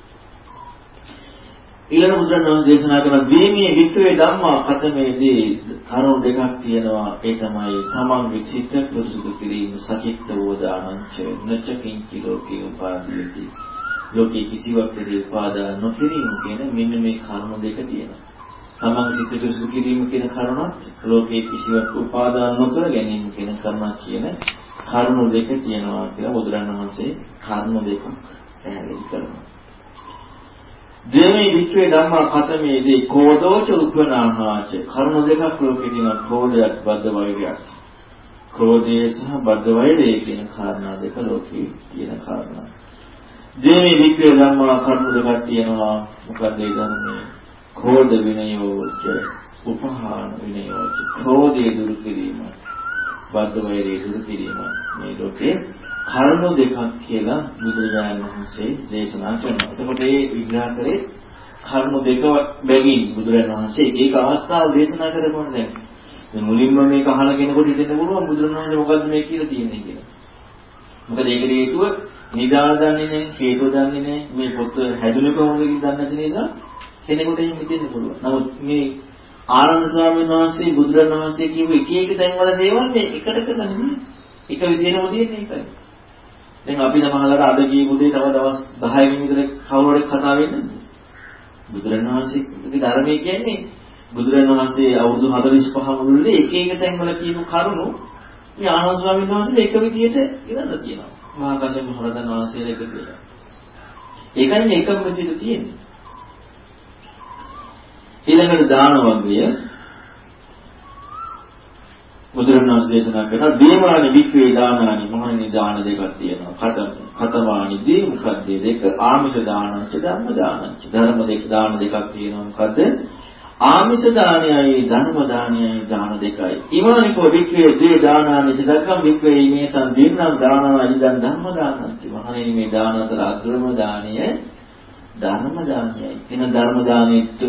ඊළඟ බුදුරජාණන් දේශනා කරන දීමේ වික්‍රේ ධම්මා කතමේදී කරුණු දෙකක් තියෙනවා. ඒ තමයි තමන්ගේ සිත පුරුදු කිරීම සචිත්ත වෝදානංච නචකින්චි ලෝකේ උපාදීති ලෝකේ කිසිවක් දෙවි උපාදාන නොකිරීම කියන මෙන්න මේ කරුණු දෙක තියෙනවා. තමන්ගේ සිත පුරුදු කිරීම කියන කරුණත් ලෝකේ කිසිවක් උපාදාන නොකර ගැනීම කියන කරුණක් කියන කරුණු දෙක තියෙනවා කියලා බුදුරජාණන් වහන්සේ කරුණු දෙකක් පැහැදිලි කරනවා. දෙමේ විච්වේ ධම්මා කතමේදී කෝධෝච උපනාහාච. කර්ම දෙකක් ලෝකේ තියෙන ක්‍රෝධයක් බද්ධ වෛරයක් ක්‍රෝධය සහ බද්ධ වෛරය කියන කාරණා දෙක ලෝකේ තියෙන කාරණා. දෙමේ විච්වේ ධම්මා කර්ම දෙකක් තියෙනවා. මොකද ඒ ධර්මයේ? කෝධ විනයෝච උපහාන විනයෝච. ක්‍රෝධය දුරු කිරීම බද්ධ වෛරය දුරු කිරීම මේ ලෝකේ කරුණු දෙකක් කියලා බුදුරජාණන් වහන්සේ දේශනා කරනවා. එතකොට මේ විග්‍රහ කරේ කරුණු දෙක බැගින් බුදුරජාණන් වහන්සේ ඒක අවස්ථාව දේශනා කරපොන දැන්. මුලින්ම මේක අහන කෙනෙකුට හිතෙන්න පුළුවන් බුදුරජාණන් වහන්සේ මොකද්ද මේ කියලා තියෙන්නේ කියලා. මොකද ඒකට හේතුව නිදාන දන්නේ නැහැ, හේතු දන්නේ නැහැ, මේ පොත හැදුනේ කොහොමද කියලා දන්නේ නැති නිසා කෙනෙකුට එහෙම හිතෙන්න පුළුවන්. නමුත් මේ ආනන්ද ස්වාමීන් වහන්සේ බුදුරජාණන් වහන්සේ කියපු එක එක තැන්වල දේවල් මේ එකට කරන්නේ එක විදිහටම තියෙන්නේ ඒකයි. දැන් අපි සමහරවල් අද කියපු දේ තව දවස් 10කින් විතර කවුරු හරි කතා වෙන්නේ බුදුරජාණන් වහන්සේගේ ධර්මයේ කියන්නේ බුදුරජාණන් වහන්සේ අවුරුදු 45 මුළුල්ලේ එක එක තැන්වල කියන කරුණු මේ ආනන්ද ස්වාමීන් වහන්සේ එක විදිහට ඉවරලා තියෙනවා. මහා කශ්‍යප මහ රහතන් වහන්සේලා එක කියලා. ඒකයි මේ එකම විදිහට තියෙන්නේ. ඊළඟට දාන වර්ගය බුදුරණවහන්සේ දේශනා කරන දේවානි වික්‍රේ දානානි මොහොනේ දාන දෙකක් තියෙනවා. කත කතවානි දී මොකද්ද දෙක ආමිෂ දානංච ධර්ම දානංච ධර්ම දෙක දාන දෙකක් තියෙනවා. මොකද්ද? ආමිෂ දානයයි ධර්ම දානයයි දාන දෙකයි. ඊමානිකෝ වික්‍රේ දේ දානානි දෙකම් වික්‍රේ මේ සම්දින්නම් දානයි දැන් ධර්ම දානංච මොහොනේ මේ දාන අතර අග්‍රම දානය ධර්ම දානයයි. එන ධර්ම දානෙත්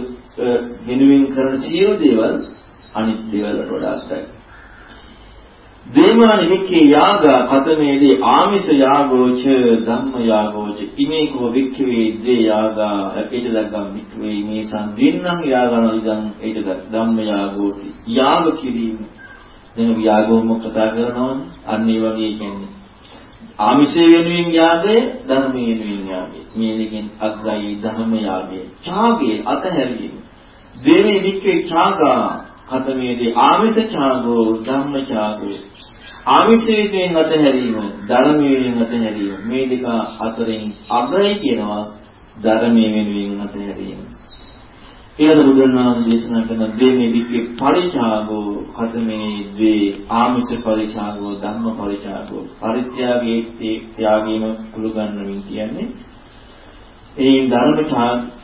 වෙනුවෙන් කරන සියලු දේවල් අනිත් දේවල් වලට වඩා දේමාන වික්ඛේ යාගා කතමේදී ආමිෂ යාගෝච ධම්ම යාගෝච ඉමේකෝ වික්ඛවේ දේ යාගා ඒච දග්ගම් වික්ඛවේ මේ සංදින්නම් යාගන ඉදන් ඒච ධම්ම යාගෝති. යාග කිරීම. දැන් යාගෝම කතා කරනවනේ අන්න ඒ වගේ කියන්නේ. ආමිෂය වෙනුවෙන් යාගය ධර්මයේ වෙනුවෙන් යාගය. මේ දෙකෙන් අග්‍රයි ධර්ම යාගය. ඡාගය අතහැරීම. දේමේ වික්ඛේ ඡාගා කතමේදී ආමිෂ ඡාගෝ ධම්ම ඡාගෝ ආමිෂයෙන් අතහැරීම ධර්මයෙන් අතහැරීම මේ දෙක අතරින් අග්‍රයි කියනවා ධර්මයේ වෙනුවෙන් අතහැරීම. ඊළඟ බුදුරණන් දේශනා කරන දෙමේ වික්කේ පරිචාගෝ කතමේ ද්වේ ආමිෂ පරිචාගෝ ධම්ම පරිචාගෝ පරිත්‍යාගයේ ත්‍යාගීම කුළු ගන්නමින් කියන්නේ ඒ ධර්ම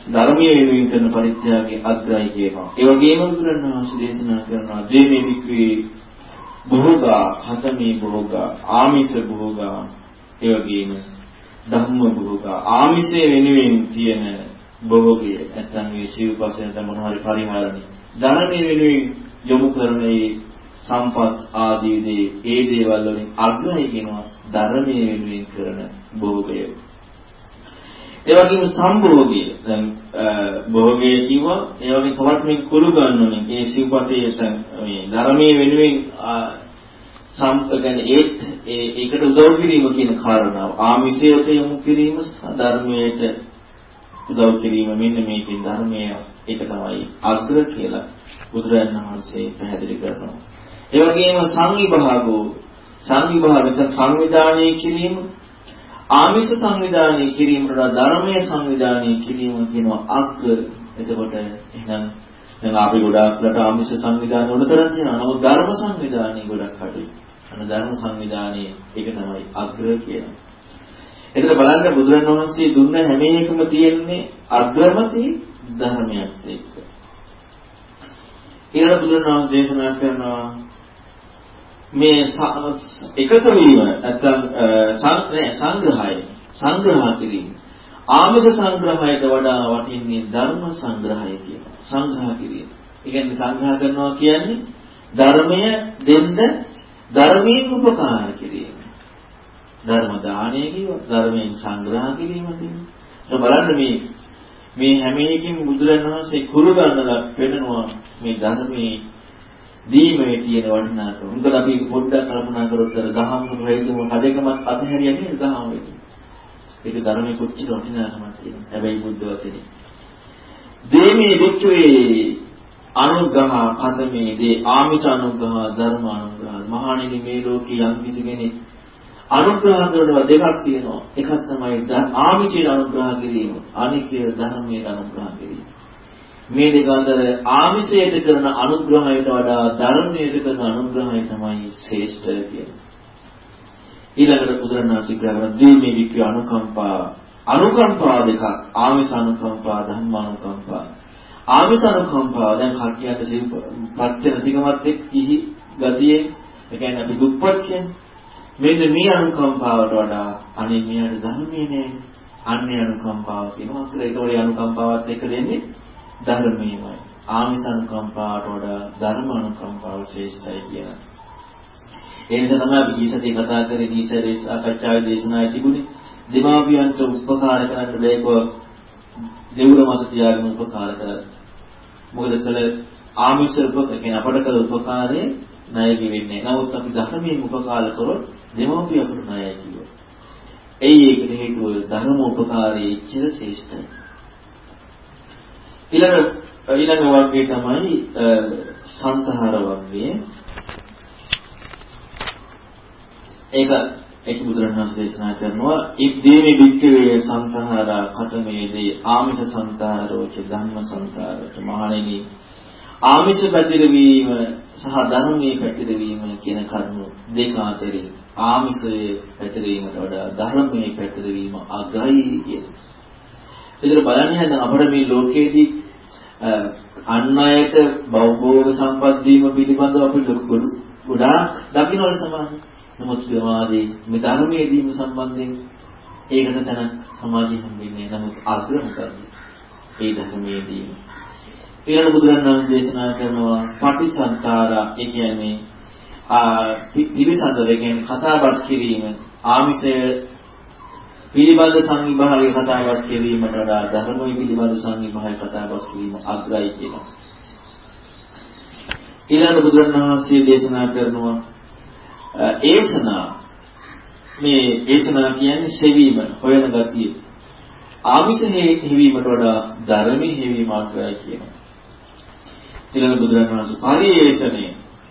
ධර්මයේ වෙනුවෙන් කරන පරිත්‍යාගයේ අග්‍රයි කියනවා. ඒ වගේම බුදුරණන් දේශනා කරනවා දෙමේ වික්කේ භෝගා හතමේ භෝගා ආමිෂ භෝගා. ඒ වගේම ධම්ම භෝගා. ආමිෂයේ වෙනුවෙන් තියෙන භෝගය නැත්නම් මේ සිව්පස්සේ නැත්නම් මොන හරි පරිහරණේ ධර්මයේ වෙනුවෙන් යොමු කරන මේ සම්පත් ආදී දේ ඒ දේවල් වලින් අග්‍රයි කියනවා ධර්මයේ වෙනුවෙන් කරන භෝගය. ඒ වගේම සම්භෝගය. දැන් භෝගය කිව්වා ඒ වගේ තවත් මේ කුළු ගන්නෝනේ. ඒ සිව්පසේ මේ ධර්මයේ වෙනුවෙන් සම් කියන්නේ ඒත් ඒකට උදව් කිරීම කියන කාරණාව. ආමිෂයට යොමු කිරීම සහ ධර්මයට උදව් කිරීම මෙන්න මේකෙන් ධර්මයේ. ඒක තමයි අග්‍ර කියලා බුදුරජාණන් වහන්සේ පැහැදිලි කරනවා. ඒ වගේම සංවිභාගෝ. සංවිභාගත සංවිධානය කිරීම ආමිෂ සංවිධානය කිරීමට ධර්මයේ සංවිධානය කිරීම කියනවා අග්‍ර. එතකොට එහෙනම් දැන් අපි ගොඩාක්ලට ආමිෂ සංවිධානය උඩතරන් තියෙනවා. නමුත් ධර්ම සංවිධානය ගොඩක් අඩුයි. අන ධර්ම සංවිධානයේ ඒක තමයි අග්‍ර කියනවා. එතන බලන්න බුදුරණවහන්සේ දුන්න හැම එකම තියෙන්නේ අග්‍රමති ධර්මයක් එක්ක. ඊළඟ බුදුරණවහන්සේ දේශනා කරනවා මේ එකතු වීම නැත්නම් සංග්‍රහය සංග්‍රහ කිරීම ආමිෂ සංග්‍රහයට වඩා වටින්නේ ධර්ම සංග්‍රහය කියනවා සංග්‍රහ කිරීම. ඒ කියන්නේ සංග්‍රහ කරනවා කියන්නේ ධර්මය දෙන්න ධර්මයෙන් උපකාර කිරීම. ධර්ම දානය කියව ධර්මයෙන් සංග්‍රහ කිරීම කියනවා. ඒ බලන්න මේ මේ හැම එකකින් බුදුරණවහන්සේ කුරු ගන්නලා පෙන්නනවා මේ ධර්මයේ දීමේ තියෙන වටිනාකම. මොකද අපි පොඩ්ඩක් කල්පනා කරොත් අර දහම් වල හේතුම කඩේකමත් අතහැරියා නේද දහම් වෙක. ඒක ධර්මයේ කොච්චර වටිනාකමක් තියෙනවද? හැබැයි බුද්ධ වචනේ. දේමේ විච්චුවේ අනුග්‍රහ කන්දමේ දේ ආමිෂ අනුග්‍රහ ධර්ම අනුග්‍රහ මහණෙනි මේ ලෝකේ යම් කිසි කෙනෙක් අනුග්‍රහ කරනවා දෙකක් තියෙනවා. එකක් තමයි ආමිෂයේ අනුග්‍රහ කිරීම. අනික ධර්මයේ අනුග්‍රහ කිරීම. මේ දෙක අතර ආමිෂයට කරන අනුග්‍රහයට වඩා ධර්මයට කරන අනුග්‍රහය තමයි ශ්‍රේෂ්ඨ කියන්නේ. ඊළඟට බුදුරණාහි කරන දීමේ වික්‍ය අනුකම්පා. අනුකම්පා දෙකක්. ආමිෂ අනුකම්පා ධම්ම අනුකම්පා. ආමිෂ අනුකම්පාව දැන් කට්ටියට සිල්පත් වෙන තිකමත් එක්ක කිහි ගතියේ ඒ කියන්නේ අපි දුප්පත් කියන්නේ. මෙන්න මේ අනුකම්පාවට වඩා අනේ මෙයාට ධර්මයේ නෑ. අන්නේ අනුකම්පාව කියනවා අපිට ඒක ඔය අනුකම්පාවත් එක්ක දෙන්නේ ධර්මයමයි ආමිෂ අනුකම්පාවට වඩා ධර්ම අනුකම්පාව ශ්‍රේෂ්ඨයි කියනවා ඒ නිසා තමයි අපි ඊසතේ කතා කරේ ඊසරේ සාකච්ඡාවේ දේශනාවේ තිබුණේ දෙමාපියන්ට උපකාර කරන්න බෑකව දෙවුර මාස තියාගෙන උපකාර කරන්න. මොකද කළ ආමිෂ උපක කියන අපට කළ උපකාරයේ ණය ගෙවෙන්නේ. නමුත් අපි ධර්මයෙන් උපකාර කරොත් දෙමාපිය අපට ණයයි කියනවා. එයි ඒකට හේතුව ධර්ම උපකාරයේ ඉච්ඡිත ශ්‍රේෂ්ඨයි. ඊළඟ ඊළඟ වර්ගය තමයි සංතහාර වර්ගය. ඒක ඒක බුදුරණවහන්සේ දේශනා කරනවා ඉද්දීමේ වික්කවේ සංතහාරා කතමේදී ආමිෂ සංතහාරෝච ධම්ම සංතහාරෝච මහණෙනි ආමිෂ පැතිරවීම සහ ධර්මයේ පැතිරවීම කියන කරුණු දෙක අතරින් ආමිෂයේ පැතිරීමට වඩා ධර්මයේ පැතිරවීම අගයි කියන. ඒතර බලන්නේ දැන් අපිට මේ ලෝකයේදී අන් අයට භෞගෝලික සම්පත් දීම පිළිබඳව අපි ගොඩාක් දකින්නවල සමාජයේ නමුත් සමාජයේ මේ ධර්මයේ දීම සම්බන්ධයෙන් ඒකට තන සමාජය හම්බෙන්නේ නමුත් අග්‍ර මොකද්ද? ඒ ධර්මයේ දීම. ඊළඟ බුදුරණන් දේශනා කරනවා පටිසන්තරා ඒ කියන්නේ ආ පිළිසඳ ඒ කියන්නේ කතාබස් කිරීම ආමිෂය පිළිබඳ සංවිභාගයේ කතාබස් කිරීමට වඩා ධර්මයේ පිළිබඳ සංවිභාගයේ කතාබස් කිරීම අග්‍රයි කියනවා. ඊළඟ බුදුරණවහන්සේ දේශනා කරනවා ඒසනා මේ ඒසනා කියන්නේ සෙවීම හොයන ගතිය. ආමිෂ හේවීමට වඩා ධර්මයේ හේවීම අග්‍රයි කියනවා. ඊළඟ බුදුරජාණන් වහන්සේ පරිේෂණය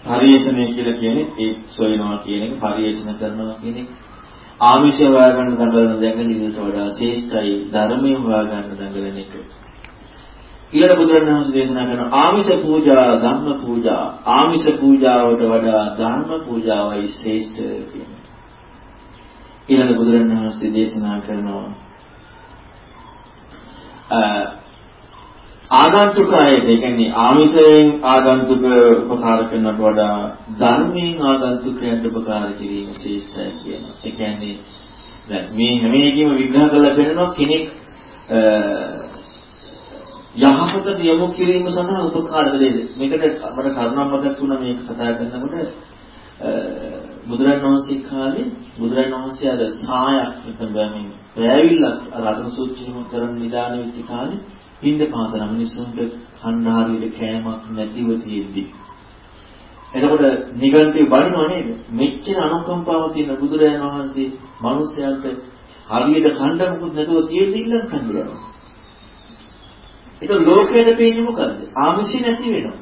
පරිේෂණය කියලා කියන්නේ ඒ සොයනවා කියන එක පරිේෂණ කරනවා කියන එක ආමිෂය හොයාගන්න දඟලන දැඟලිනට වඩා ශ්‍රේෂ්ඨයි ධර්මයේ හොයාගන්න දඟලන එක. ඊළඟ බුදුරජාණන් වහන්සේ දේශනා කරන ආමිෂ පූජා ධම්ම පූජා ආමිෂ පූජාවට වඩා ධර්ම පූජාවයි ශ්‍රේෂ්ඨ කියන්නේ. ඊළඟ බුදුරජාණන් වහන්සේ දේශනා කරනවා ආගන්තුකයට ඒ කියන්නේ ආමිෂයෙන් ආගන්තුක උපකාර කරනට වඩා ධර්මයෙන් ආගන්තුකයට උපකාර කිරීම ශ්‍රේෂ්ඨයි කියනවා. ඒ කියන්නේ දැන් මේ හැම එකකින්ම විග්‍රහ කරලා පෙන්නනවා කෙනෙක් යහපත යොමු කිරීම සඳහා උපකාර වෙලේද මේකට අපට කරුණක් මතක් වුණා මේක කතා කරනකොට. බුදුරජාණන් වහන්සේ කාලේ බුදුරජාණන් වහන්සේ අර සායක් නැත්නම් බෑමින් පෑවිල්ලක් අර අතන සූචිම කරන නිදාන වෙච්ච කාලේ පින්ද පාතන මිනිස්සුන්ට කණ්ඩාරියට කෑමක් නැතිව තියෙද්දි. එතකොට නිගන්ඨය බලනව නේද? මෙච්චර අනුකම්පාව තියෙන බුදුරජාණන් වහන්සේ මිනිස්යාට හරියට කණ්ඩ මුකුත් නැතුව තියෙද්දි ඉල්ලන් කන්දියනවා ඒක ලෝකයට පේන්නේ මොකද්ද? ආමිෂ නැති වෙනවා.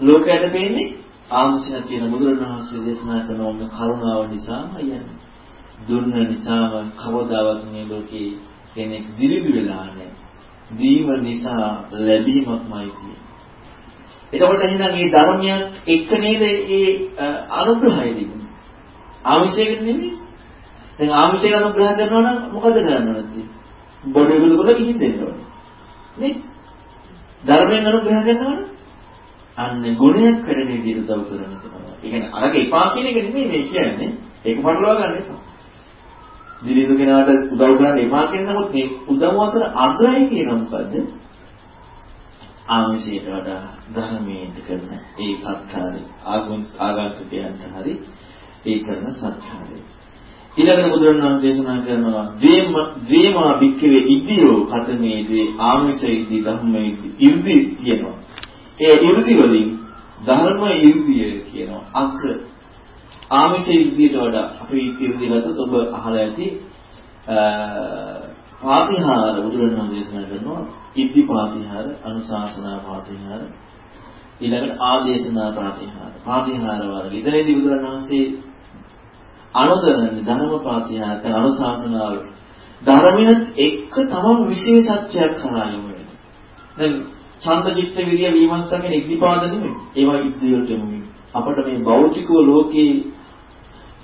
ලෝකයට පේන්නේ ආමිෂ නැති වෙන බුදුරජාණන් දේශනා කරන ඕන කරුණාව නිසාම යන්නේ. දුන්න නිසාම කවදාවත් මේ ලෝකේ කෙනෙක් දිලිදු වෙලා නැහැ. දීම නිසා ලැබීමක්මයි තියෙන්නේ. එතකොට එහෙනම් මේ ධර්මයක් එක්ක නේද මේ අනුග්‍රහය දෙන්නේ. ආමිෂයකට නෙමෙයි. දැන් ආමිෂයක අනුග්‍රහ කරනවා නම් මොකද කරන්න ඕනද? බොඩ විගුල කොට කිසිම දෙන්න ඕනේ. නේ? ධර්මයෙන් අනුග්‍රහ කරනවා නම් අන්න ගුණයක් වැඩෙන විදිහට උදව් කරන එක තමයි. ඒ කියන්නේ අරක එපා කියන එක නෙමෙයි මේ කියන්නේ. ඒක පටලවා ගන්න එපා. දිලිඳු කෙනාට උදව් කරන්න එපා කියන නමුත් මේ උදව් අතර අග්‍රයි කියන මොකද්ද? ආමිෂයට වඩා ධර්මයෙන් කරන ඒ සත්කාරය ආගන්තුකයන්ට හරි ඒ කරන සත්කාරය. ඊළඟට බුදුරණවහන්සේ දේශනා කරනවා දේම දේමා භික්ඛවේ ඉද්ධියෝ කතමේදී ආමිෂ ඉද්ධි ධම්ම ඉද්ධි ඉර්ධි කියනවා. ඒ ඉර්ධි වලින් ධර්ම ඉර්ධිය කියනවා අග්‍ර ආමිෂ ඉර්ධියට වඩා අපි ඉර්ධි ගත්තොත් ඔබ අහලා ඇති පාතිහාර බුදුරණවහන්සේ දේශනා කරනවා ඉද්ධි පාතිහාර අනුශාසනා පාතිහාර ඊළඟට ආදේශනා පාතිහාර පාතිහාර වර්ග. ඉතින්දී බුදුරණවහන්සේ අනුදරන්නේ ධර්ම පාතිහාර අනුශාසනාව ධර්මයෙන් එක්ක තමන් විශේෂත්වයක් කරා යොමු වෙනවා. දැන් ඡන්ද චිත්ත විරිය විමර්ශන ඉද්ධිපාද නෙමෙයි. ඒවා ඉද්ධියට යොමු අපට මේ භෞතිකව ලෝකේ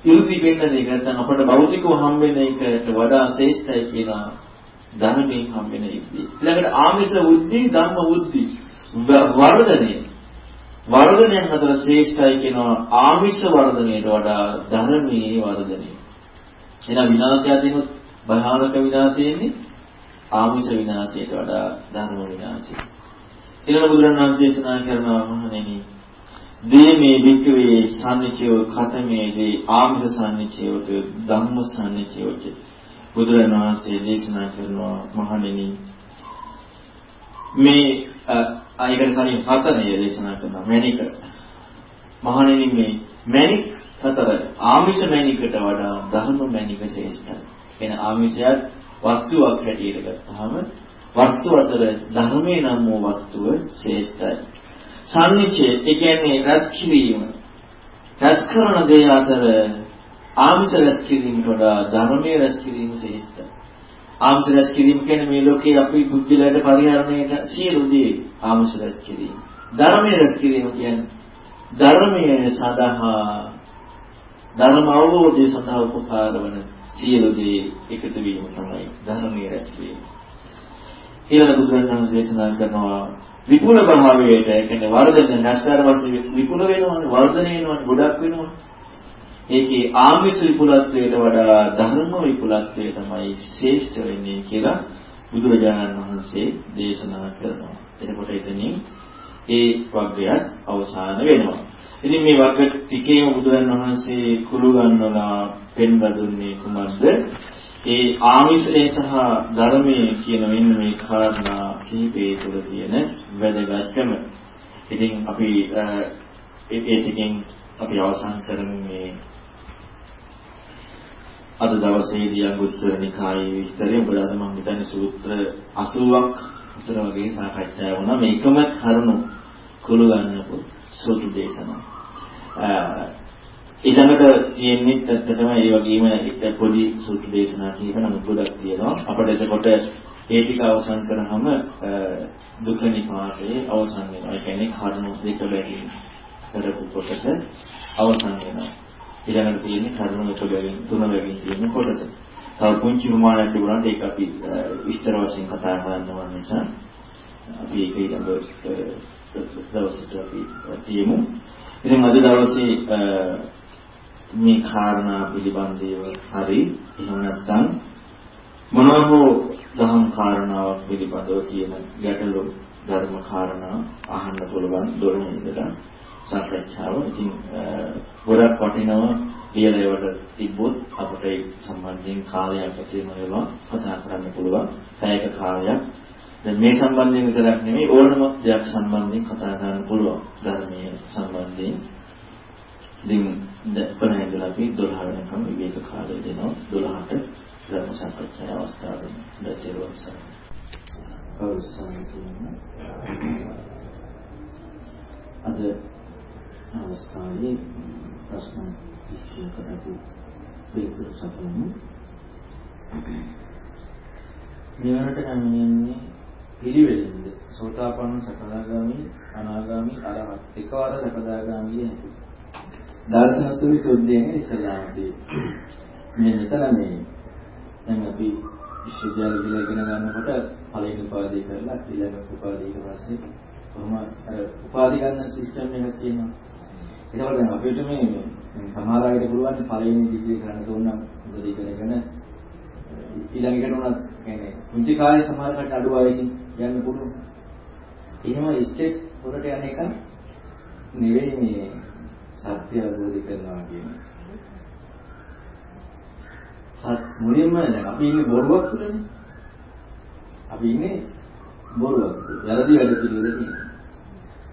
ඉරුදි වෙන්න දෙයක් නැත්නම් අපට භෞතිකව හම්බෙන එකට වඩා ශ්‍රේෂ්ඨයි කියලා ධර්මයෙන් හම්බෙන ඉද්දී. ඊළඟට ආමිෂ බුද්ධි ධම්ම බුද්ධි වර්ධනය. වර්ධනයන් අතර ශ්‍රේෂ්ඨයි කියනවා ආමිෂ වර්ධනයට වඩා ධර්මයේ වර්ධනය. එහෙනම් විනාශයදිනුත් භයානක විනාශයෙන්නේ ආමිෂ විනාශයට වඩා ධර්ම විනාශය. ඊළඟ බුදුරණවහන්සේ දේශනා කරනවා මහණෙනි දේමේ වික්‍රේ සම්නිචයෝ කතමේදී ආමිෂ සම්නිචයෝත ධම්ම සම්නිචයෝත බුදුරණවහන්සේ දේශනා කරනවා මහණෙනි. මේ අයකට කලින් හතරේ දේශනා කරනවා. මණික. මහණෙනි මේ මණික හතර ආමිෂ මණිකට වඩා ධර්ම මණික ශ්‍රේෂ්ඨයි. එන ආමිෂයත් වස්තුවක් හැටියට ගත්තාම වස්තු අතර ධර්මයේ නම් වූ වස්තුව ශ්‍රේෂ්ඨයි. සම්නිචේ ඒ කියන්නේ රස කිරීම. රස කරන දේ අතර ආමිෂ රස කිරීමට වඩා ධර්මයේ රස කිරීම ශ්‍රේෂ්ඨයි. ආමිෂ රස කිරීම කියන්නේ මේ ලෝකේ අපි පුද්ගලයාට පරිහරණයට සියලු දේ ආමිෂ රස කිරීම. ධර්මයේ රස කිරීම කියන්නේ ධර්මයේ සඳහා ධර්ම අවබෝධය සඳහා උපකාර වන සියලු දේ එකතු වීම තමයි ධර්මයේ රැස්වීම. ඊළඟ බුදුරජාණන් දේශනා කරනවා විපුල භාවයට කියන්නේ වර්ධන නැස්තර වශයෙන් විපුල වෙනවනේ වර්ධනය වෙනවනේ ගොඩක් වෙනවනේ. ඒකේ ආමිෂ විපුලත්වයට වඩා ධර්ම විපුලත්වය තමයි ශ්‍රේෂ්ඨ වෙන්නේ කියලා බුදුරජාණන් වහන්සේ දේශනා කරනවා. එතකොට එතනින් ඒ වග්ගයත් අවසාන වෙනවා. ඉතින් මේ වර්ග ටිකේම බුදුරන් වහන්සේ කුළු ගන්නලා පෙන්වා දුන්නේ කුමක්ද? ඒ ආමිෂය සහ ධර්මයේ කියන මෙන්න මේ කාරණා කිහිපේ තුළ තියෙන වැදගත්කම. ඉතින් අපි ඒ ටිකෙන් අපි අවසන් කරමු මේ අද දවසේදී අංගුත්තර නිකායේ විස්තරය ඔබලාට මම හිතන්නේ සූත්‍ර 80ක් විතර වගේ සාකච්ඡා වුණා මේකම කරුණු කුළු ගන්නපු සූත්‍ර දේශනා. ඊළඟට තියෙන්නේ ඇත්තටම ඒ වගේම එක පොඩි සූත්‍ර දේශනා කිහිප නමුත් ගොඩක් තියෙනවා. අපිට එතකොට ඒ ටික අවසන් කරාම දුක නිපාතේ අවසන් වෙනවා. ඒ කියන්නේ කරුණු දෙක බැගින් කරපු කොටස අවසන් වෙනවා. ඊළඟට තියෙන්නේ කරුණු එක බැගින් තුන බැගින් තියෙන කොටස. තව පුංචි ප්‍රමාණයක් තිබුණාට ඒක අපි විස්තර වශයෙන් කතා කරන්න ඕන නිසා අපි ඒක ඊළඟ දවසට අපි තියමු. ඉතින් අද දවසේ මේ කාරණා පිළිබඳව හරි එහෙම නැත්නම් මොනවා හෝ දහම් කාරණාවක් පිළිබඳව තියෙන ගැටලු ධර්ම කාරණා අහන්න පුළුවන් 12 ඉඳලා සාකච්ඡාව. ඉතින් ගොඩක් වටිනවා කියලා ඒවට තිබ්බොත් අපිට ඒ සම්බන්ධයෙන් කාලයක් ඇතිවෙන වෙලාව කතා කරන්න පුළුවන්. පැයක කාලයක් දැන් මේ සම්බන්ධයෙන් විතරක් නෙමෙයි ඕනම දෙයක් සම්බන්ධයෙන් කතා කරන්න පුළුවන් ධර්මයේ සම්බන්ධයෙන්. ඉතින් දැන් ඉඳලා අපි 12 වෙනකම් විවේක කාලය දෙනවා 12ට ධර්ම සාකච්ඡා අවස්ථාව දෙනවා. දැන් අද අවස්ථාවේ ප්‍රශ්න කිහිපයකට අපි පිළිතුරු සපයමු. මෙවරට කමියන්නේ පිළිවෙලින්ද සෝතාපන්න සකදාගාමි අනාගාමි අරහත් එකවර සකදාගාමි හැටි. දර්ශන සුවි සුද්ධියෙන් ඉස්සලාමදී මේ මෙතන මේ දැන් අපි විශ්වවිද්‍යාල විල ඉගෙන ගන්නකොට පළවෙනි උපාධිය කරලා ඊළඟ උපාධිය ඊට පස්සේ කොහොම අර උපාධි ගන්න සිස්ටම් එකක් තියෙනවා. ඒකවල දැන් අපිට මේ සමහර අයට පුළුවන් පළවෙනි ඩිග්‍රී කරන්න තෝරන උදේ ඉගෙනගෙන ඊළඟ එකට උනත් කියන්නේ පුංචි කාලේ සමහරකට අඩු වයසින් යන්න පුළුවන්. එහෙම ස්ටෙප් වලට යන එක නෙවෙයි මේ සත්‍ය අවබෝධ කරනවා කියන්නේ. සත් මුලින්ම දැන් අපි ඉන්නේ බොරුවක් තුළනේ. අපි ඉන්නේ බොරුවක් තුළ. වැරදි වැඩ පිළිවෙල තියෙනවා.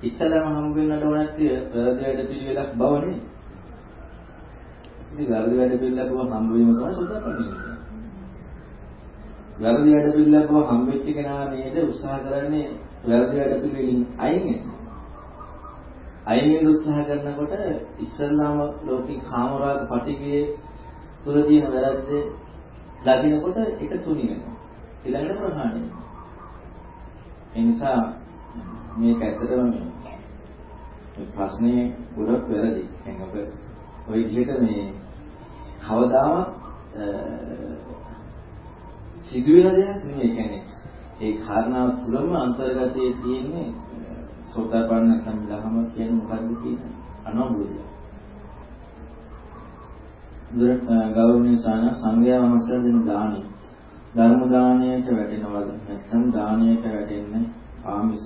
ඉස්සලම හම්බ වෙන්නට ඕන නැති වැරදි වැඩ පිළිවෙලක් බව නෙවෙයි. ඉතින් වැරදි වැඩ පිළිවෙලක් හම්බ වීම තමයි සුද්ධපන්නේ. වැරදි වැඩ පිළිවෙලකව හම්බෙච්ච කෙනා නේද උත්සාහ කරන්නේ වැරදි වැඩ පිළිවෙලින් අයින් වෙන්න. අයින් වෙන්න උත්සාහ කරනකොට ඉස්සල්ලාම ලෝකේ කාමරාග පටිගයේ තුල තියෙන වැරද්ද දකින්නකොට ඒක තුනි වෙනවා. ඊළඟට ප්‍රහාණය වෙනවා. ඒ නිසා මේක ඇත්තටම මේ ප්‍රශ්නේ ගොඩක් වැරදි. දැන් ඔබ ওই විදිහට මේ කවදාවත් සිදුවෙන දෙයක් නෙමෙයි කියන්නේ ඒ කාරණාව තුළම අන්තර්ගතයේ තියෙන්නේ සෝතාපන්න නැත්නම් දහම කියන්නේ මොකද්ද කියන්නේ? අනුභවය. දුර ගෞරවනීය සාන සංඝයා වහන්සේලා දෙන දානි ධර්ම දාණයට වැටෙනවද? නැත්නම් දාණයට වැටෙන්නේ ආමිෂ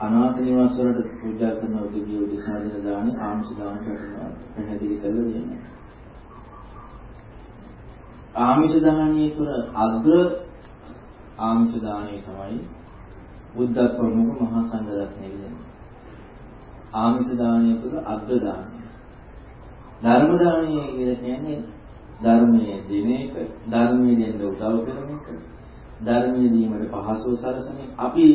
අනාථ නිවාස වලට පූජා කරන උදවිය උදෙසා දෙන දානි ආමිෂ දාණයට වැටෙනවා. පැහැදිලි කරලා දෙන්න. ආමිෂ දානයේ තුර අග්‍ර ආමිෂ දානය තමයි බුද්ධ ප්‍රමුඛ මහා සංඝ රත්නය කියන්නේ. ආමිෂ දානය තුර අග්‍ර දානය. ධර්ම දානය කියලා කියන්නේ ධර්මයේ දින එක, ධර්මයේ දෙන්න උදව් කරන එක, ධර්මයේ දීමට පහසුව සලසන එක. අපි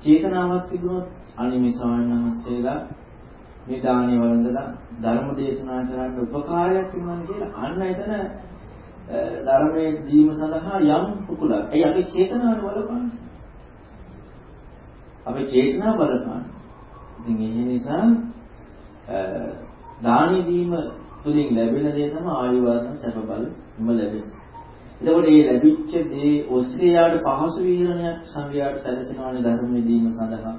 චේතනාවක් තිබුණොත් අනිමේ ස්වාමීන් වහන්සේලා මේ දානය වළඳලා ධර්ම දේශනා කරන්න උපකාරයක් වෙනවා කියලා අන්න එතන ධර්මයේ දීම සඳහා යම් කුකුලක්. ඒ අපේ චේතනාව බලපන්නේ. අපේ චේතනාව බලපන්නේ. ඉතින් ඒ නිසා දානි දීම තුලින් ලැබෙන දේ තමයි ආයු වර්ණ සැප බල හිම ලැබෙන්නේ. එතකොට මේ ලැබිච්ච දේ ඔස්සේ යාට පහසු විහරණයක් සංගයාට සැලසෙනවානේ ධර්මයේ දීම සඳහා.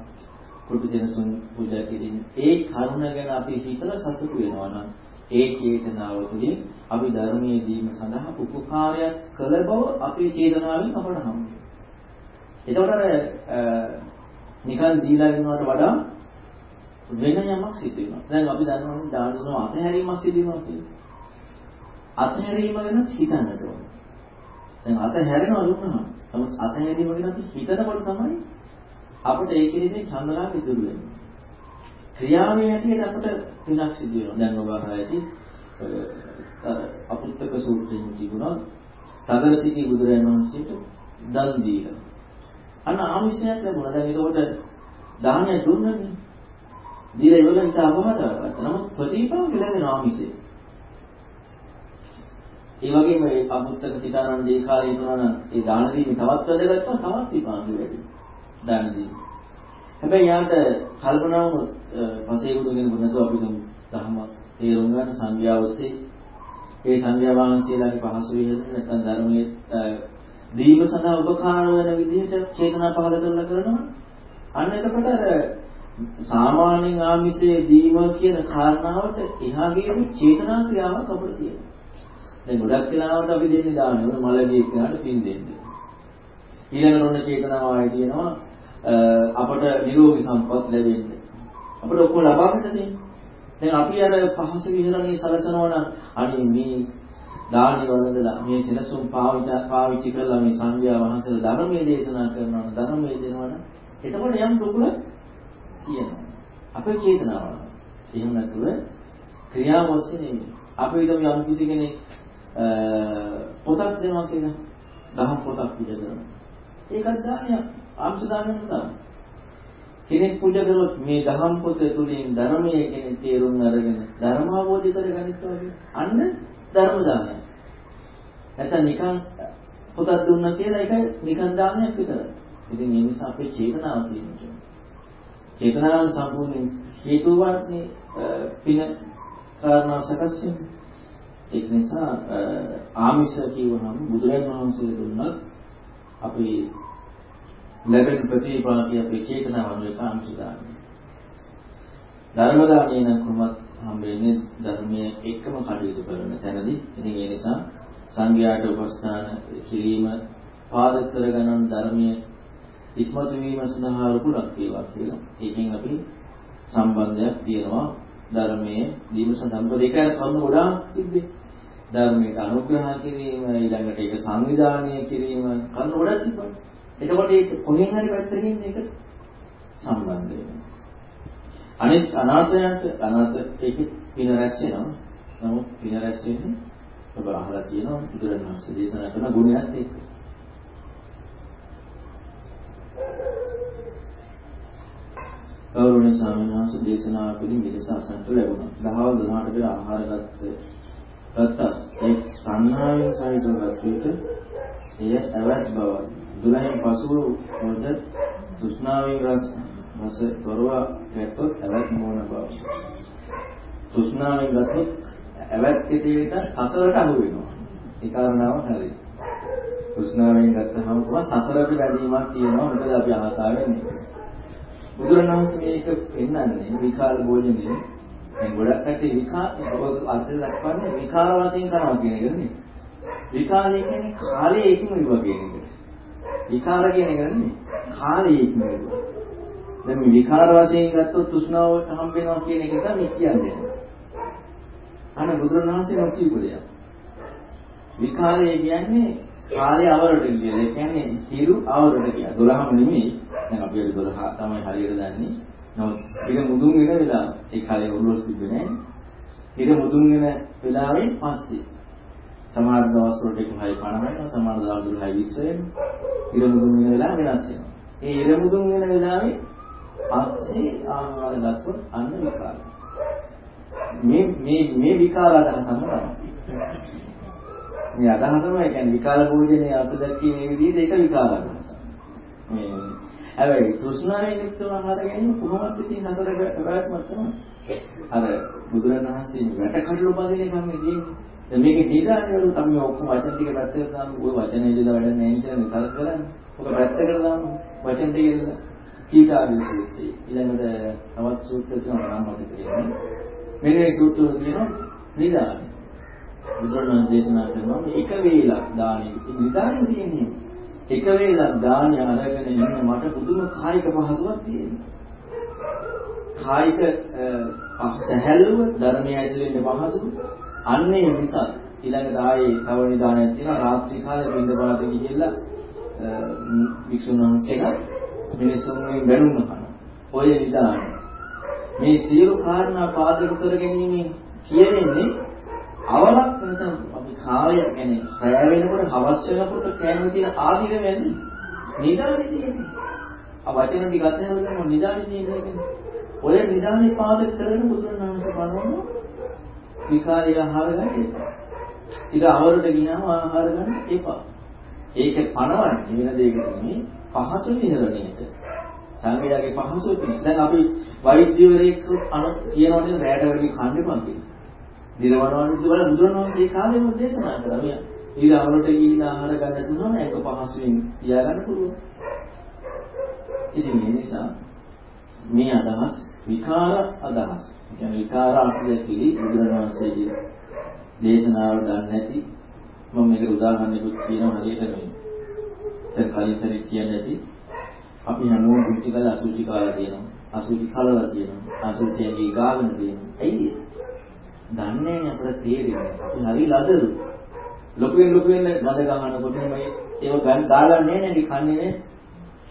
කුටි සෙනසුන් පූජා කිරීම. ඒ කරුණ ගැන අපි හිතලා සතුටු වෙනවා නම් ඒ චේතනාව තුළින් අපි ධර්මයේ දීම සඳහා උපකාරයක් කළ බව අපේ චේතනාවෙන් අපට හම්බෙනවා. එතකොට අර නිකන් දීලා ඉන්නවට වඩා වෙන යමක් සිද්ධ වෙනවා. දැන් අපි දන්නවනේ දානන අතහැරීමක් සිද්ධ වෙනවා කියන්නේ. අතහැරීම ගැන හිතන්නට ඕනේ. දැන් අතහැරෙනවා දුන්නා. නමුත් අතහැරීම ගැන අපි හිතනකොට තමයි අපිට ඒකෙදී චන්දරාග ඉදිරි වෙන්නේ. ක්‍රියාවේ හැටියට අපිට පිනක් සිදු වෙනවා. දැන් ඔබ අහලා ඇති අපුත්තක සූත්‍රයෙන් තිබුණා තදරසිකී බුදුරජාණන් වහන්සේට දන් දීලා. අන්න ආමිෂයක් ලැබුණා. දැන් ඒකට දාහනය දුන්නනේ. දීලා ඉවරලා හිත අපහසුතාවකට. නමුත් ප්‍රතිපාක ලැබෙන ආමිෂේ. ඒ වගේම මේ අපුත්තක සිතානන්ද ඒ කාලේ ඉන්නවා නම් ඒ දාන දීමේ තවත් වැඩගත්තා තවත් විපාක වැඩි. දාන දීම. හැබැයි යාට කල්පනා වුණොත් පසේ බුදුගෙන නැතුව අපි ධර්ම තේරුම් ගන්න සංඥා ඔස්සේ ඒ සංඥා වහන්සේලාගේ පහසු විදිහට නැත්නම් ධර්මයේ දීම සඳහා උපකාර වෙන විදිහට චේතනා පහළ කරලා කරනවා. අන්න එතකොට අර සාමාන්‍යයෙන් ආමිෂයේ දීම කියන කාරණාවට එහා ගියම චේතනා ක්‍රියාවක් අපිට තියෙනවා. දැන් ගොඩක් වෙලාවට අපි දෙන්නේ දාන්නේ මොන මලගේ කෙනාට පින් දෙන්නේ. ඊළඟට ඔන්න චේතනාව ආයේ තියෙනවා අපට නිරෝගී සම්පත් ලැබෙන්නේ. අපිට ඔක්කොම ලබා ගන්න දෙන්නේ දැන් අපි අර පහසු විහරණේ සලසනවා නම් අනේ මේ දානි වලදලා මේ සෙනසුන් පාවිච්චි පාවිච්චි කරලා මේ සංඝයා වහන්සේලා ධර්මයේ දේශනා කරනවා නම් ධර්මයේ දෙනවා නම් එතකොට යම් රුකුල තියෙනවා. අපේ චේතනාව. එහෙම නැතුව ක්‍රියාව ඔස්සේ නෙමෙයි. අපි හිතමු යම් කිසි කෙනෙක් පොතක් දෙනවා කියලා. දහම් පොතක් පිළිද කරනවා. ඒකත් දානයක්. ආංශ දානයක් තමයි. කෙනෙක් පූජා කරොත් මේ දහම් පොත තුලින් ධර්මයේ කෙනෙක් තේරුම් අරගෙන ධර්ම අවබෝධ කරගන්නවා කියන්නේ අන්න ධර්ම දානය. නැත්නම් නිකන් පොතක් දුන්නා කියලා ඒක නිකන් දානයක් විතරයි. ඉතින් ඒ නිසා අපේ චේතනාව තියෙනවා. චේතනාව සම්පූර්ණ හේතුවත්නේ පින කාරණා සකස් වෙන්නේ. ඒක නිසා ආමිෂ කියවහම බුදුරජාණන් වහන්සේ දුන්නත් අපි ලැබෙන ප්‍රතිපාටිය අපේ චේතනාව අනුව ආමිෂ දානයි. ධර්ම දානය නම් කොහොමත් හම්බෙන්නේ ධර්මයේ එකම කටයුතු කරන තැනදී. ඉතින් ඒ නිසා සංඝයාට උපස්ථාන කිරීම පාදක කරගන්න ධර්මයේ ඉස්මතු වීම සඳහා රුකුලක් වේවා කියලා. ඒකෙන් අපි සම්බන්ධයක් තියෙනවා ධර්මයේ දීම සඳහා දෙක කරුණු ගොඩාක් තිබ්බේ. ධර්මයට අනුග්‍රහ කිරීම ඊළඟට ඒක සංවිධානය කිරීම කරුණු ගොඩක් තිබ්බා. එතකොට ඒක කොහෙන් හරි පැත්තකින් මේක සම්බන්ධ වෙනවා. අනිත් අනාථයන්ට අනාථ ඒකේ පින රැස් වෙනවා. නමුත් පින රැස් වෙන්නේ ඔබ අහලා තියෙනවා බුදුරණවහන්සේ දේශනා කරන ගුණයත් එක්ක. ගෞරවනීය ස්වාමීන් වහන්සේ දේශනා පිළින් මෙලෙස අසන්ට ලැබුණා. දහවල් 12ට පෙර ආහාර ගත්ත ගත්තා. ඒ සංහාවෙන් සහිතව ගත්තට එය ඇවත් බව. 12න් පසුව මොකද තෘෂ්ණාවෙන් රස රස තොරව ගැටොත් ඇවත් නොවන බව. තෘෂ්ණාවෙන් ගත්තොත් ඇවත් කෙටේට සසරට අහු වෙනවා. ඒ කාරණාව හරියි. තෘෂ්ණාවෙන් ගත්තහම තමයි සතරට වැඩිමක් තියෙනවා මොකද අපි ආසාවෙන් ඉන්නේ. බුදුරණවහන්සේ මේක පෙන්වන්නේ විකාර භෝජනේ දැන් ගොඩක් කටේ විකාර අර්ථ දක්වන්නේ විකාර වශයෙන් කරනවා කියන එක නෙමෙයි. විකාරය කියන්නේ කාලයේ ඉක්මනිව කියන එක. විකාර කියන එක නෙමෙයි. කාලයේ ඉක්මනිව. දැන් මේ විකාර වශයෙන් ගත්තොත් තෘෂ්ණාවට හම්බ වෙනවා කියන එක තමයි කියන්නේ. අනේ බුදුරණවහන්සේ නොකියපු දෙයක්. විකාරය කියන්නේ කාලය අවරට කියන. ඒ කියන්නේ හිරු අවරට කියන. 12ම නෙමෙයි. දැන් අපි 12 තමයි හරියට දන්නේ. නමුත් හිර මුදුන් වෙන වෙලාව ඒ කාලේ ඔරලොස් තිබුණේ නැහැ. හිර මුදුන් වෙන වෙලාවෙන් පස්සේ සමහර දවස් වලට 1.50 වෙනවා සමහර දවස් වලට 2.20 වෙනවා. හිර මුදුන් වෙන වෙලාව වෙනස් වෙනවා. ඒ හිර මුදුන් වෙන වෙලාවේ පස්සේ ආහාර ගත්තොත් අන්න විකාර. මේ මේ මේ විකාර අදහසම තමයි. මේ අදහසම කියන්නේ විකාර භෝජනයේ අර්ථ දැක්කේ මේ විදිහට ඒක විකාර අදහස. මේ හැබැයි තෘෂ්ණාවෙන් යුක්තව ආහාර ගැනීම කොහොමද ඉතින් හසර පැවැත්මක් තමයි. අර බුදුරණවහන්සේ වැට කඩළු බඳින එකම තියෙන්නේ. දැන් මේක නිදානේ වල තමයි ඔක්කොම වචන ටික පැත්තකට දාන්න ওই වචන ඉදලා වැඩ නැහැ කියලා නිකල් කරන්නේ. ඔක පැත්තකට දාන්න වචන ටික ඉදලා කීකාගේ සූත්‍රය. ඊළඟට තවත් සූත්‍ර තියෙනවා නම් මතක තියෙන්නේ. මෙන්න මේ සූත්‍ර තියෙනවා නිදානේ. බුදුරණන් දේශනා කරනවා එක වේලක් දානෙ. නිදානේ තියෙන්නේ. එක වේලක් දානි අරගෙන ඉන්න මට පුදුම කායික පහසුවක් තියෙනවා. කායික සැහැල්ලුව ධර්මයේ ඇසුරින් පහසුව අන්නේ නිසා ඊළඟට ආයේ තව නිදානයක් තියෙනවා රාත්‍රී කාලේ බින්ද පාත ගිහිල්ලා වික්ෂුන් වහන්සේලා මිනිසුන්ගෙන් බැනුම් අහන. ඔය නිදාන. මේ සියලු කාරණා පාදක කර ගැනීම කියන්නේ අවලක් නැත්නම් අපි කාලය කියන්නේ රැය වෙනකොට හවස් වෙනකොට කෑම තියෙන ආදික වෙන්නේ. නිදානේ තියෙන්නේ. ආ වචන ටික අතහැරලා නිදානේ තියෙන්නේ. ඔය නිදානේ පාදක කරගෙන බුදුරණවහන්සේ පනවනවා විකාරය ආහාර ගන්න එපා. ඊට අවරට ගියාම ආහාර ගන්න එපා. ඒක පනවන්නේ වෙන දෙයකට නෙමෙයි පහසු විහරණයට. සංගයගේ පහසු පිණිස. දැන් අපි වෛද්‍යවරයෙක් අන කියනවනේ රැයට වැඩි කන්න එපා කියලා. දිරවනවනේ කියලා බුදුරණවහන්සේ කාලෙම දේශනා කළා. මේ ඊට අවරට ගිහින් ආහාර ගන්න දුන්නාම ඒක පහසුවෙන් තියාගන්න පුළුවන්. ඉතින් මේ නිසා මේ අදහස් විකාර අදහස්. කියන්නේ විකාර අර්ථයකදී බුදුරණවහන්සේගේ දේශනාව දන්නේ නැති මම මේකට උදාහරණයක් කියනවා හරියට නෙමෙයි. දැන් කලින් සැරේ කියන්නේ නැති අපි හැමෝම පිටි කල අසුචි කාලා තියෙනවා. අසුචි කලලා තියෙනවා. අසුචියගේ ගාගෙන තියෙනවා. ඇයි දන්නේ නැහැ අපිට තේරෙන්නේ. අපි හරි ලදරු. ලොකුෙන් ලොකුෙන් ගඳ ගන්නකොට මේ ඒව ගන්න දාගන්නේ නැහැ කන්නේ නේ.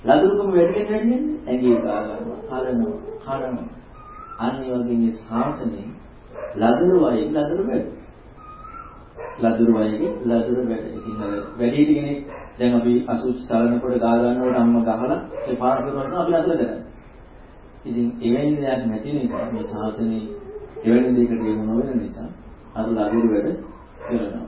ලදරුකම වැඩි වෙන වැඩි වෙන ඇඟේ ගා ගන්නවා, කලනවා, කනවා. අන්න ඒ වගේ මේ ශාසනයේ ලදරු වයේ ලදරු වැඩ. ලදරු වයේ ලදරු වැඩ. ඉතින් අර වැඩි කෙනෙක් දැන් අපි අසුචි තලනකොට ගා ගන්නකොට අම්මා ගහලා ඒ පාර කරනවා අපි අතල කරන්නේ. ඉතින් එවැනි දෙයක් නැති නිසා මේ ශාසනයේ එවැනි දෙයකට යොමු නොවන නිසා අර ලදරු වැඩ කරනවා.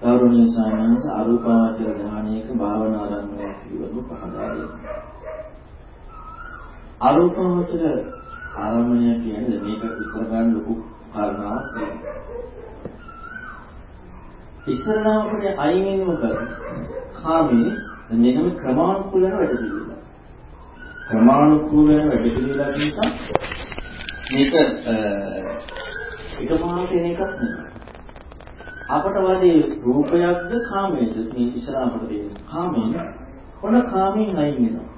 ගෞරවනීය සාමණේර අරූපාවචර ධානයක භාවනා ආරම්භය පිළිබඳව පහදා දෙනවා. අරූපාවචර ආරම්භය කියන්නේ මේක විස්තර කරන්න ලොකු කාරණාවක් තියෙනවා. ඉස්සරහම අපේ අයින් වෙනව කරන්නේ කාමේ මේකම ක්‍රමානුකූල වෙන වැඩ පිළිවෙල. ක්‍රමානුකූල වෙන වැඩ පිළිවෙලක් නිසා මේක එකපාරට එන එකක් නෙවෙයි. අපට වදී රූපයක්ද කාමයේද මේ ඉස්සර අපට තියෙන කාමයෙන් ඔන්න කාමයෙන් අයින් වෙනවා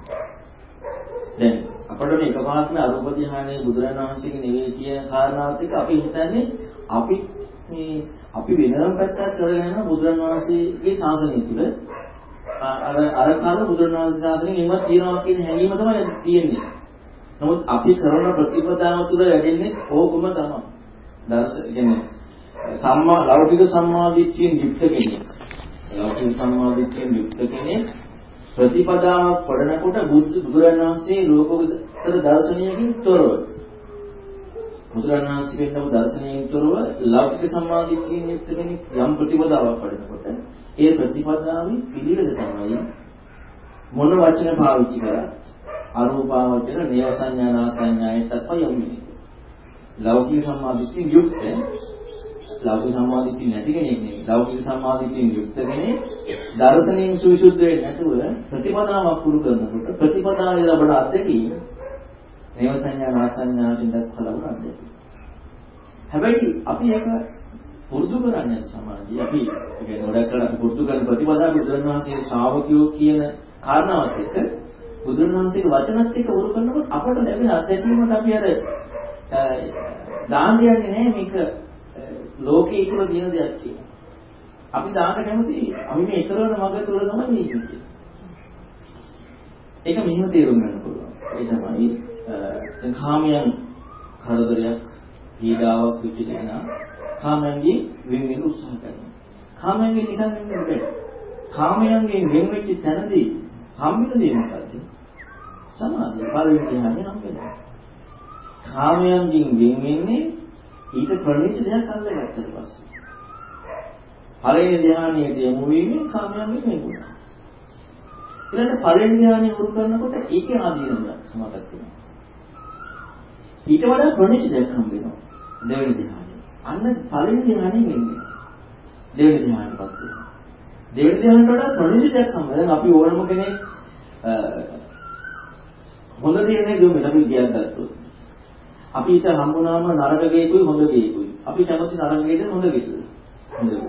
දැන් අපට මේ එකපාරටම අරූප ධ්‍යානයේ බුදුරජාණන් වහන්සේගේ නෙවෙයි කියන කාරණාවත් එක්ක අපි හිතන්නේ අපි මේ අපි වෙනම පැත්තක් කරගෙන බුදුරජාණන් වහන්සේගේ ශාසනය තුළ අර අර කාල බුදුරජාණන් වහන්සේ ශාසනයෙන් එීමක් තියනවා කියන හැඟීම තමයි තියෙන්නේ නමුත් අපි කරන ප්‍රතිපදාව තුළ වැඩෙන්නේ ඕකම තමයි දර්ශ කියන්නේ සම්මා ලෞකික සම්මාදිට්ඨියෙන් යුක්ත කෙනෙක්. ලෞකික සම්මාදිට්ඨියෙන් යුක්ත කෙනෙක් ප්‍රතිපදාවක් පඩනකොට බුදු බුදුරණවහන්සේ ලෝකෝත්තර දර්ශනයකින් තොරව. බුදුරණවහන්සේ වෙන්නව දර්ශනයෙන් තොරව ලෞකික සම්මාදිට්ඨියෙන් යුක්ත කෙනෙක් යම් ප්‍රතිපදාවක් පඩනකොට ඒ ප්‍රතිපදාවේ පිළිවෙල තමයි මොන වචන පාවිච්චි කරා අරූපාවචර නේව සංඥා නා සංඥායට තමයි යන්නේ. ලෞකික සම්මාදිට්ඨියෙන් යුක්ත ලෞකික සම්මාදිටිය නැති කෙනෙක් නෙවෙයි. ලෞකික සම්මාදිටියෙන් යුක්ත කෙනෙක් දර්ශනයෙන් සවිසුද්ධ වෙන්නේ නැතුව ප්‍රතිපදාවක් පුරු කරනකොට ප්‍රතිපදාවේ ලබන අත්දැකීම නේව සංඥා නාසඤ්ඤාවෙන් දක්වා ලබන අත්දැකීම. හැබැයි අපි ඒක පුරුදු කරන්නේ සමාජයේ අපි කියන්නේ ගොඩක් කරලා අපි පුරුදු කරන ප්‍රතිපදාව බුදුරණවහන්සේගේ ශ්‍රාවකයෝ කියන කාරණාවත් එක්ක බුදුරණවහන්සේගේ වචනත් එක්ක උරු කරනකොට අපට ලැබෙන අත්දැකීමට අපි අර දාන්න යන්නේ නැහැ මේක ලෝකයේ ඉතුරු දින දෙයක් කියලා. අපි දාන්න කැමති අපි මේ ඉතරවන මඟ තුල තමයි මේ ඉන්නේ. ඒක මෙහෙම තේරුම් ගන්න පුළුවන්. ඒ තමයි දැන් කාමයන් කරදරයක් පීඩාවක් පිටිගෙන කාමයන්ගේ වෙන වෙන උත්සාහ කරනවා. කාමයන්ගෙන් නිකන් වෙන්නේ බෑ. කාමයන්ගෙන් වෙන වෙච්ච තැනදී හම්බෙන දේ මොකද්ද? සමාධිය. පළවෙනි ධ්‍යානෙ හම්බෙනවා. කාමයන්ගෙන් වෙන වෙන්නේ ඊට ප්‍රණීත දෙයක් අල්ලගත්තට පස්සේ. පළවෙනි ධ්‍යානයේ යමු වීමෙන් කාමයන්ගෙන් වෙන්නුනා. ඊළඟ පළවෙනි ධ්‍යානෙ උරු කරනකොට ඒකේ ආදීනමක් මතක් වෙනවා. ඊට වඩා ප්‍රණීත දෙයක් හම්බ වෙනවා. දෙවෙනි ධ්‍යානෙ. අන්න පළවෙනි ධ්‍යානෙ වෙන්නේ. දෙවෙනි ධ්‍යානෙපත් වෙනවා. දෙවෙනි ධ්‍යානට වඩා ප්‍රණීත දෙයක් හම්බ වෙනවා. අපි ඕනම කෙනෙක් හොඳ දේ නේ දුන්නේ අපි ගියක් ගත්තොත්. අපි ඊට හම්බුනාම නරක ගේකුයි හොඳ ගේකුයි. අපි කැමති නරක ගේද හොඳ ගේද? හොඳ ගේද.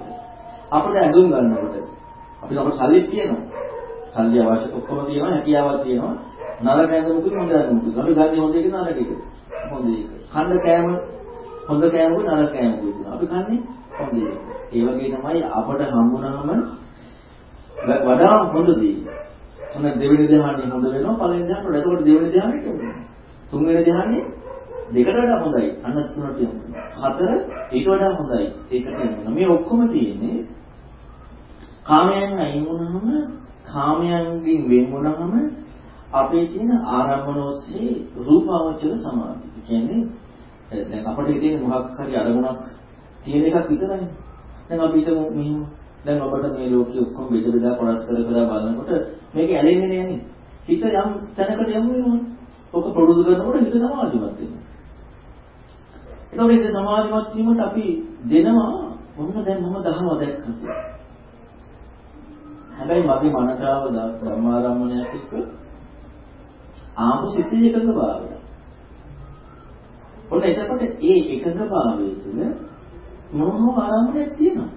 අපිට ඇඳුම් ගන්නකොට අපිට අපේ සල්ලිත් තියෙනවා. සල්ලි අවශ්‍ය ඔක්කොම තියෙනවා හැකියාවක් තියෙනවා. නරක ඇඳුමුකුයි හොඳ ඇඳුමුකුයි. අපි ගන්නේ හොඳ එක නරක එක. හොඳ එක. කන්න කෑම හොඳ කෑමකුයි නරක කෑමකුයි තියෙනවා. අපි කන්නේ හොඳ එක. ඒ වගේ තමයි අපට හම්බුනාම වඩා හොඳ දේ. මොන දෙවෙනි ධ්‍යානෙ හොඳ වෙනවා පළවෙනි ධ්‍යානෙට. එතකොට දෙවෙනි ධ්‍යානෙට තුන්වෙනි ධ්‍යානෙ දෙකට වඩා හොඳයි. අන්න තුනට යනවා. හතර ඊට වඩා හොඳයි. ඒකට යනවා. මේ ඔක්කොම තියෙන්නේ කාමයන් අයින් වුණාම කාමයන්ගෙන් වෙන් වුණාම අපේ තියෙන ආරම්භන ඔස්සේ රූපාවචර සමාධිය. කියන්නේ දැන් අපිට ඉතින් මොකක් හරි අරමුණක් තියෙන එකක් විතරයි. දැන් අපි හිතමු මෙහෙම දැන් ඔබට මේ ලෝකයේ ඔක්කොම බෙද බෙදා කොටස් කර කර බලනකොට මේක ඇලෙන්නේ නෑනේ. හිත යම් තැනකට යමු වෙනවනේ. ඔක ප්‍රොඩියුස් කරනකොට හිත සමාධිමත් වෙනවා. ඒකෝට ඉතින් සමාධිමත් වීමට අපි දෙනවා මොන දැන් මම දහම දැක්කා. හැබැයි මගේ මනකාව ධර්මාරම්මණයක් එක්ක ආපු සිතේ එකඟ භාවය. ඔන්න එතකොට ඒ එකඟ භාවය තුළ මොනෝ ආරම්භයක් තියෙනවා.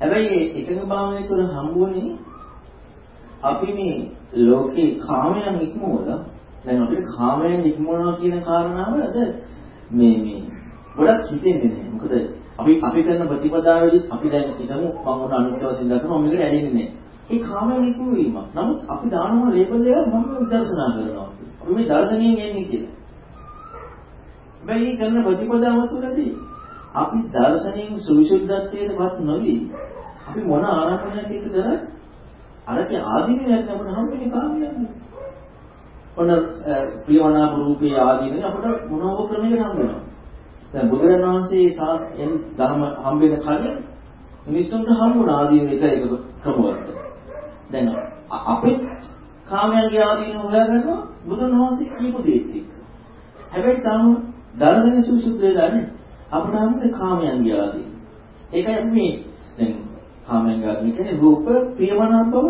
හැබැයි ඒ එකඟ භාවය තුළ හම්බුනේ අපි මේ ලෝකේ කාමයන් ඉක්මවලා දැන් අපිට කාමයන් ඉක්මවනවා කියන කාරණාව අද මේ මේ ගොඩක් හිතෙන්නේ නැහැ. මොකද අපි අපි කරන ප්‍රතිපදාවේදී අපි දැන් හිතමු මම උන අනිත්‍ය වශයෙන් දක්වනවා මම මේකට ඇලෙන්නේ නැහැ. ඒ කාමයන් ඉක්මවීමක්. නමුත් අපි දානවා ලේබල් එක මම විදර්ශනා කරනවා. අපි මේ දර්ශනයෙන් එන්නේ කියලා. හැබැයි කරන ප්‍රතිපදාව තුළදී අපි දර්ශනයෙන් සුවිසුද්ධත්වයටපත් නොවි අපි මොන ආරම්භණයක් එක්ක කරත් අරකේ ආදීනයක් අපිට හම්බෙන්නේ කාමයන්නේ. ඔන්න ප්‍රියමනාප රූපේ ආදීනේ අපිට මොනෝ ක්‍රමයකට හම්බ වෙනවා. දැන් බුදුරජාණන් වහන්සේ සාස්යෙන් ධර්ම හම්බෙන කලින් මිනිස්සුන්ට හම්බුණ ආදීන එක එක ක්‍රමවලට. දැන් අපේ කාමයන්ගේ ආදීන හොයාගන්නවා බුදුන් වහන්සේ කියපු දේත් එක්ක. හැබැයි තාම ධර්මයේ සුසුද්ධ වෙලා නැහැ. අපිට හම්බුනේ කාමයන්ගේ ආදීන. ඒකයි අපි මේ දැන් කාමයන්ගේ ආදීන කියන්නේ රූප ප්‍රියමනාප බව,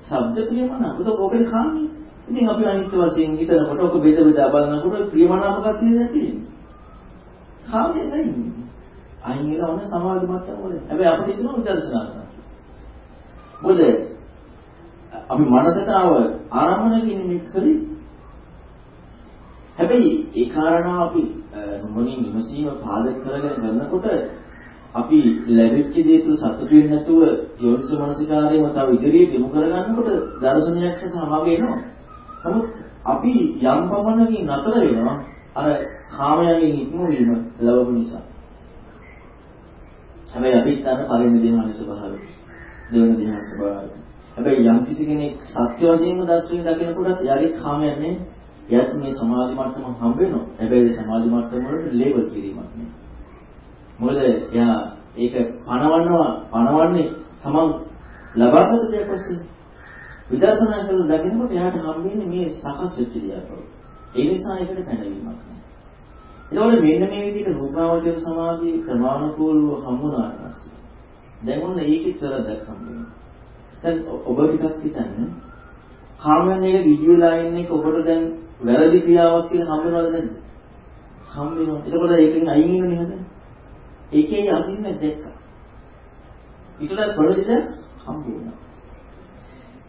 ශබ්ද ප්‍රියමනාප. ඒක ඔකේ කාමී. ඉතින් අපි අනිත්‍ය වශයෙන් හිතනකොට ඔක බෙද බෙදා බලනකොට ප්‍රියමනාප කතිය නැති වෙනවා. කාමයේ නැහැ. අයින් වෙලා ඔන්න සමාධි මට්ටම වල. හැබැයි අපිට හිතනවා විදර්ශනා කරනවා. මොකද අපි මනසට ආව ආරම්භන කියන්නේ මේක කරේ. හැබැයි ඒ කාරණාව අපි මොනින් විමසීම පාදක කරගෙන කරනකොට අපි ලැබිච්ච දේ තුල සතුටු වෙන්නේ නැතුව යෝනිසෝ මනසිකාරයම තව ඉදිරියට යොමු කරගන්නකොට දර්ශනයක් සතහමග එනවා. නමුත් අපි යම් පමණකින් නතර වෙනවා අර කාමයන්ගෙන් ඉක්මවීම ලැබු නිසා. හැබැයි අපි හිතන පළවෙනි ධ්‍යාන ස්වභාවය. දෙවෙනි ධ්‍යාන ස්වභාවය. හැබැයි යම් කිසි කෙනෙක් සත්‍ය වශයෙන්ම දර්ශනය දකිනකොටත් යාගේ කාමයන් නේ එයාට මේ සමාධි මට්ටම හම්බ වෙනවා. හැබැයි සමාධි මට්ටම වලට ලේබල් කිරීමක් නේ. මොකද එයා ඒක පණවනවා පණවන්නේ තමන් ලබාගත් දෙයක් ඔස්සේ. විදර්ශනා කරන දකිනකොට එයාට හම්බෙන්නේ මේ සකස් වෙච්ච දෙයක්. ඒ නිසා ඒකට පැනවීමක් නෑ. ඒකෝට මෙන්න මේ විදිහට රූපාවචර සමාධිය ක්‍රමානුකූලව හමුනාට පස්සේ දැන් ඔන්න ඒකෙත් වැරද්දක් හම්බෙනවා. දැන් ඔබ ටිකක් හිතන්න කාමයන් එක විදියලා ඉන්න එක ඔබට දැන් වැරදි ක්‍රියාවක් කියලා හම්බෙනවද නැද්ද? හම්බෙනවා. එතකොට ඒකෙන් අයින් වෙන්නේ නේද? ඒකේ අදින්න දැක්කා. ඊටලා ප්‍රතිද හම්බ වෙනවා.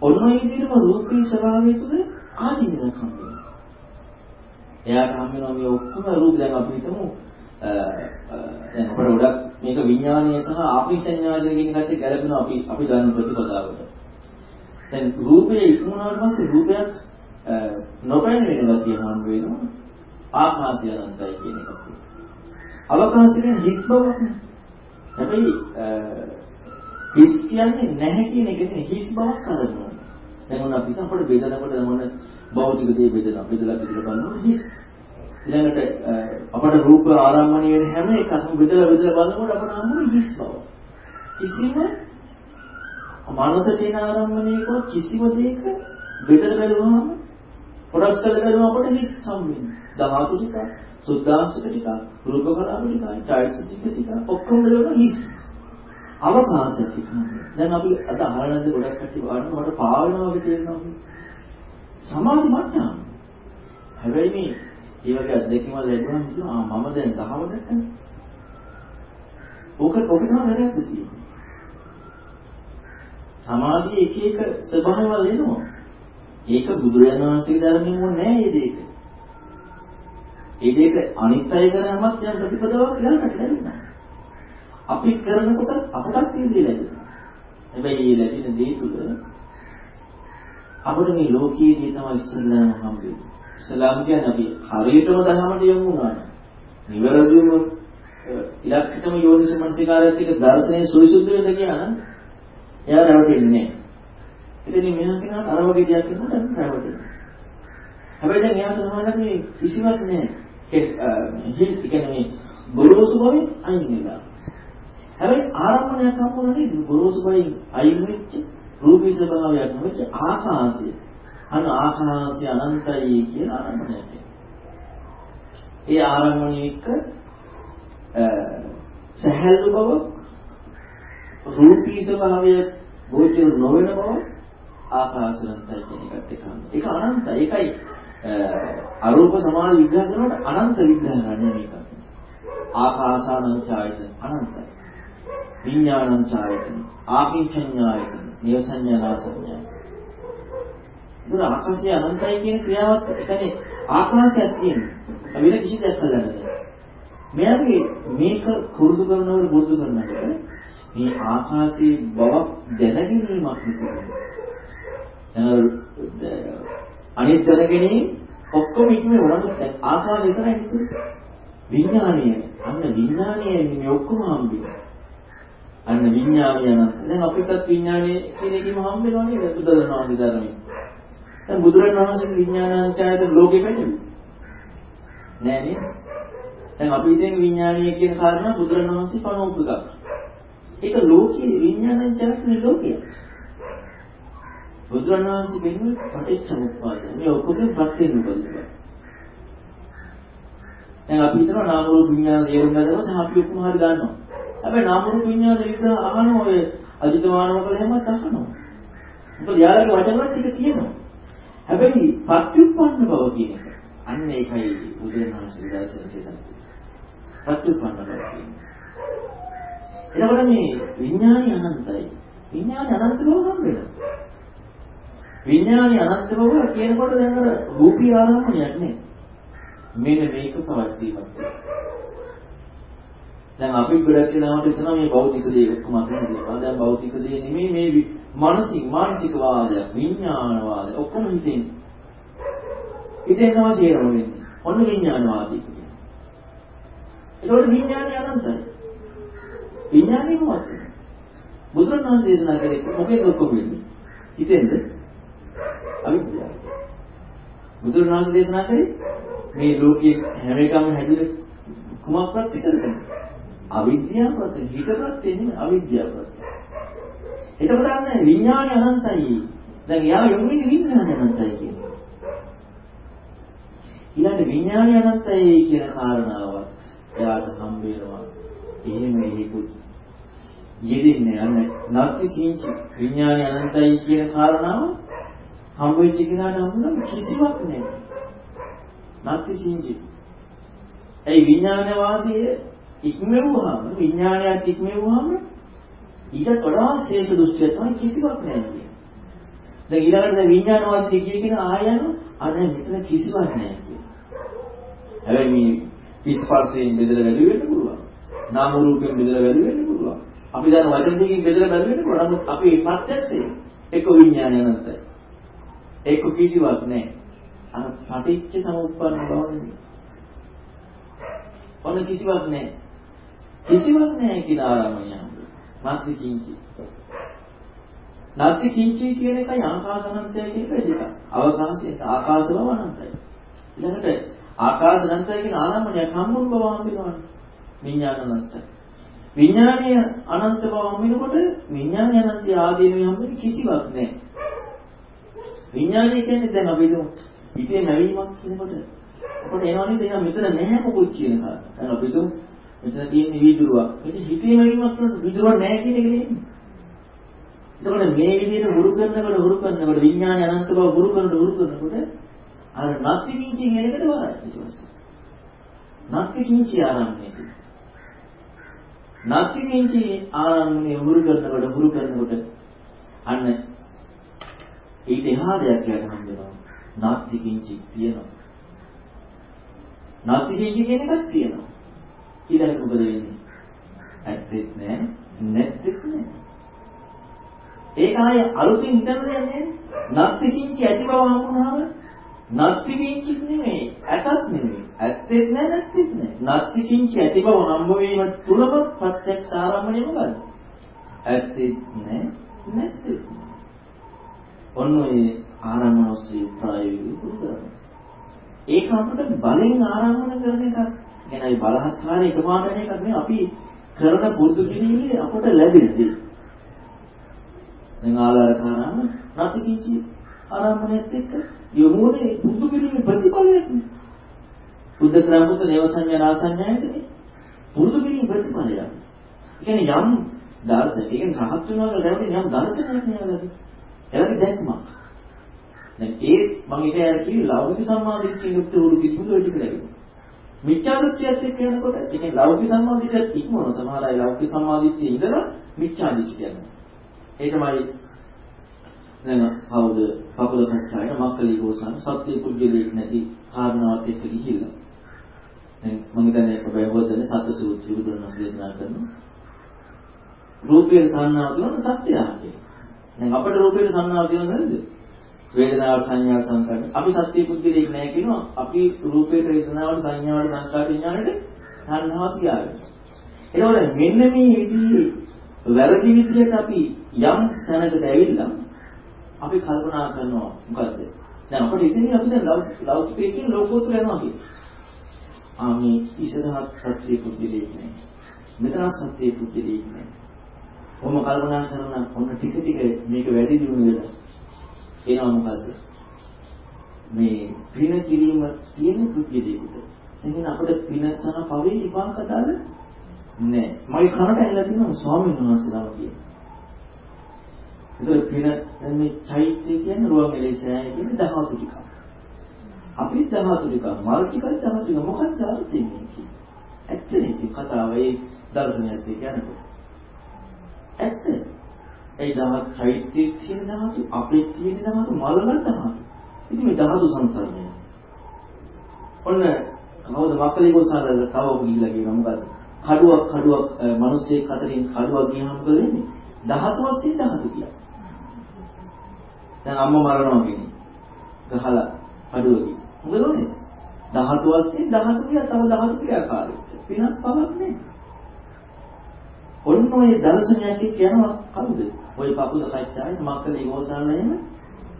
ඔන්න ඔය විදිහටම රූපී ස්වභාවය තුළ ආදීනයක් හම්බ වෙනවා. එයාට හම්බ වෙනවා මේ ඔක්කොම රූප දැන් අපි හිතමු දැන් අපේ ගොඩක් මේක විඥානීය සහ ආපිචඤ්ඤාද කියන එකත් ගැලපෙනවා අපි අපි දන්න ප්‍රතිපදාවට. දැන් රූපේ ඉක්මුණාට පස්සේ රූපයක් නොපැන වෙන ගතිය හම්බ වෙනවා. ආකාශය අනන්තයි කියන එකත්. අවකාශය කියන්නේ හිස් බවක් නේ. හැබැයි හිස් කියන්නේ නැහැ කියන එක නෙවෙයි හිස් බවක් කරනවා. දැන් මොන අපි අපිට බෙදනකොට මොන භෞතික දේ බෙදනවා. බෙදලා බෙදලා බලනවා හිස්. ඊළඟට අපට රූප ආරම්භණය වෙන හැම එකක්ම බෙදලා බෙදලා බලනකොට අපට හම්බුනේ හිස් බව. කිසිම මනස තියෙන ආරම්භණයක කිසිම දෙයක බෙදලා බැලුවම කොටස් කරලා බැලුවම අපට හිස් හම්බෙන්නේ. ධාතු ටික, සුද්ධාංශක ටික, රූප කලාප ටික, චෛතසික ටික ඔක්කොම බැලුවම හිස්. අවකාශයක් තිබුණා. දැන් අපි අද අහනද ගොඩක් කටි වඩන වල පාවෙනවා වගේ තේරෙනවා. සමාධි මට්ටම. හැබැයි මේ ඒ වගේ අත්දැකීම් ලැබුණාම කියනවා ආ මම දැන් දහවකට ඕක ඔබට වැරද්ද තියෙනවා. සමාධියේ එක එක ස්වභාවවල එනවා. ඒක බුදුරජාණන් වහන්සේගේ ධර්මයෙන් ඕනේ නෑ මේ දෙක. ඒ දෙක අනිත්‍යය කරාමත් යම් ප්‍රතිපදාවක් ඊළඟට ලැබෙනවා. අපි කරනකොට අපටත් තීන්දුව ලැබෙනවා. හැබැයි මේ ලැබෙන දේ තුල අපිට මේ ලෝකයේදී තමයි ඉස්සෙල්ලාම හම්බෙන්නේ. ඉස්ලාම් කියන්නේ අපි හරියටම දහමට යමු වුණා. නිවැරදිවම ඉලක්කතම යෝනිස මනසිකාරයත් එක්ක දර්ශනයේ සුවිසුද්ධ වෙන්න කියන එයා රැවටෙන්නේ නැහැ. ඉතින් මෙහා කෙනාට අර වගේ දෙයක් කරනකොට රැවටෙනවා. හැබැයි දැන් එයාට සමානට මේ කිසිවක් නැහැ. ඒ කියන්නේ මේ ගොරෝසු භවෙන් අයින් වෙලා. හැබැයි ආරම්භණයක් හම්බුනේ ගොරෝසු භවෙන් අයින් වෙච්ච රූපී ස්වභාවයක් වෙච්ච ආකාශය. අන ආකාශය අනන්තයි කියන ආරම්භණයක්. ඒ ආරම්භණයක සහැල්ලු බව රූපී ස්වභාවය ගෝචර නොවන බව ආකාශනන්තයි කියන එකට එකම. ඒක අනන්තයි. ඒකයි අරූප සමාන විග්‍රහ කරනකොට අනන්ත විග්‍රහ ගන්න මේක. ආකාසානං ඡායතන අනන්තයි. විඥානං ඡායතන ආකින්චඤ්ඤායතන නියසඤ්ඤානාසඤ්ඤා. ඒක ආකාශය අනන්තයි කියන ක්‍රියාවත් එතනේ. ආකාශයක් තියෙනවා. වෙන කිසි දෙයක් හදන්න බෑ. මෙයාගේ මේක කුරුදු කරනවට පුරුදු කරනකොට මේ ආකාශයේ බවක් දැනගැනීමක් නිසා අනිත් දැනගැනීම ඔක්කොම ඉක්මන වුණාට ආකාශය විතරයි හිතුවේ විඥානීය. අන්න විඥානීය මේ ඔක්කොම හම්බෙන්නේ අන්න විඥානීය නම් දැන් අපිටත් විඥානීය කියන එකම හම්බෙනවා නේද? බුදුරණවහන්සේ ධර්මයේ. දැන් බුදුරණවහන්සේ විඥානාංචායත ලෝකෙ පෙන්නන්නේ නෑ නේද දැන් අපි හිතන විඥානීය කියන කාරණා බුදුරණවහන්සේ පනවපු එකක් ඒක ලෝකයේ විඥානං චරකනේ ලෝකය. බුදුරණවහන්සේ කියන්නේ පටිච්චසමුප්පාදය. මේ ඔක්කොම ප්‍රත්‍යයෙන් උපදිනවා. දැන් අපි හිතනවා නාම රූප විඥාන තේරුම් ගන්නකොට අපි ඔක්කොම හරි දන්නවා. හැබැයි නාම රූප විඥාන විග්‍රහ අහනවා ඔය අධිතමානව කළ හැමත් අහනවා. මොකද යාළුවගේ වචනවත් ටික කියනවා. හැබැයි පත්‍යුප්පන්න බව කියන එක අන්න ඒකයි බුදුරජාණන්සේ දර්ශන විශේෂත්වය. පත්‍යුප්පන්න බව කියන්නේ. එතකොට මේ විඥානි අනන්තයි. විඥානි අනන්ත බව නම් වෙනවා. විඥානි අනන්ත බව කියනකොට දැන් අර රූපී ආරම්භණයක් නේ. මෙන්න මේක පවත්වීමක්. දැන් අපි ගොඩක් දෙනාට හිතනවා මේ භෞතික දේ එක්කම අතන දෙනවා. දැන් භෞතික දේ නෙමෙයි මේ මානසික මානසික වාදය, විඥාන වාදය ඔක්කොම හිතෙන්. හිතෙන් තමයි තේරෙන්නේ. ඔන්න විඥාන වාදී කියන්නේ. ඒකෝට විඥානය අනන්තයි. විඥානේ මොකක්ද? බුදුරණවහන්සේ දේශනා කරේ මොකේද ඔක්කොම වෙන්නේ? හිතෙන්ද? අවිද්‍යාව. බුදුරණවහන්සේ දේශනා කරේ මේ ලෝකයේ හැම එකම හැදුනේ කුමක් ප්‍රත්‍ය කරගෙන? අවිද්‍යාව ප්‍රත්‍ය. හිත ප්‍රත්‍ය නෙමෙයි අවිද්‍යාව ප්‍රත්‍ය. එතකොට අන්න විඥානය අනන්තයි. දැන් යා යොමුනේ විඥානය අනන්තයි කියන්නේ. ඊළඟ විඥානය අනන්තයි කියන කාරණාව එයාට හම්බ වෙනවා. එහෙම ඒකුත් යෙදෙන්නේ නැහැ. නැත්ති කිංචි විඥානය අනන්තයි කියන කාරණාව හම්බ වෙච්ච කෙනාට හම්බුනම කිසිවක් නැහැ. නැත්ති කිංචි. ඒ විඥානවාදයේ ඉක්මෙව්වහම විඥානයත් ඉක්මෙව්වහම ඊට වඩා ශේෂ දෘෂ්ටිය තමයි කිසිවක් නැහැ කියන්නේ. දැන් ඊළඟට විඥානවාදී කිය කියන ආයන අනේ මෙතන කිසිවක් නැහැ කියන්නේ. හැබැයි මේ ස්පර්ශයෙන් බෙදලා වැඩි වෙන්න පුළුවන්. නාම රූපයෙන් බෙදලා වැඩි වෙන්න පුළුවන්. අපි දැන් වචන දෙකකින් බෙදලා වැඩි වෙන්න පුළුවන්. නමුත් අපි ප්‍රත්‍යක්ෂයෙන් එක විඥානය නැත්නම් ඒක කිසිවක් නැහැ. අර පටිච්ච සමුප්පන්න බව නෙමෙයි. ඔන්න කිසිවක් නැහැ. කිසිවක් නැහැ කියලා ආරම්භය. නැති කිංචි. නැති කිංචි කියන එකයි ආකාශ අනන්තය කියන එක දෙක. අවකාශයේ ආකාශ බව අනන්තයි. ඊළඟට ආකාශ අනන්තය කියන ආරම්භය කම්මුන් බව හම්බෙනවනේ. විඥාන අනන්තයි. විඥානීය අනන්ත බව හම්බෙනකොට විඥානීය අනන්තය ආදීනවේ හම්බෙන්නේ කිසිවක් නැහැ. විඥානීය කියන්නේ දැන් අපි දුමු. ඉතේ නැවීමක් කියනකොට අපට එනවා නේද? එහෙනම් මෙතන නැහැ මොකුත් කියන කාරණා. දැන් අපි දුමු මෙතන තියෙන විදුරුවක්. මේක හිතේම වීමක් වලට විදුරුවක් නැහැ කියන එක නෙමෙයි. එතකොට මේ විදිහට හුරු කරනකොට හුරු කරනකොට විඥානය අනන්ත බව හුරු කරනකොට හුරු කරනකොට අර නැති කිංචි කියන එකට වරයි ඊට පස්සේ. නැති කිංචි ආරම්භයේදී. නැති කිංචි ආරම්භයේ හුරු කරනකොට හුරු කරනකොට අන්න ඊට එහා දෙයක් යට හම් වෙනවා. නැති කිංචි තියෙනවා. නැති කිංචි කියන එකක් තියෙනවා. ඊළඟට මොකද වෙන්නේ? ඇත්තෙත් නෑ නැත්තෙත් නෑ. ඒක ආය අලුතින් හිතන්න දෙයක් නෑ. නැත්ති කිංචි ඇති බව හම්බුනහම නැත්ති කිංචි නෙමෙයි ඇතත් නෙමෙයි. ඇත්තෙත් නෑ නැත්තෙත් නෑ. නැත්ති කිංචි ඇති බව හම්බ වීම තුලම ප්‍රත්‍යක්ෂ ආරම්භණය මොකද්ද? ඇත්තෙත් නෑ නැත්තෙත් නෑ. ඔන්න ඔය ආරම්භනෝස්ත්‍රී ප්‍රායෝගික පුරුදු ඒක අපිට බලෙන් ආරම්භන කරන එකක් එහෙනම් බලහත්කාරය එකපාරට එකක් නෙවෙයි අපි කරන බුද්ධ කිරීමේ අපට ලැබෙන දේ. දැන් ආලාරකාරාම නැතිකින්චි ආරම්භණයත් එක්ක යොමුනේ බුද්ධ කිරීමේ ප්‍රතිඵලයක් නේ. බුද්ධ ක්‍රමපුත නේව සංඥා නාසඤ්ඤායතනේ. බුද්ධ කිරීමේ ප්‍රතිඵලයක්. ඒ කියන්නේ යම් දර්ශන, ඒ කියන්නේ රහත් වෙනවා ලැබෙන යම් දර්ශනයක් නේද? එළවි දැක්මක්. දැන් ඒ මම ඉතින් කිව්වේ ලෞකික සම්මාදිට්ඨිය යුක්ත වූ කිසිම දෙයක් ලැබෙනවා. මිච්ඡා දෘෂ්ටියත් එක්ක යනකොට ඒ කියන්නේ ලෞකික සම්මාදිටියත් ඉක්මවන සමහර අය ලෞකික සම්මාදිටියේ ඉඳලා මිච්ඡා දෘෂ්ටිය යනවා. ඒ තමයි දැන් කවුද පකුල කච්චායන මක්කලි ගෝසන සත්‍ය පුජ්‍යලෙක් නැති කාරණාවත් එක්ක ගිහිල්ලා දැන් මම හිතන්නේ ඔබ හොදන්නේ සත්‍ය සූත්‍රය බුදුරණස් දේශනා කරනවා රූපේ තණ්හාව කියන සත්‍යය කියලා. දැන් අපේ රූපේ තණ්හාව කියන නේද? වේදනාව සංඥා සංකාර. අපි සත්‍ය පුද්ගලෙක් නැහැ කියනවා. අපි රූපේ වේදනාවට සංඥාවට සංකාර විඥාණයට තණ්හාව තියාගෙන. ඒකෝර මෙන්න මේ විදිහේ වැරදි විදිහට අපි යම් තැනකට ඇවිල්ලා අපි කල්පනා කරනවා මොකද්ද? දැන් අපිට ඉතින් අපි දැන් ලෞකිකයේ කියන ලෝකෝත්තර යනවා කියන්නේ. ආ මේ ඉස්සරහත් සත්‍ය පුද්ගලෙක් නැහැ. මෙතන සත්‍ය පුද්ගලෙක් නැහැ. කොහොම කල්පනා කරන ඔන්න ටික ටික මේක වැඩි දියුණු වෙලා එනවා මොකද්ද? මේ පින කිරීම තියෙන පුද්ගලයෙකුට. එහෙනම් අපිට පින සහ පවේ විපාක දාල නෑ. මගේ කනට ඇවිල්ලා තියෙනවා ස්වාමීන් වහන්සේලා කියන්නේ. ඒතර පින මේ චෛත්‍ය කියන්නේ රුවන්වැලි සෑය කියන්නේ දහවතු ටික. අපි දහවතු ටික මල් ටිකයි දහවතු ටික මොකක්ද අර්ථය මේකේ? ඇත්තනේ මේ කතාව ඒ දර්ශනයත් එක්ක යනකොට. ඇත්ත. ඒ දහත් චෛත්‍යයේ තියෙන ධාතු අපේ තියෙන ධාතු මලගත් ධාතු. ඉතින් මේ ධාතු සංසරණය. ඔන්න කවුද මක්කලේ ගොසාල තව ගිහිල්ලා කියනවා මොකද්ද? කඩුවක් කඩුවක් මිනිස්සේ අතරින් කඩුවක් ගියහම මොකද වෙන්නේ? ධාතු වශයෙන් ධාතු කියලා. දැන් අම්මා මරනවා කියන්නේ. ගහලා කඩුවකින්. මොකද උනේ? ධාතු වශයෙන් ධාතු කියලා තව ධාතු ක්‍රියාකාරීත්වය. පිනක් පවක් නෑ. ඔන්න ඔය දර්ශනයක් කියනවා කවුද? ওই පකුල කච්චායි මක්කලේ ගෝසාන එහෙම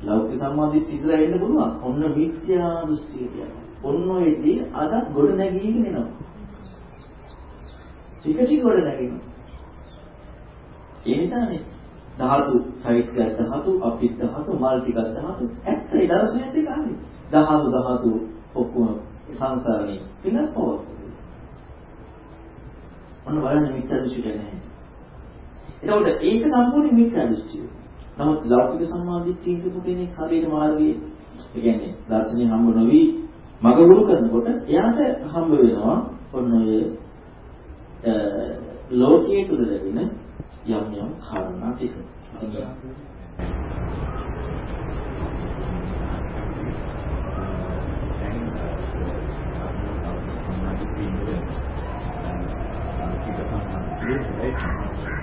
ලෞකික සම්මාදිට ඉදලා එන්න පුළුවන්. ඔන්න මිත්‍යා දෘෂ්ටිය කියනවා. ඔන්න ඔය දේ අද ගොඩ නැගීගෙන එනවා. ටික ටික ගොඩ නැගෙනවා. ඒ නිසානේ ධාතු සෛත්‍ය ධාතු අපිත් ධාතු මල් ටිකක් ධාතු ඇත්තේ දර්ශනයත් එක ආවේ. ධාතු ධාතු ඔක්කොම සංසාරේ පිනක් පොව. ඔන්න බලන්න මිත්‍යා දෘෂ්ටිය නැහැ. එතකොට ඒක සම්පූර්ණ මිත්‍යා දෘෂ්ටිය. නමුත් ලෞකික සම්මාදිට්ඨිය කියපු කෙනෙක් හරියට මාර්ගයේ ඒ කියන්නේ දර්ශනේ හම්බ නොවි මග ගුරු කරනකොට එයාට හම්බ වෙනවා ඔන්න ඔය ලෝකයේ තුල ලැබෙන යම් යම් කාරණා ටික.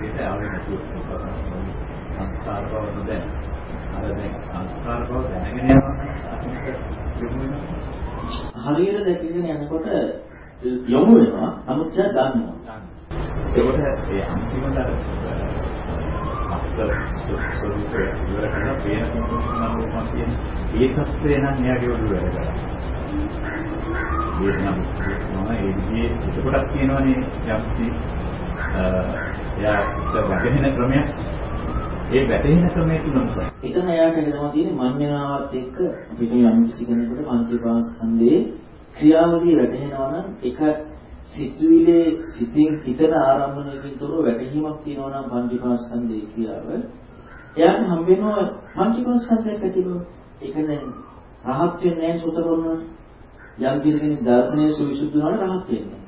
ඒක ආවේ නැතුව සංස්කාර බව නොදැන. අර දැන් සංස්කාර බව දැනගෙන යනවා හරියට දැකගෙන යනකොට යොමු වෙනවා නමුත් යා දන්නවා. ඒකට ඒ අන්තිමට අර අස්තර ස්වරූපය ඉවර කරලා පේන මම කියන්නේ ඒ තත්ත්වය නම් එයාගේ ඔළුව වැඩ කරා. ඒක නම් මම ඒ විදිහේ එතකොටක් කියනවනේ යම්කි එයාට වැටහෙන ක්‍රමයක් ඒ වැටහෙන ක්‍රමයේ තුනක්. එතන එයාට හිතනවා තියෙන්නේ මඤ්ඤණාවත් එක්ක අපිට යම් කිසි කෙනෙකුට පංචේපාස්කන්ධයේ ක්‍රියාවලිය වැටහෙනවා නම් එක සිතුවිලේ සිතින් හිතන ආරම්භණයකින් තොරව වැටහීමක් තියෙනවා නම් පංචේපාස්කන්ධයේ ක්‍රියාව එයාට හම්බ වෙනවා පංචේපාස්කන්ධයක් ඇතිවෙනවා. ඒ කියන්නේ රහත් වෙන්නේ නැහැ සුතරුණ යම් කිසි කෙනෙක් දර්ශනයේ සවිසුද්ධ වුණාට රහත් වෙන්නේ.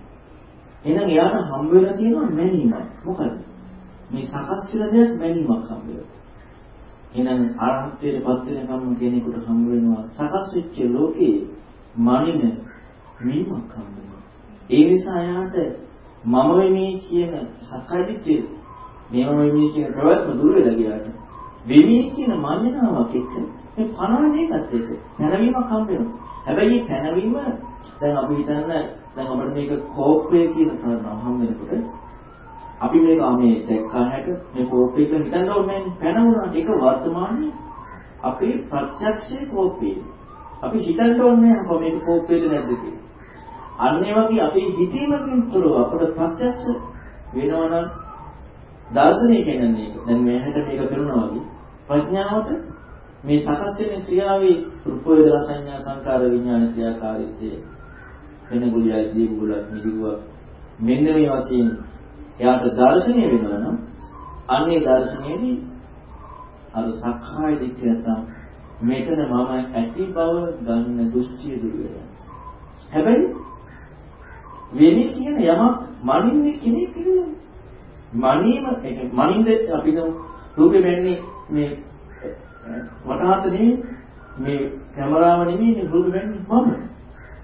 එහෙනම් එයාට හම්බ වෙලා තියෙනවා මැනීමක්. මොකද? මේ සකස් වෙන දෙයක් මැනීමක් හම්බ වෙනවා. එහෙනම් ආරහත්ත්වයට පත් වෙනකම් කෙනෙකුට හම්බ වෙනවා සකස් වෙච්ච ලෝකේ මනින මීමක් හම්බ වෙනවා. ඒ නිසා එයාට මම වෙමි කියන සක්කාය දිට්ඨිය මේව වෙමි කියන ප්‍රවත්ම දුර වෙලා ගියාට වෙමි කියන මඤ්ඤණාවක් එක්ක මේ පණවන්නේ ඒකත් එක්ක පැනවීමක් හම්බ වෙනවා. හැබැයි මේ පැනවීම දැන් අපි හිතන්න දැන් අපිට මේක කෝපය කියන කාරණාව හම් වෙනකොට අපි මේක මේ දැක්කා හැට මේ කෝපය කියලා හිතන්න ඕනේ පැනවුණා ඒක වර්තමානයේ අපේ ප්‍රත්‍යක්ෂයේ කෝපය. අපි හිතන්න ඕනේ අප මේක කෝපයද නැද්ද කියලා. අන්න ඒ වගේ අපේ හිතීමකින් තොරව අපට ප්‍රත්‍යක්ෂ වෙනවනම් දර්ශනය කියන්නේ ඒක. දැන් මේ හැට මේක පෙරුණා වගේ ප්‍රඥාවට මේ සකස් වෙන ක්‍රියාවේ රූප වේදනා සංඥා සංකාර විඥාන ක්‍රියාකාරීත්වය වෙන ගුලියයි දීගුලක් මිදිගුවක් මෙන්න මේ වශයෙන් එයාට දර්ශනය වෙනවා නම් අන්නේ දර්ශනයේදී අර සක්කාය දිට්ඨිය නැත්නම් මෙතන මම ඇති බව ගන්න දෘෂ්ටිය දුර වෙනවා. හැබැයි වෙන්නේ කියන යමක් මනින්නේ කෙනෙක් නෙවෙයි. මනීම මනින්ද අපි රූපෙ වෙන්නේ මේ වටහතනේ මේ කැමරාව නෙමෙයි රූපෙ වෙන්නේ මම.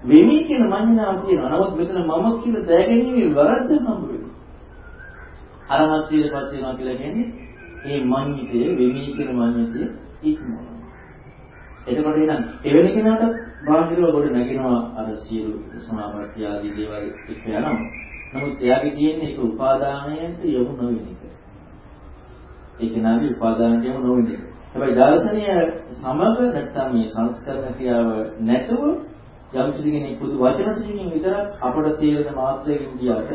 වෙමි කියන මඤ්ඤණාව තියෙනවා. නමුත් මෙතන මම කියලා දැනගැනීමේ වරද්ද හම්බ වෙනවා. අරහත්ත්වයටපත් වෙනවා කියලා කියන්නේ මේ මඤ්ඤිතේ වෙමි කියන මඤ්ඤිතේ ඉක්මනවා. එතකොට එනම් එවැනි කෙනාට බාහිරව ගොඩ නැගෙනවා අර සියලු සමාපත්‍ය ආදී දේවල් එක්ක යනවා. නමුත් එයාගේ තියෙන්නේ ඒක උපාදානයට යොමු නොවෙන එක. ඒ කෙනාගේ උපාදානයට යොමු නොවෙන එක. හැබැයි දර්ශනීය සමග නැත්තම් මේ සංස්කරණ ක්‍රියාව නැතුව යම් කිසි කෙනෙක් පොදු වචන ටිකකින් විතරක් අපට තේරෙන මාත්‍රයකින් ගියාට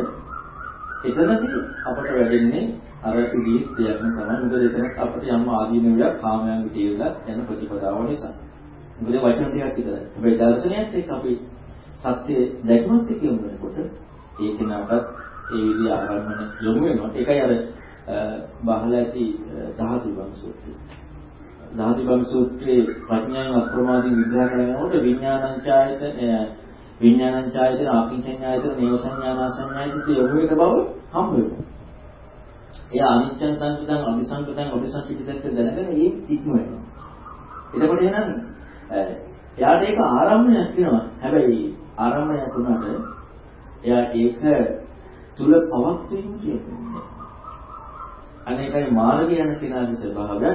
එතනදී අපට වැඩෙන්නේ අර විදිහට දෙයක් තමයි. මොකද එතන අපිට යම් ආදීනවියක් කාමයන්ගේ තේරලා යන ප්‍රතිපදාව නිසා. මොකද වචන ටිකක් විතරයි. හැබැයි දර්ශනයත් එක්ක අපි සත්‍ය දැක්මත් එක්ක යොමු වෙනකොට ඒ කෙනාටත් ඒ විදිහ ආරම්භන යොමු වෙනවා. ඒකයි අර බහලා ඇති ධාතු වංශෝත්‍රය. ධාතු වංශෝත්‍රයේ ප්‍රඥාව අප්‍රමාදී විග්‍රහ කරනකොට විඥානංචායත විඥානංචායත ආකින්චඤ්ඤායත නේව සංඥානාසඤ්ඤායත යොමු වෙන බව හම්බ වෙනවා. එයා අනිච්චං සංකිතං අபிසංකිතං අபிසංකිතං දැනගෙන ඒ ඉක්ම වෙනවා. එතකොට එහෙනම් එයාට ඒක ආරම්භයක් වෙනවා. හැබැයි ආරම්භයක් වුණාට එයා ඒක තුල පවත්වීම කියන්නේ. අනේකයි මාර්ගය යන කෙනාගේ ස්වභාවය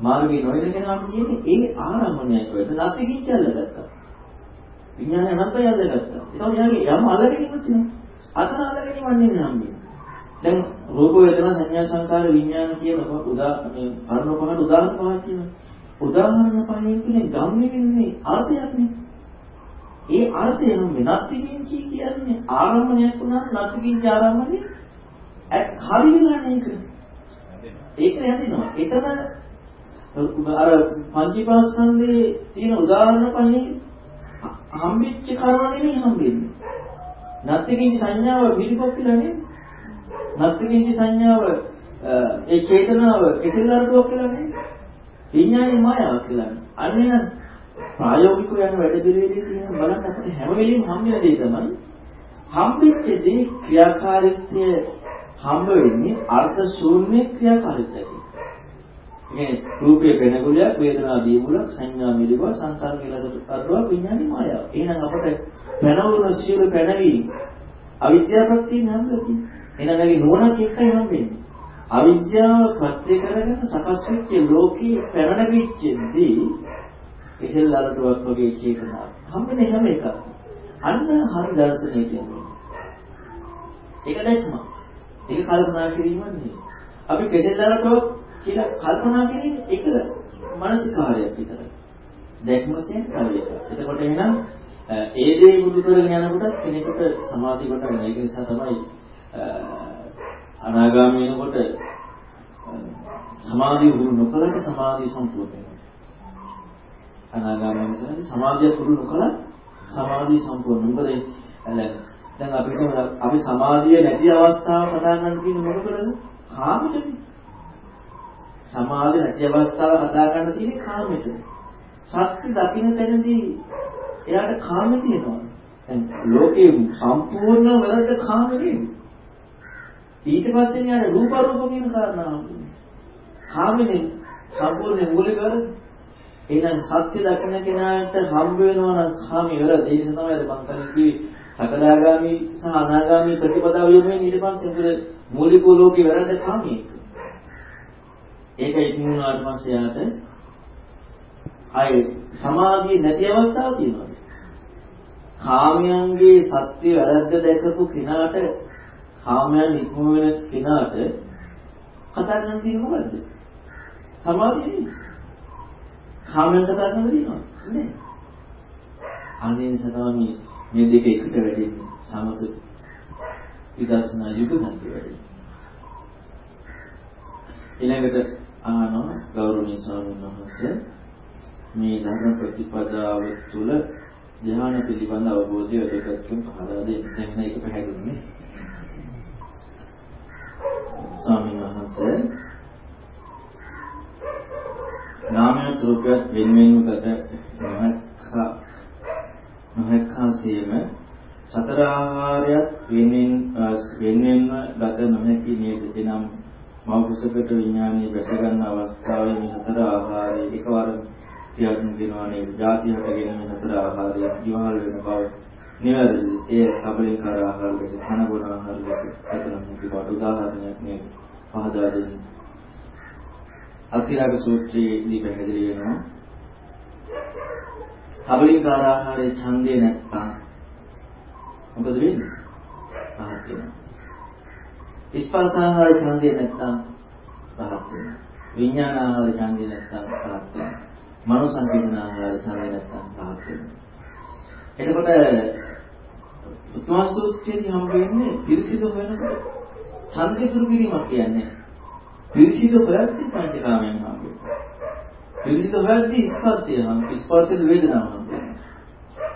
මාර්ගේ නොයන කෙනාට කියන්නේ ඒ ආරම්භණයක් වෙද නැති කිච්චල්ල ගත්තා. විඥානය අනන්තය අල්ලගත්තා. ඒතකොට යාගේ යම් අල්ලගෙන ඉන්නවා. අතන අල්ලගෙන ඉවන්නේ නැහැ දැන් රූප වේදනා සංඥා සංකාර විඥාන කියන උදා මේ කර්ම පහට උදාහරණ පහක් තියෙනවා. උදාහරණ පහෙන් කියන්නේ ගම්මේ වෙන්නේ අර්ථයක් නේ. ඒ අර්ථය නම් නැති කිංචි කියන්නේ ආරම්භණයක් වුණාට නැති කිංචි ආරම්භනේ හරි වෙලා නේක. ඒක යදිනවා. එතන අර පංචීපාස්කන්ධයේ තියෙන උදාහරණ පහේ හම්බෙච්ච කර්ම නෙමෙයි හම්බෙන්නේ. නැති කිංචි සංඥාව පිළිපොක්කිලා නෙමෙයි. නත්ති සංඥාව ඒ චේතනාව කෙසෙල්ලාරටුවක් කියලා නෙමෙයි. විඥානේ මායාවක් කියලා. අන්න එහෙනම් ප්‍රායෝගිකව යන වැඩ පිළිවෙලේ තියෙන බලන්න අපිට හැම වෙලෙම හම්බ වෙන දේ තමයි හම්බෙච්ච දේ ක්‍රියාකාරීත්වය හම්බ වෙන්නේ අර්ථ ශූන්‍ය ක්‍රියාකාරීත්වයකින්. මේ රූපයේ වෙනගුලියක් වේදනා දීමුලක් සංඥා මිලිව සංකාර කියලා අරුවක් විඥානේ මායාව. එහෙනම් අපට පැනවුන සියලු පැනවීම අවිද්‍යාව ප්‍රත්‍යයෙන් හම්බෙන්නේ. එහෙනම් ඒ නුවණක් එක්කයි හම්බෙන්නේ. අවිද්‍යාව ප්‍රත්‍ය කරගෙන සකස් වෙච්ච ලෝකයේ පැනනගිච්චෙන්දී කෙසෙල් දරටුවක් වගේ චේතනාව. හම්බෙන්නේ හැම එකක්. අන්න හරි දර්ශනය කියන්නේ. ඒක දැක්ම. ඒක කල්පනා කිරීමක් නෙවෙයි. අපි කෙසෙල් දරටුවක් කියලා කල්පනා කිරීම එක මානසිකාරයක් විතරයි. දැක්ම කියන්නේ තව එකක්. එතකොට එහෙනම් ඒ දේ බුදු කරගෙන යනකොට කෙනෙකුට සමාධිය කොට වෙන. ඒක නිසා තමයි අනාගාමී වෙනකොට සමාධිය වුරු නොකලට සමාධිය සම්පූර්ණ වෙනවා. අනාගාමී වෙනකොට සමාධිය වුරු නොකලත් සමාධිය සම්පූර්ණ. මොකද දැන් අපිට අපි සමාධිය නැති අවස්ථාව කතා කරන්න තියෙන්නේ මොකටද? කාමෙටනේ. සමාධිය නැති අවස්ථාව කතා කරන්න තියෙන්නේ කාමෙට. සත්‍ය දකින්න තැනදී එයාට කාමෙ තියෙනවා. දැන් ලෝකේ සම්පූර්ණ වැරද්ද කාමෙ නේද? ඊට පස්සේ යාර රූප රූප කියන කාරණාව. කාමෙනේ සම්පූර්ණ මූලික වැරද්ද. එහෙනම් සත්‍ය දකින්න කෙනාට හම්බ වෙනවා නම් කාමෙ වැරද්ද. ඒ නිසා තමයි මම කලින් කිව්වේ සකදාගාමි සහ අනාගාමි ප්‍රතිපදාව යොමුනේ ඊට පස්සේ මුල මූලික ලෝකේ වැරද්ද කාමයේ. ඒක ඉක්මුණාට පස්සේ යාට ආයේ සමාධිය නැති අවස්ථාවක් තියෙනවා. කාමයන්ගේ සත්‍ය වැරද්ද දැකපු කෙනාට කාමයන් ඉක්ම වෙන කෙනාට කතා කරන්න තියෙන්නේ මොකද්ද? සමාධිය නෙමෙයි. කාමයන් කතා කරන්න දෙනවා. නේ? අනේ සතාවනි මේ දෙක එකට වැඩෙන්නේ සමත විදර්ශනා යුග ගන්න වැඩෙන්නේ. ඊළඟට අහනවා ගෞරවනීය ස්වාමීන් වහන්සේ මේ ධර්ම ප්‍රතිපදාව තුළ ධ්‍යාන පිළිබඳ අවබෝධය වැඩිකත්කම් පහදා දෙන්න. දැන් මේක පැහැදිලිනේ. ස්වාමීන් වහන්සේ නාමය රූපයත් වෙන්වෙන්ව ගත නොහැක්කා නොහැක්කාසේම සතර ආහාරයත් වෙන්වෙන් වෙන්වෙන්ව ගත නොහැකි නේද එනම් මව කුසකට විඥානීය වැට ගන්න අවස්ථාවේ මේ සතර ආහාරයේ එකවර ක්‍රියාත්මක වෙනවා නේද? ಜಾති හටගෙන මේ සතර ආහාරය ඉවහල් වෙන බව නිවැරදි. ඒ කබලින්කාර ආහාර ලෙස කන බොන ආහාර ලෙස අතන කිව්වට උදාහරණයක් නේ පහදා දෙන්නේ. අතිරාග සූත්‍රයේදී පැහැදිලි වෙනවා. කබලින්කාර ආහාරයේ ඡන්දේ නැත්තම් මොකද වෙන්නේ? පහත් වෙනවා. ස්පර්ශ ආහාර ඡන්දේ නැත්තම් පහත් වෙනවා. විඥාන ආහාර ඡන්දේ නැත්තම් පහත් වෙනවා. මනෝ සංකේතන ආහාර ඡන්දේ නැත්තම් පහත් වෙනවා. එතකොට උත්මා සූත්‍රයේදී හම්බ වෙන්නේ පිරිසිදු වෙනකොට ඡන්දේ දුරු කිරීමක් කියන්නේ. පිරිසිදු හොයද්දී පංචකාමයන් හම්බ වෙනවා. පිරිසිදු හොයද්දී ස්පර්ශය හම්බ ස්පර්ශයේ වේදනාව හම්බ වෙනවා.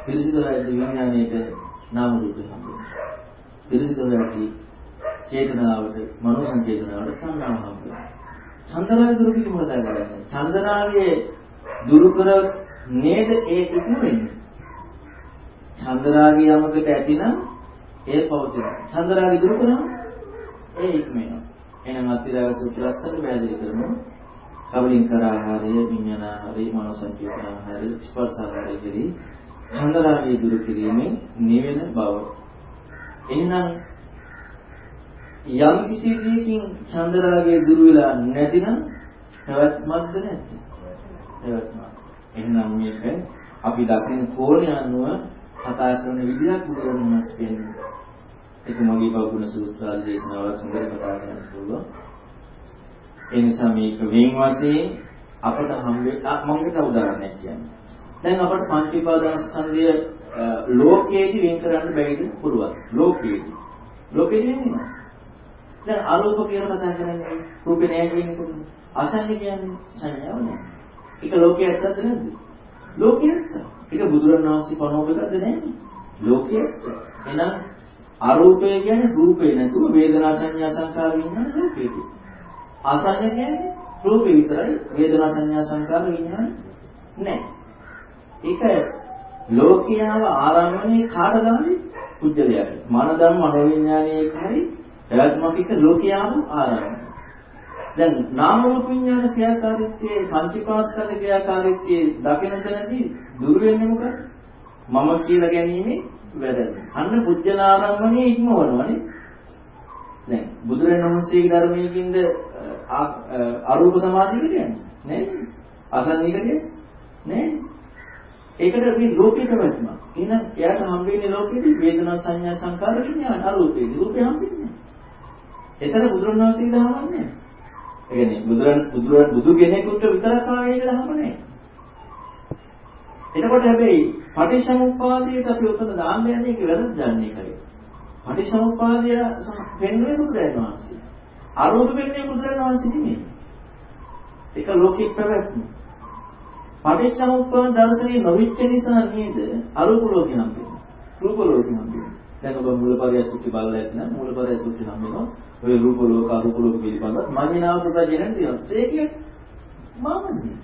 පිරිසිදු හොයද්දී විඥානයේට නාම රූප හම්බ වෙනවා. පිරිසිදු හොයද්දී චේතනාවට මනෝ සංචේතනාවට සංඥාව හම්බ වෙනවා. චන්දරාග දුරු කිරීම කතා කරන්නේ. චන්දරාගයේ දුරු කර නේද ඒ ඉක්ම වෙන්නේ. චන්දරාගය යමකට ඇතිනම් ඒ පවතිනවා. චන්දරාගය දුරු කරාම ඒ ඉක්ම වෙනවා. එහෙනම් අතිරාග සූත්‍ර ලස්සනට පැහැදිලි කරනවා. කවලින්කර ආහාරය, විඥාන ආහාරය, මනෝ සංකේතන ආහාරය, ස්පර්ශ ආහාරය කෙරෙහි චන්දරාගය දුරු කිරීමෙන් නිවෙන බව. එහෙනම් යම් කිසි දෙයකින් චන්දරාගය දුරු වෙලා නැතිනම් පැවැත්මක්ද නැද්ද? පැවැත්මක්. එහෙනම් මේක අපි දකින කෝණය අනුව කතා කරන විදිහක් බුදුරජාණන් වහන්සේ කියන්නේ. ඒක මගේ බෞද්ධ සූත්‍රාල දේශනාවක් හොඳට කතා කරන්න පුළුවන්. ඒ නිසා මේක වෙන් වශයෙන් අපට හම්බෙ මම හිත උදාහරණයක් කියන්නේ. දැන් අපට පංච උපාදානස්කන්ධය ලෝකයේදී වෙන් කරන්න බැරිද පුළුවන්. ලෝකයේදී. ලෝකෙදී වෙන්නේ දැන් අරූප කියලා කතා කරන්නේ රූපේ නෑ කියන්නේ කොහොමද? අසන්නේ කියන්නේ සංඥාව නෑ. ඒක ලෝකයේ ඇත්තද නැද්ද? ලෝකයේ ඇත්ත. ඒක බුදුරණවහන්සේ පනෝප එකක්ද නෑනේ. ලෝකයේ ඇත්ත. එහෙනම් අරූපය කියන්නේ රූපේ නැතුව වේදනා සංඥා සංකාර විඥාන රූපේ. අසංඥ කියන්නේ රූපේ විතරයි වේදනා සංඥා සංකාර විඥාන නැහැ. ඒක ලෝකියාව ආරම්භණේ කාටද ආවේ? පුජ්‍යලයට. මන ධම්ම මනෝවිඥානයේ කරි පැවැත්මක් එක ලෝකියාව ආරම්භ. දැන් නාම රූප විඥාන ක්‍රියාකාරීත්වයේ පංචපාස්කන්ධ ක්‍රියාකාරීත්වයේ දකින තැනදී දුර වෙන්නේ මොකද? මම කියලා ගැනීම වැරදි. අන්න පුජ්‍යනාරම්මණය ඉක්මවනවානේ. දැන් බුදුරජාණන් වහන්සේගේ ධර්මයකින්ද අරූප සමාධිය කියන්නේ නෑ. අසන්නීක කියන්නේ නෑ. ඒකට මේ ලෝකේ පැවැත්ම. එහෙනම් එයාට හම්බෙන්නේ ලෝකෙදී වේදනා සංඥා සංකාර විඥාන අරූපේ. රූපේ හම්බෙන්නේ. එතන බුදුරණවහන්සේ දහමන්නේ. ඒ කියන්නේ බුදුරන් බුදුරන් බුදු කෙනෙකුට විතරක් ආවේ ඒක දහම නෑ. එතකොට හැබැයි පටිච්චසමුප්පාදයට අපි උතන දාන්න යන්නේ ඒක වැරද්ද දන්නේ කරේ. පටිච්චසමුප්පාදය වෙන්නේ බුදුරජාණන් වහන්සේ. අරූප වෙන්නේ බුදුරජාණන් වහන්සේ නෙමෙයි. ඒක ලෝකික පැවැත්ම. පටිච්චසමුප්පාද දර්ශනේ නොවිච්ච නිසා නේද අරූප ලෝකෙ හම්බෙන්නේ. රූප ලෝකෙ හම්බෙන්නේ. දැන් ඔබ මූලපරය සුත්ති බලලා ඇත්නම් මූලපරය සුත්ති හම්බෙනවා. ඔය රූප ලෝක අරූප ලෝක පිළිබඳව මඤ්ඤණාව ප්‍රකාශයෙන් තියෙනවා. ඒ කියන්නේ මාන්නේ.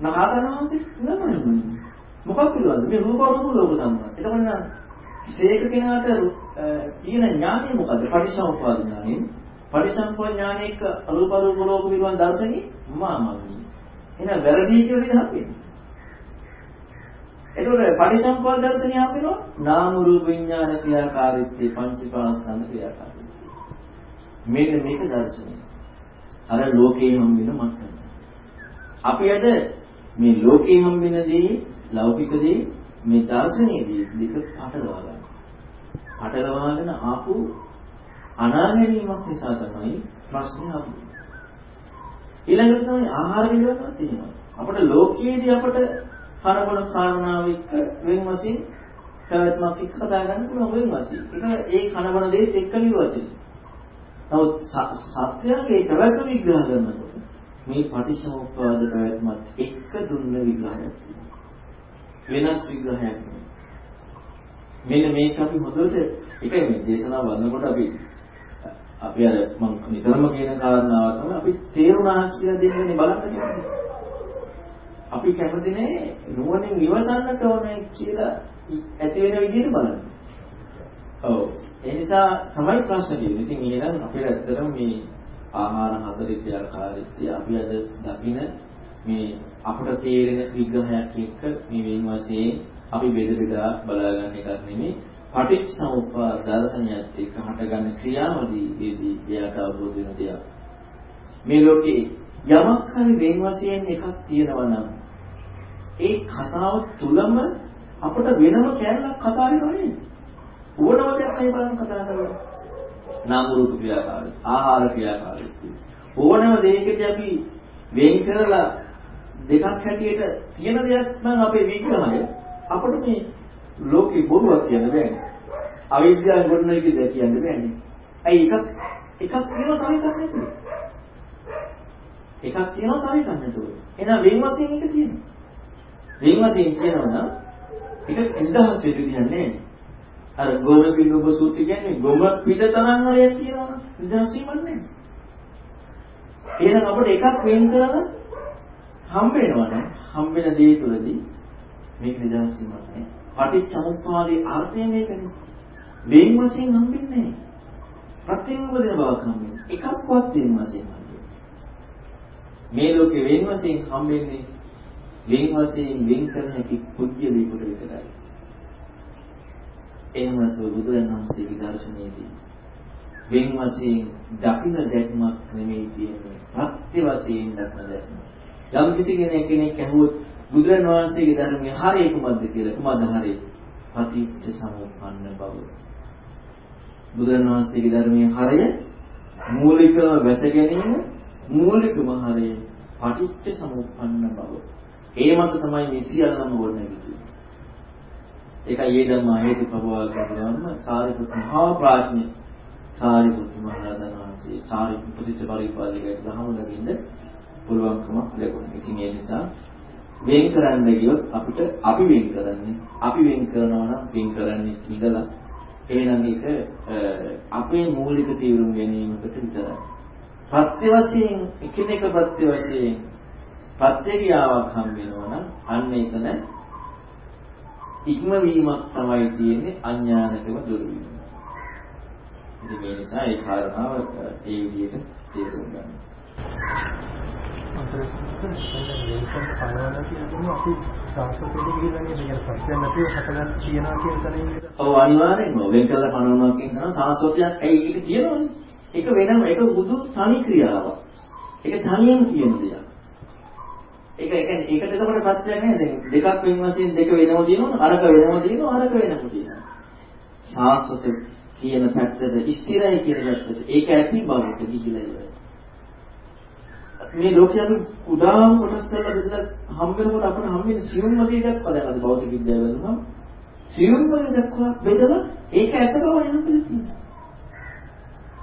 නහතනවාසේ නමයි. මොකක් පිළිබඳ මේ රූප අරූප ලෝක සම්බන්ධ. එතකොට නම් ශේක කෙනාට තියෙන ඥානය මොකද්ද? පටිච්චසමුප්පාද ඥානය. පටිච්චසමුප්පාද ඥානයක අරූප අරූප ලෝක පිළිබඳ දර්ශනේ මාමග්නි. එහෙනම් වැරදි කියලා ඉතින් හම්බෙන්නේ. එතකොට පටිසම්පාද දර්ශනය හම්බෙනවා නාම රූප විඥාන ක්‍රියාකාරීත්වයේ පංචපාස්කන්ධ ක්‍රියාකාරීත්වය. මේක මේක දර්ශනය. අර ලෝකේ හම්බෙන මට්ටම. අපි අද මේ ලෝකේ හම්බෙන දේ ලෞකික දේ මේ දර්ශනයේදී දෙක පටලවා ගන්න. පටලවාගෙන ආපු අනාගැනීමක් නිසා තමයි ප්‍රශ්නේ ආවේ. ඊළඟට තමයි ආහාර පිළිබඳව තියෙනවා. අපිට ලෝකයේදී අපිට කනබන කාරණාව එක්ක වෙන වශයෙන් පැවැත්මක් එක්ක කතා කරන්න පුළුවන් වෙන වශයෙන්. ඒක ඒ කනබන දෙයත් එක්ක නිර්වචනය. නමුත් සත්‍යයේ පැවැත්ම විග්‍රහ කරනකොට මේ පටිච්චසමුප්පාද පැවැත්මත් එක්ක දුන්න විග්‍රහයක් වෙනස් විග්‍රහයක් මෙන්න මේක අපි හොඳට එකයි මේ දේශනාව වන්නකොට අපි අපි අර මම නිතරම කියන කාරණාව තමයි අපි තේරුණා කියලා දෙන්නේ බලන්න කියන්නේ. අපි කැමති නෑ නුවණින් ඉවසන්නට ඕනේ කියලා ඇති වෙන විදිහට බලන්න. ඔව්. ඒ නිසා තමයි ප්‍රශ්න තියෙන්නේ. ඉතින් එහෙනම් අපිට ඇත්තටම මේ ආහාර හතරේ ක්‍රියාකාරීත්වය අපි අද දකින මේ අපට තේරෙන විග්‍රහයක් එක්ක මේ වෙන වශයෙන් අපි බෙද බෙදා බලාගන්න එකක් නෙමෙයි පටිච්චසමුප්පාද දර්ශනයත් එක්ක හටගන්න ක්‍රියාවලියේදී එයාට අවබෝධ වෙන දෙයක්. මේ ලෝකේ යමක් හරි වෙන වශයෙන් එකක් තියෙනවා නම් ඒ කතාව තුලම අපට වෙනම කැලලක් කතා වෙනවා නේද? ඕනම දෙයක් අය බලන්න කතා කරනවා. නාම රූප ක්‍රියාකාරී, ආහාර ක්‍රියාකාරී. ඕනම දෙයකදී අපි වෙන් කරලා දෙකක් හැටියට තියෙන දෙයක් නම් අපේ විග්‍රහය අපිට මේ ලෝකේ බොරුවක් කියන්න බෑනේ. අවිද්‍යාව ගොඩනගන එක කියන්න බෑනේ. ඇයි එකක් එකක් තියෙනවා තව එකක් නැතුව. එකක් තියෙනවා තව එකක් නැතුව. එහෙනම් වෙන වශයෙන් එක තියෙනවා. වෙන වශයෙන් කියනවා නම් ඒක එන්දහස් වෙද කියන්නේ අර ගොම පිළිඹ සූත්‍රය කියන්නේ ගොම පිට තරම් හරියක් තියෙනවා නිදහස් වීමක් නැහැ. එහෙනම් අපිට එකක් වෙන් කරලා හම්බ වෙනවා නම් හම්බ වෙන දේ තුළදී මේක නිදහස් වීමක් නැහැ. පටිච්චසමුප්පාදයේ අර්ථය මේකනේ. වෙන් වශයෙන් හම්බෙන්නේ නැහැ. ප්‍රත්‍යයෙන් උපදින බවක් හම්බෙන්නේ. එකක්වත් වෙන වශයෙන් හම්බෙන්නේ. මේ ලෝකේ වෙන වශයෙන් හම්බෙන්නේ වෙන වශයෙන් වෙන් කරන හැකි පුද්ගලයෙකුට විතරයි. එහෙම නැත්නම් බුදුරජාණන් වහන්සේගේ දර්ශනයේදී වෙන වශයෙන් දකින්න දැක්මක් නෙමෙයි තියෙන්නේ. ප්‍රත්‍ය වශයෙන් දකින්න දැක්ම. යම් කිසි කෙනෙක් කෙනෙක් ඇහුවොත් බුදුරන් වහන්සේගේ ධර්මයේ හරය කුමක්ද කියලා කුමක්ද හරය? පටිච්ච සමුප්පන්න බව. බුදුරන් වහන්සේගේ ධර්මයේ හරය මූලිකව වැස ගැනීම මූලිකම හරය පටිච්ච සමුප්පන්න බව. ඒ මත තමයි මේ සියල්ලම ගොඩනැගෙන්නේ. ඒකයි ඒ ධර්ම හේතු ප්‍රභවා කරනවම සාරිපුත් මහා ප්‍රඥ සාරිපුත් මහ රහතන් වහන්සේ සාරිපුත් ප්‍රතිස්ස පරිපාලකයන් දහම දකින්න පුළුවන්කම ලැබුණා. ඉතින් ඒ නිසා වෙන් කරන්න ගියොත් අපිට අපි වෙන් කරන්නේ අපි වෙන් කරනවා නම් වෙන් කරන්නේ ඉඳලා එහෙනම් ඒක අපේ මූලික තීරුම් ගැනීමකට විතරයි. පත්‍ය වශයෙන් එකිනෙක පත්‍ය වශයෙන් පත්‍ය ක්‍රියාවක් හම් වෙනවා නම් අන්න එතන ඉක්මවීමක් තමයි තියෙන්නේ අඥානකම දුරු වීම. ඉතින් මේ නිසා ඒ කාරණාව ඒ විදිහට තේරුම් ගන්න. අසල මේකත් පරවන කියනකොට අපි සාස්වතයට ගිහිල්ලා නේද කියන ප්‍රශ්න නැතිව හටගන්න තියනවා කියන තැනින් ඔව් අනිවාර්යෙන්ම වෙන් කළා පනවනවා කියන තන සාස්වතයක් ඇයි ඒක කියනවනේ. ඒක වෙනම ඒක බුදු තනි ක්‍රියාවක්. ඒක තනියෙන් කියන දෙයක්. ඒක ඒ කියන්නේ ඒකට එතකොට ප්‍රත්‍යක් නෑ දැන් දෙකක් වෙන වශයෙන් දෙක වෙනම තියෙනවා අරක වෙනම තියෙනවා අරක වෙනම තියෙනවා. සාස්වත කියන පැත්තට ස්ථිරයි කියන පැත්තට ඒක ඇති බවට ගිහිලා ඉවරයි. මේ ලෝකයේ අපි කුඩාම කොටස් කරලා බෙදලා හම් වෙනකොට අපිට හම් වෙන සියුම්ම දේ දක්වා දැන් අද භෞතික විද්‍යාව වෙනවා සියුම්ම දේ දක්වා බෙදලා ඒක ඇත බව යම් පිළිතුරු.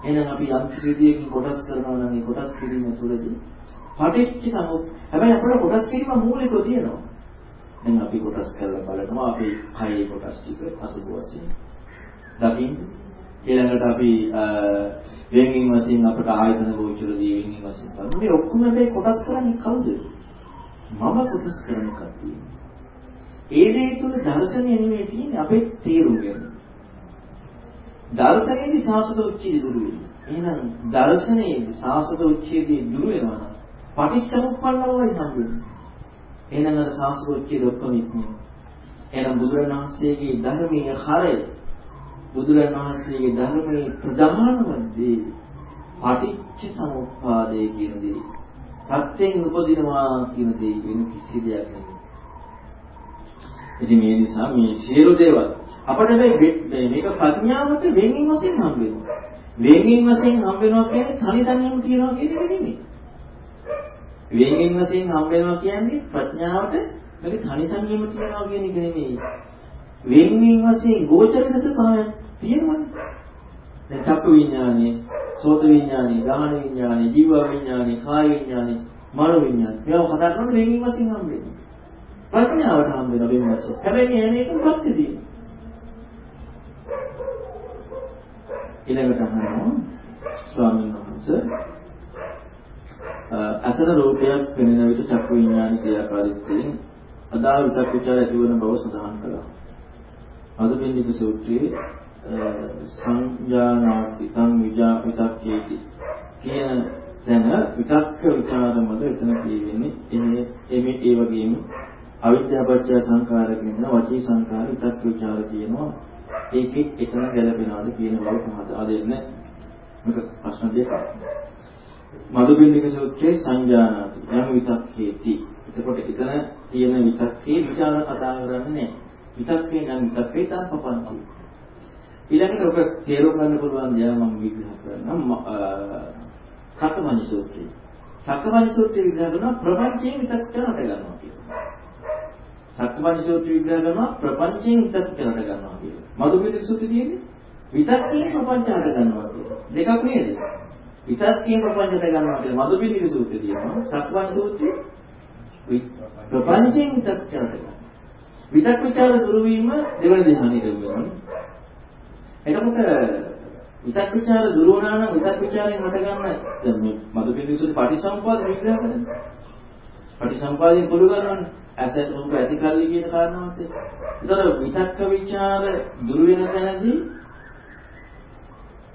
එහෙනම් අපි යම් කිසිදයකින් කොටස් කරනවා නම් ඒ කොටස් කිරීම තුළදී පටිච්ච සමුප් හැබැයි අපේ කොටස් කිරීම මූලිකව තියෙනවා. දැන් අපි කොටස් කරලා බලනවා අපි කයේ කොටස් ටික අසුබ වශයෙන්. දකින්න ඊළඟට අපි වෙන්ගින් වශයෙන් අපට ආයතන ගෝචර දී වෙන්ගින් වශයෙන් බලමු. මේ ඔක්කොම හැබැයි කොටස් කරන්නේ කවුද? මම කොටස් කරන කතිය. ඒ දේ තුල දර්ශනය නෙමෙයි තියෙන්නේ අපේ තීරුම් ගන්න. දර්ශනයේදී සාසත උච්චේ දුරු වෙනවා. එහෙනම් දර්ශනයේදී සාසත උච්චේදී දුරු වෙනවා නම් පටිච්චසමුප්පන්නවයි හම්බෙන්නේ. එහෙනම් අර සාසත උච්චේ ඔක්කොම ඉක්මන. එහෙනම් බුදුරණවහන්සේගේ ධර්මීය හරය බුදුරජාණන් වහන්සේගේ ධර්මයේ ප්‍රධානම දේ පටිච්ච සමුප්පාදය කියන දේ. සත්‍යයෙන් උපදිනවා කියන දේ වෙන කිසි දෙයක් නෙමෙයි. ඉතින් මේ නිසා මේ සියලු දේවල් අපිට මේ මේක ප්‍රඥාවට වෙනින් වශයෙන් හම්බ වෙනවා. වෙනින් වශයෙන් හම්බ වෙනවා කියන්නේ තනි තනියම තියනවා කියන එක නෙමෙයි. වෙනින් වශයෙන් හම්බ වෙනවා කියන්නේ ප්‍රඥාවට මේක තනි තනියම තියනවා කියන එක නෙමෙයි. වෙනින් වශයෙන් ගෝචර දසපායන් තියෙනවනේ. දැන් චක්කු විඥානේ, සෝත විඥානේ, ගාහන විඥානේ, ජීව විඥානේ, කාය විඥානේ, මනෝ විඥානේ. මේවා කතා කරනකොට වෙනින් වශයෙන් හම්බ වෙනවා. ප්‍රඥාවට හම්බ වෙන වෙනින් වශයෙන්. හැබැයි මේ හැම එකම ප්‍රත්‍යදී. ඊළඟට අහනවා ස්වාමීන් වහන්සේ අසර රූපයක් පෙනෙන විට චක්කු විඥාන ක්‍රියාකාරීත්වයෙන් අදාළ විතක් විචාර ඇතිවන බව සඳහන් කළා. අදපින්නික සූත්‍රයේ සංජානාති තං විජා විතක්කේති කියන දැන විතක්ක විචාරමද එතන කියවෙන්නේ. එහේ එමෙ ඒ වගේම අවිද්‍යාපච්චය සංඛාර කියන වචී සංඛාර විතක්ක විචාර කියනවා. ඒකෙත් එතන ගැලපෙනවද කියන බව තමයි දෙන්නේ මේක ප්‍රශ්න දෙකක්. මදුබින්දික සූත්‍රයේ සංජානාති යම් විතක්කේති එතකොට එතන තියෙන විතක්කේ විචාර කතා කරන්නේ විතක්කේ නම් විතක්කේ තම පපන්ති ඊළඟට ඔබ තේරුම් ගන්න පුළුවන් දේ මම විග්‍රහ කරනවා සක්කමණි සූත්‍රය. සක්කමණි සූත්‍රය විග්‍රහ කරනවා ප්‍රපංචයෙන් විතක්කන හට ගන්නවා කියලා. සක්කමණි සූත්‍රය විග්‍රහ කරනවා ප්‍රපංචයෙන් විතක්කන හට ගන්නවා කියලා. මදුපිට සූත්‍රය තියෙන්නේ විතක්කයෙන් ප්‍රපංච හට ගන්නවා කියලා. දෙකක් නේද? විතක්කේ ප්‍රපංචයට ගන්නවා කියලා මදුපිලිවි සූත්‍රය තියෙනවා. සක්මන් සූත්‍රයේ ප්‍රපංචයෙන් විතක්කයට ගන්නවා. විතක් විචාර දුරු වීම දෙවන ධ්‍යානෙ දෙවන. එතකොට විතක් විචාර දුරු වුණා නම් විතක් විචාරයෙන් හටගන්න දැන් මේ මදුපිලිවි සූත්‍රය පටිසම්පාද විග්‍රහ කරනවා. පටිසම්පාදයෙන් පොදු කරනවානේ. ඇස රූප ඇති කල්ලි කියන කාරණාවත් එක්ක. ඒතර විතක්ක විචාර දුරු වෙන තැනදී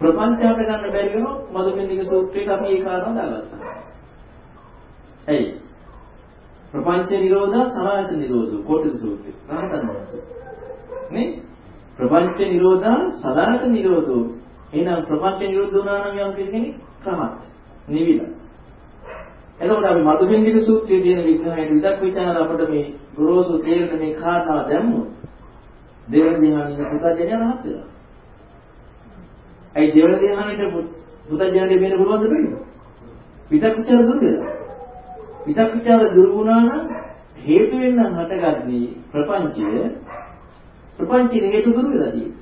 ප්‍රපංච හට ගන්න බැරි වෙනොත් මදුපිලික සූත්‍රයට අපි ඒ කාරණා දාගත්තා. එයි ප්‍රපංච නිරෝධා සමායත නිරෝධෝ කොටද සූත්‍රය. රහතන් වහන්සේ. නේ ප්‍රපංච නිරෝධා සදාත නිරෝධෝ. එහෙනම් ප්‍රපංච නිරෝධ වුණා නම් යම් කෙනෙක් රහත් නිවිලා. එතකොට අපි මදුබින්දික සූත්‍රයේ තියෙන විග්‍රහයට විදක් විචාර අපිට මේ ගුරුසු තේරෙන මේ කාරණා දැම්මොත් දෙවන ධ්‍යානෙ පුතජනය රහත් වෙනවා. ඇයි දෙවන ධ්‍යානෙට පුතජනය වෙන්න පුළුවන්ද බැරි? විදක් විචාර දුර වෙනවා. විදක් විචාර දුර වුණා නම් හේතු වෙන්න හටගන්නේ ප්‍රපංචය ප්‍රපංචයේ හේතු දුරු වෙලා තියෙන්නේ.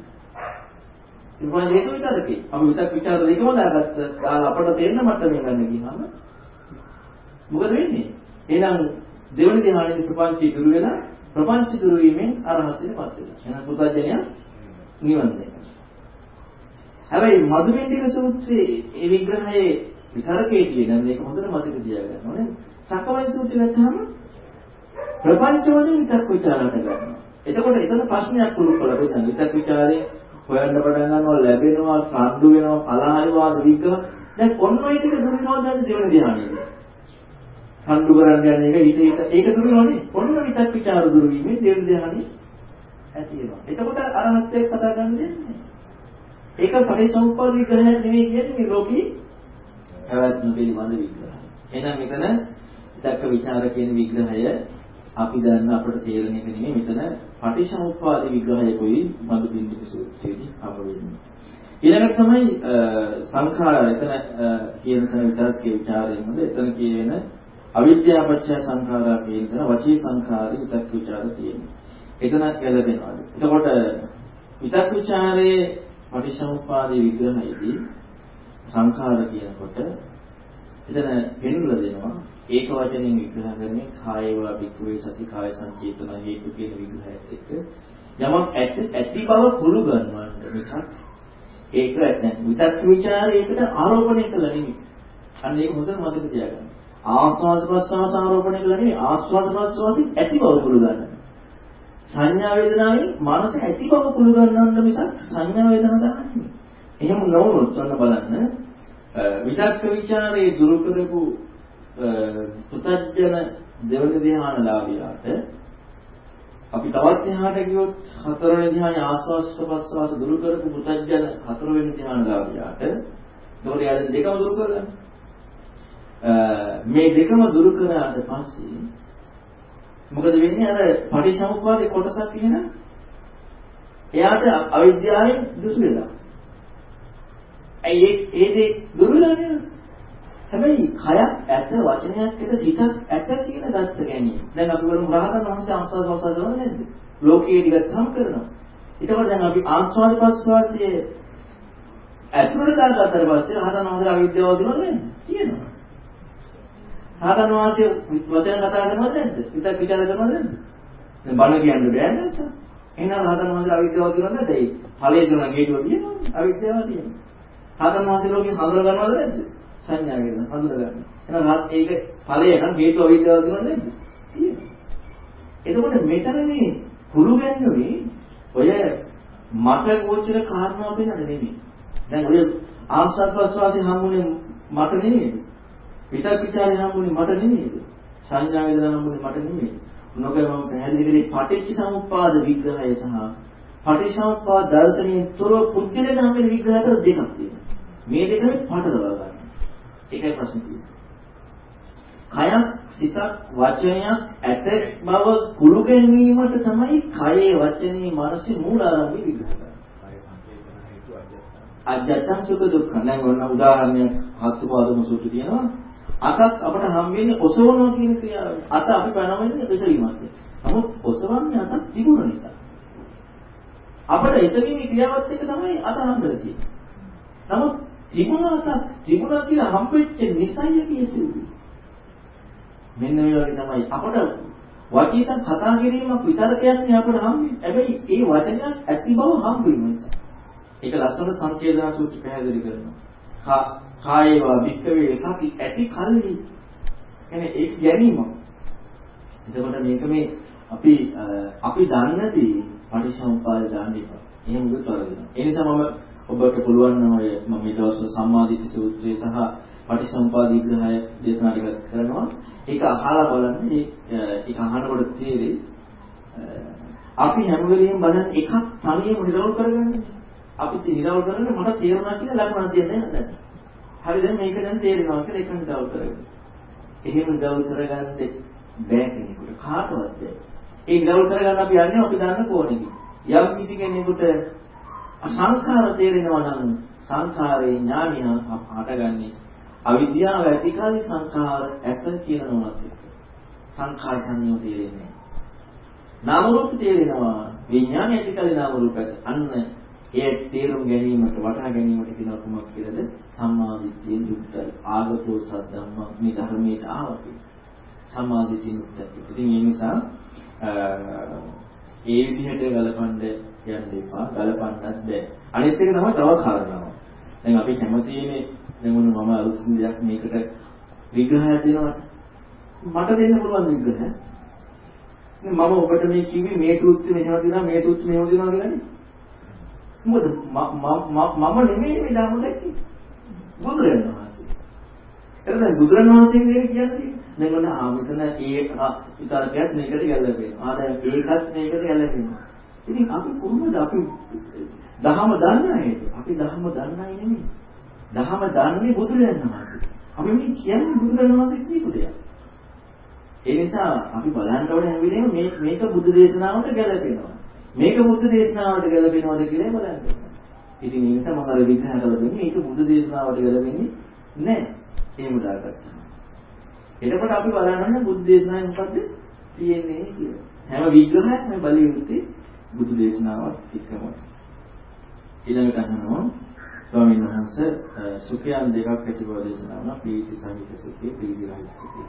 ප්‍රපංච හේතු විතරකේ. අපි විතක් ਵਿਚාර දෙකම දාගත්ත දාලා අපට තේරෙන මට්ටමින් ගන්න ගියාම මොකද වෙන්නේ? එහෙනම් දෙවන ධ්‍යානයේ ප්‍රපංචය දුරු වෙලා ප්‍රපංච දුරු වීමෙන් අරහත් වෙනපත් වෙනවා. එහෙනම් පුතඥය නිවන් දෙනවා. හැබැයි මදුබින්දික සූත්‍රයේ ඒ විග්‍රහයේ විතරකේ කියන මේක හොඳට මතක තියාගන්න ඕනේ. සක්කාය සූත්‍රය ගත්තාම ප්‍රපංච වලින් විතක් ਵਿਚාරණ කරනවා. එතකොට එතන ප්‍රශ්නයක් පුරුදු කරලා දෙන්න. විතක් ਵਿਚාරේ හොයන්න පටන් ගන්නවා ලැබෙනවා, සම්ඩු වෙනවා, පලාරිවාද විග්‍රහ. දැන් ඔන්න ඔය ටික දුරු නොදන්න දෙවන ධ්‍යානෙ. සම්ඩු කරන්න යන එක ඊට ඊට ඒක දුරු නොනේ. ඔන්න විතක් ਵਿਚාර දුරු වීමෙන් දෙවන ධ්‍යානෙ ඇති වෙනවා. එතකොට අරහත්ත්වයට කතා ගන්න දෙන්නේ. ඒක පරිසම්පාද විග්‍රහය නෙමෙයි කියන්නේ මේ ලෝකී පැවැත්ම පිළිබඳ විග්‍රහය. එහෙනම් මෙතන දක්ක ਵਿਚාර කියන විග්‍රහය අපි දන්න අපට තේරෙන එක නෙමෙයි මෙතන පටිච්චසමුප්පාද විග්‍රහයකුයි මදුබින්දික සූත්‍රයේදී අපවෙන්නේ. ඊළඟට තමයි සංඛාර එතන කියන තැන විතරක් කියන ਵਿਚාරය මොකද එතන කියන අවිද්‍යාපච්චය සංඛාරා කියන තැන වචී සංඛාරේ විතක් ਵਿਚාර තියෙනවා. එතනක් ගැලපෙනවාද? එතකොට විතක් ਵਿਚාරයේ පටිච්චසමුප්පාද විග්‍රහයේදී සංඛාර කියනකොට එතන පෙන්වලා දෙනවා ඒක වචනෙන් විග්‍රහ කරන්නේ කායවා වික්‍රේ සති කාය සංකේතන හේතු කියන විග්‍රහයත් එක්ක යමක් ඇත්ත ඇති බව කුළු ගන්නවන්න මිසක් ඒක නැත්නම් විතක් ਵਿਚාරයකට ආරෝපණය කළ නෙමෙයි. අන්න ඒක හොඳට මතක තියාගන්න. ආස්වාද ප්‍රස්වාස ආරෝපණය කළ නෙමෙයි ආස්වාද ප්‍රස්වාසි ඇති බව කුළු ගන්න. සංඥා වේදනාවේ මනස ඇති බව කුළු ගන්නවන්න මිසක් සංඥා වේදනා දාන්නේ. එහෙම නොවුනොත් ඔන්න බලන්න විතක්ක ਵਿਚාරයේ දුරු කරපු පුතඥ දෙවන ධ්‍යානලාභියාට අපි තවත් එහාට ගියොත් හතරවෙනි ධ්‍යානයේ ආස්වාස් ප්‍රස්වාස දුරු කරපු පුතඥ හතරවෙනි ධ්‍යානලාභියාට ඒතකොට යාද දෙකම දුරු කරගන්න. මේ දෙකම දුරු කරාට පස්සේ මොකද වෙන්නේ අර පටිච්චසමුප්පාදේ කොටසක් එහෙනම් එයාට අවිද්‍යාවෙන් දුසු වෙලා. ඇයි ඒ දේ දුර්වල නේද? හැබැයි කයක් ඇත වචනයක් ඇත සිතක් ඇත කියලා ගත්ත ගැනීම. දැන් අපි බලමු රහතන් වහන්සේ ආස්වාද ප්‍රසවාස කරනවද නැද්ද? ලෝකයේ දිගටම කරනවා. ඒකවල දැන් අපි ආස්වාද ප්‍රසවාසයේ ඇතුළට දාගත්තට පස්සේ රහතන් වහන්සේ අවිද්‍යාව දිනවද නැද්ද? තියෙනවා. රහතන් වහන්සේ වචන කතා කරනවද නැද්ද? හිතක් විචාර කරනවද නැද්ද? දැන් බණ කියන්න බෑ නේද? එහෙනම් රහතන් වහන්සේ අවිද්‍යාව දිනවද නැද්ද? ඒ ඵලයේ දුන හේතුව තියෙනවා. අවිද්‍යාව තියෙනවා. රහතන් වහන්සේ ලෝකෙන් හඳුන ගන්නවද නැද්ද? සංඥා වේදන හඳුන ගන්න. එහෙනම් රහත් ඒක ඵලය නම් හේතු අවිද්‍යාව දිනවද නැද්ද? තියෙනවා. එතකොට මෙතන මේ කුළු ගැන්නුවේ ඔය මට ගෝචර කාරණා වෙනද නෙමෙයි. දැන් ඔය ආස්වාද ප්‍රසවාසී හම්බුනේ මට නෙමෙයි. විතක් ਵਿਚාරේ හම්බුනේ මට නෙමෙයි. සංඥා වේදනා හම්බුනේ මට නෙමෙයි. මොනකද මම පැහැදිලි කරේ පටිච්ච සමුප්පාද විග්‍රහය සහ පටිච්චසමුප්පාද දර්ශනයෙන් තොරව පුද්ගලයන් හම්බෙන විග්‍රහ කර දෙකක් තියෙනවා. මේ දෙකම පටලවා ගන්න. ඒකයි ප්‍රශ්නේ තියෙන්නේ. කයක් සිතක් වචනයක් ඇත බව කුළු ගැනීමට තමයි කයේ වචනේ මනසේ මූලාරම්භය විග්‍රහ කරන්නේ. අජත්තං සුඛ දුක්ඛ. දැන් ඔන්න උදාහරණයක් හත්පාදම සූත්‍රය තියෙනවා. අතක් අපට හම්බෙන්නේ ඔසවනවා කියන ක්‍රියාව. අත අපි පැනවෙන්නේ එසවීමක්. නමුත් ඔසවන්නේ අතක් තිබුණ නිසා. අපිට එසවීමේ ක්‍රියාවත් එක්ක තමයි අත හම්බෙලා තියෙන්නේ. නමුත් තිබුණාට තිබුණා කියලා හම්බෙච්ච නිසයි අපි එසෙව්වේ. මෙන්න මේ වගේ තමයි අපට වචීසන් කතා කිරීමක් විතරකයක් නේ අපට හම්බෙන්නේ. හැබැයි ඒ වචනයක් ඇති බව හම්බෙන්න නිසා. ඒක ලස්සන සංකේතන සූත්‍රය පැහැදිලි කරනවා. කායේවා වික්කවේ සති ඇති කල්හි. එනේ ඒක ගැනීම. එතකොට මේක මේ අපි අපි දන්නදී පටිච්චසමුප්පාද දාන්න එපා. එහෙම උගත් වරදිනවා. ඒ නිසා මම ඔබට පුළුවන් නම් ඔය මම මේ දවස්වල සම්මාදිට්ඨි සූත්‍රය සහ පටිච්චසමුපාද විග්‍රහය දේශනා ටික කරනවා. ඒක අහලා බලන්න. ඒක අහනකොට තේරෙයි අපි හැම වෙලෙම බලන එකක් තනියම නිරවුල් කරගන්නේ. අපි නිරවුල් කරන්නේ මට තේරුණා කියලා ලකුණක් දෙන්නේ නැහැ. හරි දැන් මේක දැන් තේරෙනවා කියලා ඒක නිරවුල් කරගන්න. එහෙම නිරවුල් කරගන්න බෑ කෙනෙකුට කාටවත් බෑ. ඒ නිරවුල් කරගන්න අපි යන්නේ අපි දන්න කෝණෙක. යම් කිසි කෙනෙකුට අසංඛාර තේරෙනවා නම් සංඛාරේ ඥානිය හටගන්නේ අවිද්‍යාව ඇතිකාලි සංඛාර ඇත කියන නෝනත් එක්ක. සංඛාර සංයෝ තේරෙන්නේ. නාම රූප තේරෙනවා විඥානය ඇතිකාලි නාම රූප ඇත. අන්න ඒ තේරුම් ගැනීමට වටහා ගැනීමට කියන කුමක් කියලාද සම්මාදිට්ඨිය යුක්තයි ආගතෝ සද්ධම්ම මේ ධර්මයට ආවකි සම්මාදිට්ඨිය යුක්තයි ඉතින් ඒ නිසා ඒ විදිහට ගලපන්න යන්න එපා ගලපන්නත් බෑ අනිත් එක තමයි තව කාරණාවක්. දැන් අපි කැමතිනේ දැන් මොන මම අලුත් දෙයක් මේකට විග්‍රහයක් දෙනවා. මට දෙන්න පුළුවන් විග්‍රහය. මම ඔබට මේ කිව්වේ මේ සූත්‍රය මෙහෙම දෙනවා මේ සූත්‍රය මෙහෙම දෙනවා කියලානේ. මොකද මම නෙමෙයි මේ ධර්ම දැක්කේ. බුදුරජාණන් වහන්සේ. එතන බුදුරජාණන් වහන්සේ කියන්නේ දැන් ඔන්න ආ මෙතන ඒ විතරකයක් මේකට ගැලපෙනවා. ආ දැන් ඒකත් මේකට ගැලපෙනවා. ඉතින් අපි කොහොමද අපි දහම දන්නේ අපි දහම දන්නයි නෙමෙයි. දහම දන්නේ බුදුරජාණන් වහන්සේ. අපි මේ කියන්නේ බුදුරජාණන් වහන්සේ කියපු දෙයක්. ඒ නිසා අපි බලන්න ඕනේ හැම වෙලේම මේ මේක බුදු දේශනාවට ගැලපෙනවා. මේක බුදු දේශනාවට ගැලපෙනවද කියලා බලන්න ඕනේ. ඉතින් ඒ නිසා මම අර විග්‍රහ කළා දෙන්නේ මේක බුදු දේශනාවට ගැලපෙන්නේ නැහැ. එහෙම දාගත්තා. එතකොට අපි බලන්න බුදු දේශනාවේ මොකද්ද තියෙන්නේ කියලා. හැම විග්‍රහයක්ම බලිය යුත්තේ බුදු දේශනාවත් එක්කම. ඊළඟට අහනවා ස්වාමීන් වහන්සේ සුඛයන් දෙකක් ඇති බව දේශනා වුණා. පීති සහිත සුඛය, ප්‍රීති රහිත සුඛය.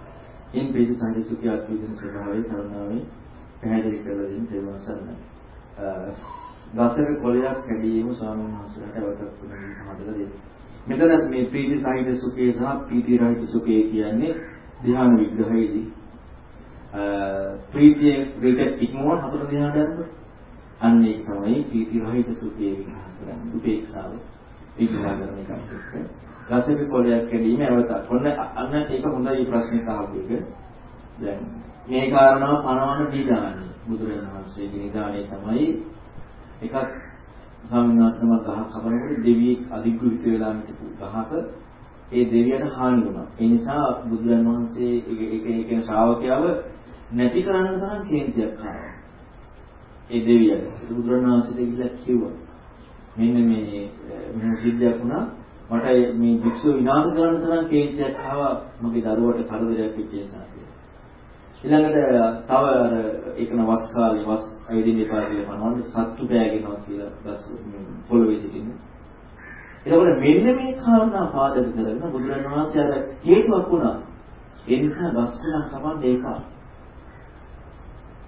ඉන් ප්‍රීති සහිත සුඛය අත්විඳින ස්වභාවය කරුණාවේ පැහැදිලි කරලා දෙන්න තේරුම් ගන්න. දසක කොලයක් කැඩීම ස්වාමීන් වහන්සේලාට අවතක් වුණා හදලා දෙන්න. මෙතන මේ ප්‍රීති සහිත සුඛය සහ ප්‍රීති රහිත සුඛය කියන්නේ ධ්‍යාන විග්‍රහයේදී. ප්‍රීතිය විකට ඉක්මවන හතර ධ්‍යාන ධර්ම අන්න ඒක තමයි ප්‍රීති රහිත සුඛය විග්‍රහ කරන්නේ. උපේක්ෂාව විග්‍රහ කරන එකක් එක්ක රසක කොලයක් කැඩීම අවත ඔන්න අන්න ඒක හොඳයි ප්‍රශ්නේ අහපු එක. දැන් මේ කාරණාව පනවන නිදානයි බුදුරජාණන් වහන්සේගේ නිදානේ තමයි එකක් සම්මාසනම ගහක් කපනකොට දෙවියෙක් අධිග්‍රහිත වෙලා හිටපු ගහක ඒ දෙවියට හානි වුණා. ඒ නිසා බුදුරන් වහන්සේ ඒක ඒක ශ්‍රාවකයව නැති කරන්න තරම් කේන්තියක් ආවා. ඒ දෙවියට බුදුරන් වහන්සේට ගිහිල්ලා කිව්වා. මෙන්න මේ මෙහෙම සිද්ධියක් වුණා. මට මේ භික්ෂුව විනාශ කරන්න තරම් කේන්තියක් ආවා. මගේ දරුවට කරදරයක් වෙච්ච නිසා කියලා. ඊළඟට තව අර ඒකන වස් කාලේ වස් ඇවිදින්න එපා කියලා පනවන්න සත්තු පෑගෙනවා කියලා බස් පොළවේ සිටින්නේ. එතකොට මෙන්න මේ කාරණා පාදක කරගෙන බුදුරජාණන් වහන්සේ අර හේතුවක් වුණා. ඒ නිසා බස් කුලක් කවන්න ඒකා.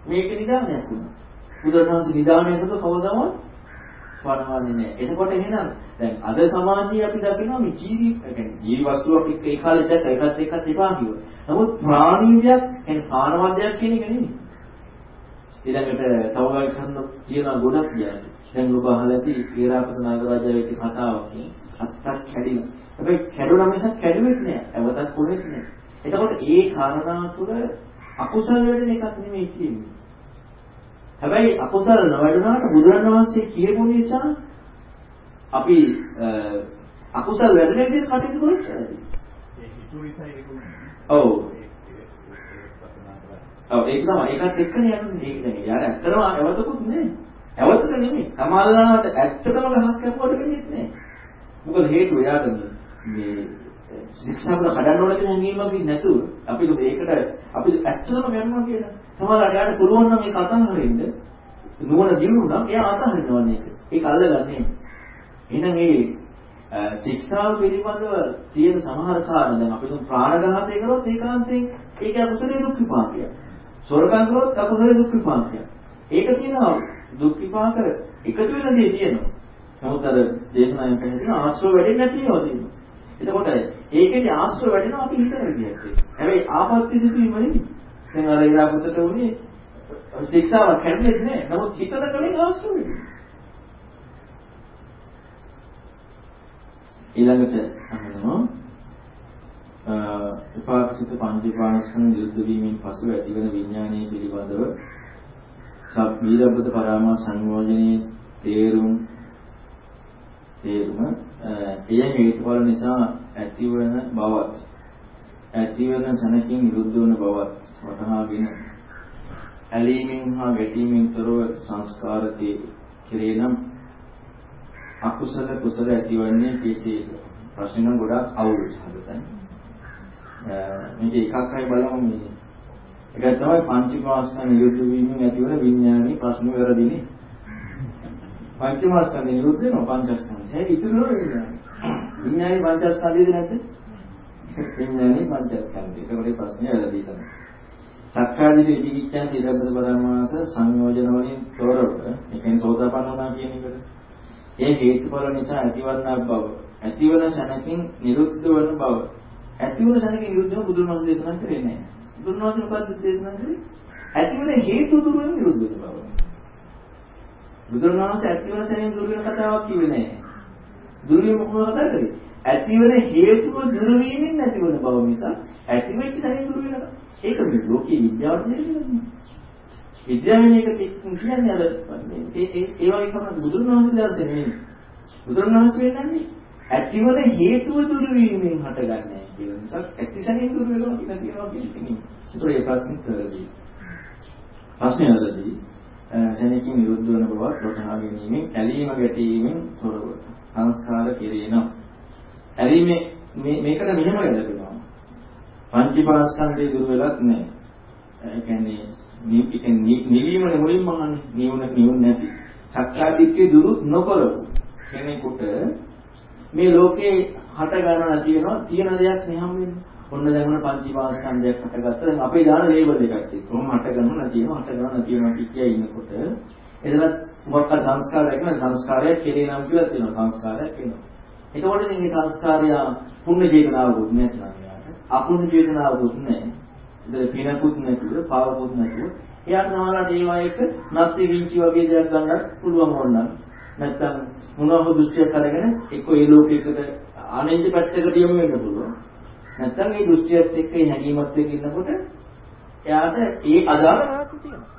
මේක නිදානයක් වුණා. බුදුරජාණන් වහන්සේ නිදානයකට කවදාවත් පණවන්නේ නැහැ. එතකොට එහෙනම් දැන් අද සමාජයේ අපි දකිනවා මේ ජීවි කියන්නේ ජීවි වස්තුවක් එක්ක ඒ කාලේ දැක්ක එකත් එක්කත් එපා කිව්වා. නමුත් ප්‍රාණීයයක් කියන්නේ පානවද්දයක් කියන එක නෙමෙයි. ඊළඟට තවගල් කරන කියන ගොඩක් කියන්නේ. දැන් ඔබ අහලා ඇති ඊරාපත නාගරාජය වෙච්ච කතාවක් නේ. අත්තක් කැඩිලා. හැබැයි කැඩුණා මිසක් කැඩුවෙත් නෑ. අවතක් පොරෙත් නෑ. එතකොට ඒ කාරණා තුළ අකුසල වෙන එකක් නෙමෙයි කියන්නේ. හැබැයි අකුසල නොවැඩුණාට බුදුරණවහන්සේ කියපු නිසා අපි අකුසල වැඩි විදිහට කටයුතු කරොත් ඇති. ඒ හිතුව නිසා ඒක ඔව්. ඔව් ඒක තමයි ඒකත් එක්කනේ යන්නේ. ඒක නෙමෙයි. යාර ඇත්තටම අවතකුත් නේ. ඇවතක නෙමෙයි. සමාල්ලාට ඇත්තටම ගහක් කැපුවට වෙන්නේ නැහැ. මොකද හේතුව එයාට මේ ශික්ෂාවල කඩන්න ඕන කියන හැඟීමක් නැතුව අපි මේකට අපි ඇත්තටම කරනවා කියලා. සමහරවිට එයාට පුළුවන් නම් මේක අතහරින්න නුවණ දිනුනා එයා අතහරිනවා මේක. ඒක අල්ලගන්නේ. එහෙනම් මේ ශික්ෂාව පිළිබඳව තියෙන සමහර කාරණා දැන් අපි තුන් ප්‍රාණඝාතය කරොත් ඒකාන්තයෙන් ඒක අකුසලයේ දුක් විපාකයක්. සොරකම් කරොත් අකුසලයේ දුක් විපාකයක්. ඒක තියෙනවා දුක් විපාක එකතු වෙන දේ තියෙනවා. නමුත් අර දේශනාවෙන් පැහැදිලි ආශ්‍රව වැඩෙන්නේ නැති ඒවා තියෙනවා. එතකොට ඒකේදී ආශ්‍රව වැඩෙනවා අපි හිතන විදිහට. හැබැයි ආපත්‍ය සිදුවීම නෙමෙයි. දැන් අර ඉරාපතට උනේ ශික්ෂාවක් කැඩෙන්නේ නැහැ. නමුත් හිතන කලින් ආශ්‍රව වෙනවා. ඊළඟට අහනවා විපාකසිත පංචපාණස්කන් යුද්ධ වීමෙන් පසු ඇතිවන විඥානයේ පිළිබඳව සබ්බීරබ්බත පරාම සංයෝජනයේ තේරුම් තේරුම එය හේතුඵල නිසා ඇතිවන බවත් ඇතිවන සනකින් විරුද්ධ වන බවත් වටහාගෙන ඇලීමෙන් හා ගැටීමෙන් තොරව සංස්කාර කෙරේ නම් අකුසල කුසල ඇතිවන්නේ කෙසේද ප්‍රශ්න නම් ගොඩාක් අවුල් සහගතයි මේක එකක් අය බලමු මේ ඒක තමයි පංචමාස්කන්ධ නිරුද්ධ වීමෙන් ඇතිවන විඥානයේ ප්‍රශ්න වැරදිනේ. පංචමාස්කන්ධ නිරුද්ධ වෙනවා පංචස්කන්ධය. ඒක ඉතුරු වෙනවා. විඥානයේ පංචස්කන්ධයද නැද්ද? විඥානයේ පංචස්කන්ධය. ඒකේ ප්‍රශ්නේ වැරදි තමයි. සක්කාදිට විචිකිච්ඡා සීලබ්බත පරමාස සංයෝජන වලින් තොරව, ඒ කියන්නේ සෝතාපන්න වුණා කියන එකට ඒ හේතුඵල නිසා ඇතිවන්නා බව. ඇතිවන ශනකින් නිරුද්ධ වන බව. ඇතිවන ශනකින් නිරුද්ධ වන බුදුන් වහන්සේ දේශනා කරේ නැහැ. බුදුන් වහන්සේ මොකද්ද දේශනා කරේ? ඇතිවන හේතු දුරු වෙන නිරුද්ධ වෙන බව. බුදුන් වහන්සේ ඇතිවන ශනකින් දුරු වෙන කතාවක් කිව්වේ නැහැ. දුරු වීම කොහොමද කතා කරේ? ඇතිවන හේතුව දුරු වීමෙන් නැතිවන බව නිසා ඇතිවෙච්ච ශනකින් දුරු වෙන ඒක මේ ලෝකයේ විද්‍යාවට දෙන්නේ. විද්‍යාවෙන් එක කියන්නේ අර ඒ ඒ ඒ වගේ කරන බුදුන් වහන්සේ දැර්සේ නෙමෙයි. බුදුන් වහන්සේ වෙන්නේ ඇතිවන හේතුව දුරු වීමෙන් හටගන්නේ කියලා නිසා ඇතිසැනින් දුරු වෙනවා කියලා කියනවා කියන්නේ. ඒතකොට ඒ ප්‍රශ්නේ කරදී. ප්‍රශ්නේ අරදී ශනිකින් විරුද්ධ වන බව වටහා ගැනීමෙන් ඇලීම ගැටීමෙන් තොරව සංස්කාර කෙරේන. ඇලීමේ මේකට මෙහෙම ගැලපෙනවා. පංචීපාස්කන්ධය දුර වෙලත් නැහැ. ඒ කියන්නේ නිවීමනේ මුලින්ම අහන්නේ නිවුන නිවුන නැති. සක්කාදිට්ඨිය දුරු නොකරපු කෙනෙකුට මේ ලෝකේ හට ගන්නවා තියෙනවා තියෙන දෙයක් නිහම් වෙන්නේ. ඔන්න දැන් මොන පංචීපාස්කන්ධයක් හටගත්තා. දැන් අපේ දාන ලේබල් එකක් තියෙනවා. කොහොම හට ගන්නව නැතිනවා හට ගන්නව නැතිනවා කිය ඉන්නකොට එදවත් මොකක් සංස්කාරයක් නේ සංස්කාරයක් කෙරේ නම් කියලා තියෙනවා සංස්කාරයක් එනවා. එතකොට මේ සංස්කාරය පුණ්‍ය චේතනාවකුත් නැත්නම් අපුණ්‍ය චේතනාවකුත් නැහැ. පිනකුත් නැතුව, පාවකුත් නැතුව එයාට සමහරවිට ඒ වගේ නැත්ති විංචි වගේ දෙයක් ගන්නත් පුළුවන් වුණා. නැත්තම් මොනවා හෝ දෘෂ්ටියක් අරගෙන එක්ක ඒ ලෝකයකට අනෙන්ද පැත්තකට යොමු වෙන්න පුළුවන්. නැත්තම් මේ දෘෂ්ටියත් එක්ක ඒ හැඟීමත් එක්ක ඉන්නකොට එයාට ඒ අදාළ රාජ්‍ය තියෙනවා.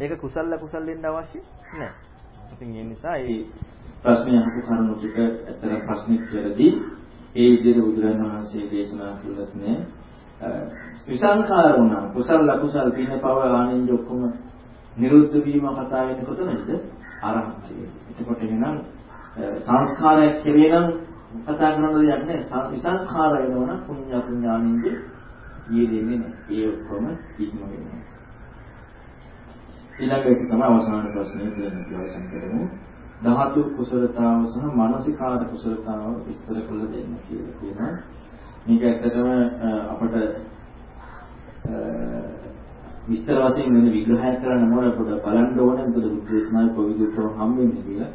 ඒක කුසල කුසල වෙන්න අවශ්‍ය නැහැ. ඉතින් ඒ නිසා ඒ ප්‍රශ්නේ අහපු කරුණු ටික ඇත්තට ප්‍රශ්නික කරදී ඒ විදිහට බුදුරජාණන් වහන්සේ දේශනා කළත් නෑ. විසංකාර වුණා. කුසල ලකුසල් පින පව ආනෙන්ජ ඔක්කොම නිරුද්ධ වීම කතා වෙන්නේ කොතනද? ආරම්භයේ. එතකොට එහෙනම් සංස්කාරයක් කෙරේ නම් කතා කරන දෙයක් නෑ. විසංකාර වෙනවනම් පුඤ්ඤ පුඤ්ඤානින්ද යෙදෙන්නේ නෑ. ඒ ඔක්කොම ඉක්ම වෙනවා. ඊළඟ එක තමයි අවසාන ප්‍රශ්නේ දෙන්න අවසන් කරමු. ධාතු කුසලතාව සහ මානසිකාර කුසලතාව විස්තර කළ දෙන්න කියලා කියනවා. මේක ඇත්තටම අපට විස්තර වශයෙන් වෙන විග්‍රහයක් කරන්න ඕන පොඩ බලන්න ඕනේ මොකද බුද්ධ දේශනාවේ කොවිදට හම්බෙන්නේ කියලා.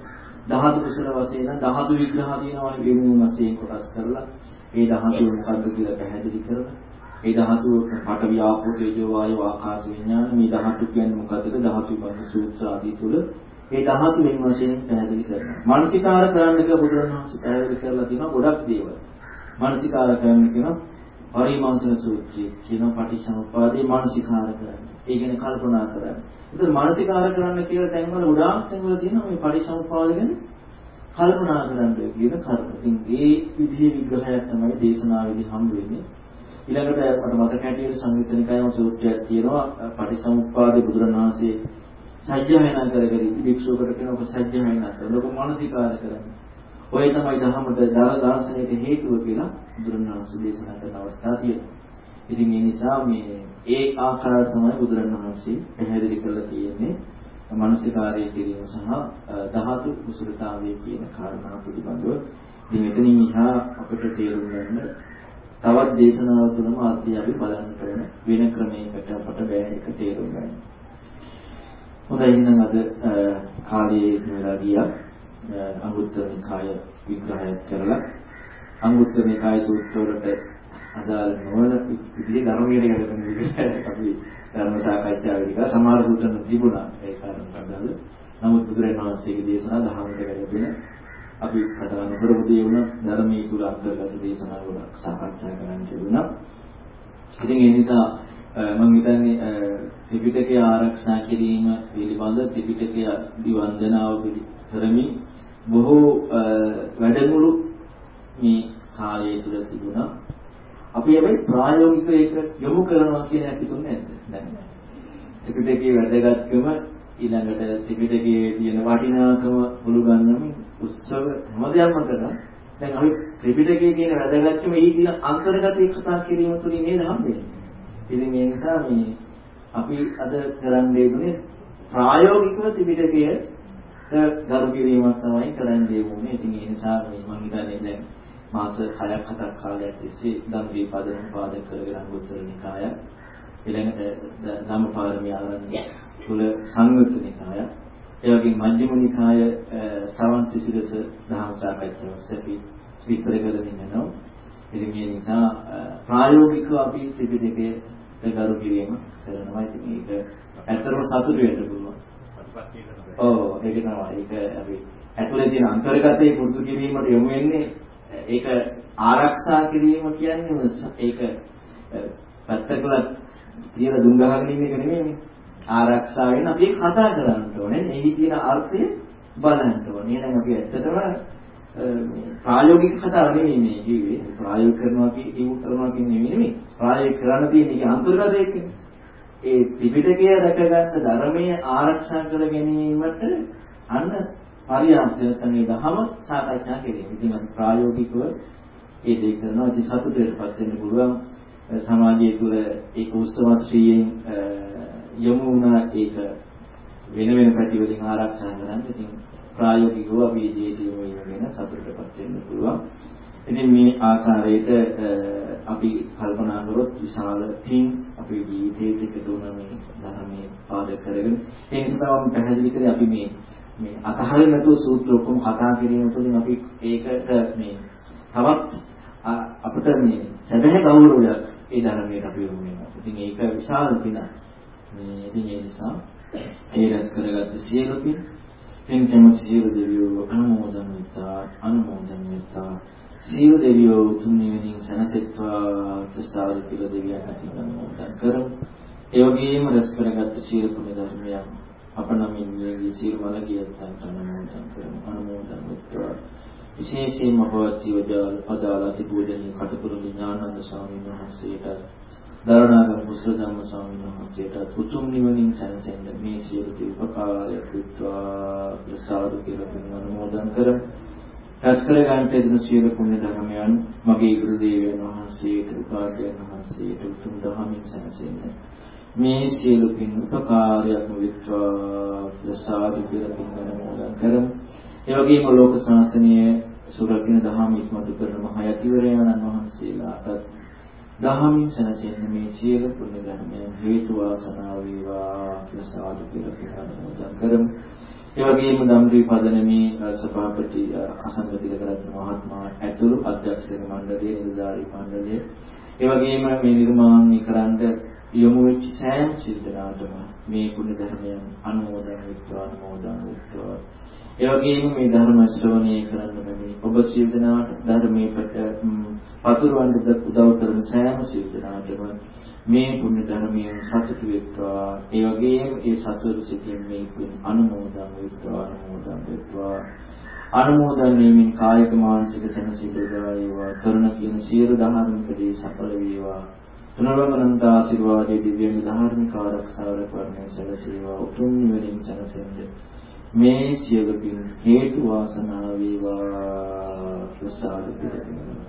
ධාතු කුසල වශයෙන් නම් ධාතු විග්‍රහ තියෙනවානේ වෙනුම් වශයෙන් කොටස් කරලා ඒ ධාතු මොකද්ද කියලා පැහැදිලි කරලා ඒ ධාතු පඨවි ආපෝ තේජෝ වායෝ ආකාශ විඥාන මේ ධාතු කියන්නේ මොකද්ද ධාතු බඳ සූත්‍ර ආදී තුල ඒ ධාතු වෙන වශයෙන් පැහැදිලි කරනවා. මානසිකාර කරන්න කියලා බුදුරණවහන්සේ පැහැදිලි කරලා තියෙනවා ගොඩක් දේවල්. මානසිකාර කරන්න කියනවා පරිමාංශන සූත්‍රය කියන පටිච්චසමුප්පාදේ මානසිකාර කරන්න. ඒ කියන්නේ කල්පනා කරන්න. ඒතර මානසිකාර කරන්න කියලා තැන්වල උඩාක් තැන්වල තියෙනවා මේ පටිච්චසමුප්පාද ගැන කල්පනා කරන්න කියන කර්ම. ඉතින් ඒ විදිහේ විග්‍රහයක් තමයි දේශනාවේදී හම්බ වෙන්නේ. ඊළඟට මට මතක හැටියට සංයුත්තනිකායම සූත්‍රයක් තියෙනවා පටිච්චසමුප්පාදේ බුදුරණවහන්සේ සත්‍යයනා කරගෙන ඉති භික්ෂුවකට කියනවා සත්‍යයනා කරලා ලෝක මානසිකාර කරන්නේ. ඔය තමයි ධර්මද දාන දාසනයේ හේතුව කියලා බුදුරණවහන්සේ දේශනා කරන අවස්ථා තියෙනවා. ඉතින් ඒ නිසා මේ ඒ ආකාරය තමයි බුදුරණවහන්සේ පැහැදිලි කරලා තියෙන්නේ. මානසිකාරය කිරීම සහ ධාතු කුසලතාවය කියන කාරණා පිළිබඳව. ඉතින් මෙතනින් එහා අපිට තේරුම් ගන්න තවත් දේශනාව තුනම ආදී අපි බලන්නට වෙන වෙන ක්‍රමයකට අපට බෑ එක තේරුම් ගන්න. හොඳයි එහෙනම් අද කාලයේ වෙලා ගියා අංගුත්තර නිකාය විග්‍රහය කරලා අංගුත්තර නිකාය සූත්‍රවලට අදාළ නොවන විදිහේ ධර්මයේ ගැලපෙන විදිහට අපි ධර්ම සාකච්ඡාවේදී කළා සමහර සූත්‍රන තිබුණා ඒ කාරණාට අදාළ නමුත් බුදුරජාණන් වහන්සේගේ දේශනා දහමකට ගැලපෙන අපි කතා කරපු දේ වුණා ධර්මයේ තුල අන්තර්ගත දේශනා වල සාකච්ඡා කරන්න තිබුණා. ඉතින් ඒ නිසා මම හිතන්නේ ත්‍රිපිටකය ආරක්ෂා කිරීම පිළිබඳ ත්‍රිපිටකය දිවන්දනාව කරමින් බොහෝ වැඩමුළු මේ කාලය තුල තිබුණා. අපි හැබැයි ප්‍රායෝගිකව ඒක යොමු කරනවා කියන එක හිතුන්නේ නැද්ද? නැහැ. ත්‍රිපිටකයේ වැදගත්කම ඊළඟට ත්‍රිපිටකයේ තියෙන වටිනාකම මුළු ගන්නමින් උත්සව හැමදේම කරා. දැන් අපි ත්‍රිපිටකයේ තියෙන වැදගත්කම ඊ තියෙන අන්තර්ගත කතා කිරීම තුලින් නේද හම්බෙන්නේ. ඉතින් ඒ නිසා මේ අපි අද කරන්න දෙන්නේ ප්‍රායෝගිකව ත්‍රිපිටකයට ගරු කිරීමක් තමයි කරන්න දෙන්නේ. ඉතින් ඒ නිසා මේ මම හිතන්නේ දැන් මාස 6ක් 7ක් කාලයක් තිස්සේ ධම් දීපදන පාදක කරගෙන අංගුත්තර නිකාය ඊළඟට ධම්මපාරමී ආරණ්‍ය තුල සංයුත්ත නිකාය ඒ වගේ මජ්ක්‍ධිම නිකාය සවන් සිසිලස දහම් සාකච්ඡාවස් අපි විස්තර කරගෙන ඉන්නවා. ඉතින් මේ නිසා ප්‍රායෝගිකව අපි ත්‍රිපිටකයට ගරු කිරීම කරනවා. ඉතින් ඒක ඇත්තටම සතුටු වෙන්න පුළුවන්. ඔව් ඒක තමයි. ඒක අපි ඇතුලේ තියෙන අන්තර්ගතයේ පුරුදු කිරීමට යොමු වෙන්නේ ඒක ආරක්ෂා කිරීම කියන්නේ ඒක පැත්තකලා කියලා දුම් ගහගෙන ඉන්න එක නෙමෙයිනේ. ආරක්ෂා වෙන අපි කතා කරන්න ඕනේ. එහි තියෙන අර්ථය බලන්න ඕනේ. එහෙනම් අපි ඇත්තටම ප්‍රායෝගික කතාව නෙමෙයි මේ කිව්වේ. ප්‍රායෝගික කරනවා කියව කරනවා කියන්නේ නෙමෙයි. ප්‍රායෝගික කරන්න තියෙන එක අන්තර්ගතයකනේ. ඒ ත්‍රිපිටකය රැකගත් ධර්මයේ ආරක්ෂා කර ගැනීමට අන්න පරියාප්තය තමයි දහම සාකච්ඡා කිරීම. ඉතින් අපි ප්‍රායෝගිකව ඒ දේ කරනවා. ඉතින් සතුටටපත් වෙන්න පුළුවන්. සමාජය තුළ ඒක උත්සවශ්‍රීයෙන් යොමු වුණ ඒක වෙන වෙන පැතිවලින් ආරක්ෂා කරන්න. ඉතින් ප්‍රායෝගිකව අපි ජීවිතය වෙන සතුටටපත් වෙන්න පුළුවන්. ඉතින් මේ ආකාරයට අපි කල්පනා කරොත් විශාල පින් අපේ ජීවිතයේ එකතු වන මේ ධර්මයේ පාදක කරගෙන ඒ නිසා මම පැහැදිලි කරේ අපි මේ මේ අතහරින්න නැතුව සූත්‍ර ඔක්කොම කතා කිරීම තුළින් අපි ඒකට මේ තවත් අපිට මේ සැබෑ ගෞරවයක් ඒ ධර්මයට අපි යොමු වෙනවා. ඉතින් ඒක විශාල පිනක්. මේ ඉතින් ඒ නිසා ඒ රැස් කරගත්ත සියලු පින් පින් කැමති සියලු දෙවියෝ අනුමෝදන් වෙත්තා අනුමෝදන් වෙත්තා සියලු දෙවියෝ උතුම් නිවනින් සැනසෙත්වා ප්‍රසාද කියලා දෙවියන් අතින් අනුමෝදන් කරමු. ඒ වගේම රැස් කරගත්ත සියලු කුණ ධර්මයන් අප නමින් මේ සියලු මලගියන්ට අනුමෝදන් කරමු. අනුමෝදන් වෙත්වා. විශේෂයෙන්ම පවත්වී වදාළ පදාලාති පූජනීය කටුකුරුලි ඥානන්ද ස්වාමීන් වහන්සේට දරණාගම මුස්ලිම් ධම්ම ස්වාමීන් වහන්සේට උතුම් නිවනින් සැනසෙන්න මේ සියලු උපකාරයක් විත්වා ප්‍රසාද කියලා අනුමෝදන් කරමු. රැස් කර ගන්නට දෙන සියලු පුණ්‍ය ධර්මයන් මගේ ගුරු දේවයන් වහන්සේට උපාධ්‍යයන් වහන්සේට උතුම් දහමින් සැනසෙන්න මේ සියලු පින් උපකාරයක් විත්වා ප්‍රසාද කියලා පින් අනුමෝදන් කරමු. ඒ වගේම ලෝක ශාසනයේ සුරකින්න දහම ඉස්මතු කරන මහ යතිවරයන්න් වහන්සේලාට දහමින් සැනසෙන්න මේ සියලු පුණ්‍ය ධර්මයන් හේතු වාසනා වේවා ප්‍රසාද කියලා පින් අනුමෝදන් කරමු. ඒ වගේම ධම්රී පදනමේ සභාපති අසංගතික කරත්න මහත්මයා ඇතුළු අධ්‍යක්ෂක මණ්ඩලයේ නිලධාරී මණ්ඩලය. ඒ වගේම මේ නිර්මාණය කරන්න යොමු වෙච්ච සෑම සිල්දනාටම මේ කුණ ධර්මයන් අනුමෝදන් වෙත්වා අනුමෝදන් වෙත්වා. ඒ වගේම මේ ධර්ම ශ්‍රවණය කරන්න මේ ඔබ සිල්දනාට ධර්මයේ පතුරවන්න උදව් කරන සෑම සිල්දනාටම මේ පුණ්‍ය ධර්මයෙන් සතුටු වෙත්වා. ඒ වගේම ඒ සතුටු සිටින් මේ පුණ්‍ය අනුමෝදන් වෙත්වා අනුමෝදන් වෙත්වා. අනුමෝදන් වීමෙන් කායික මානසික සැනසීමදා වේවා. කරන කියන සියලු ධර්මික දේ සඵල වේවා. පුනරවමනන්ත ආශිර්වාදයේ දිව්‍ය ධාර්මික ආරක්ෂාවල වර්ණය සැලසේවා. උතුම් නිවනින් සැනසෙන්නේ. මේ සියලු පින් හේතු වාසනා වේවා. ප්‍රසාද පිළිතුරු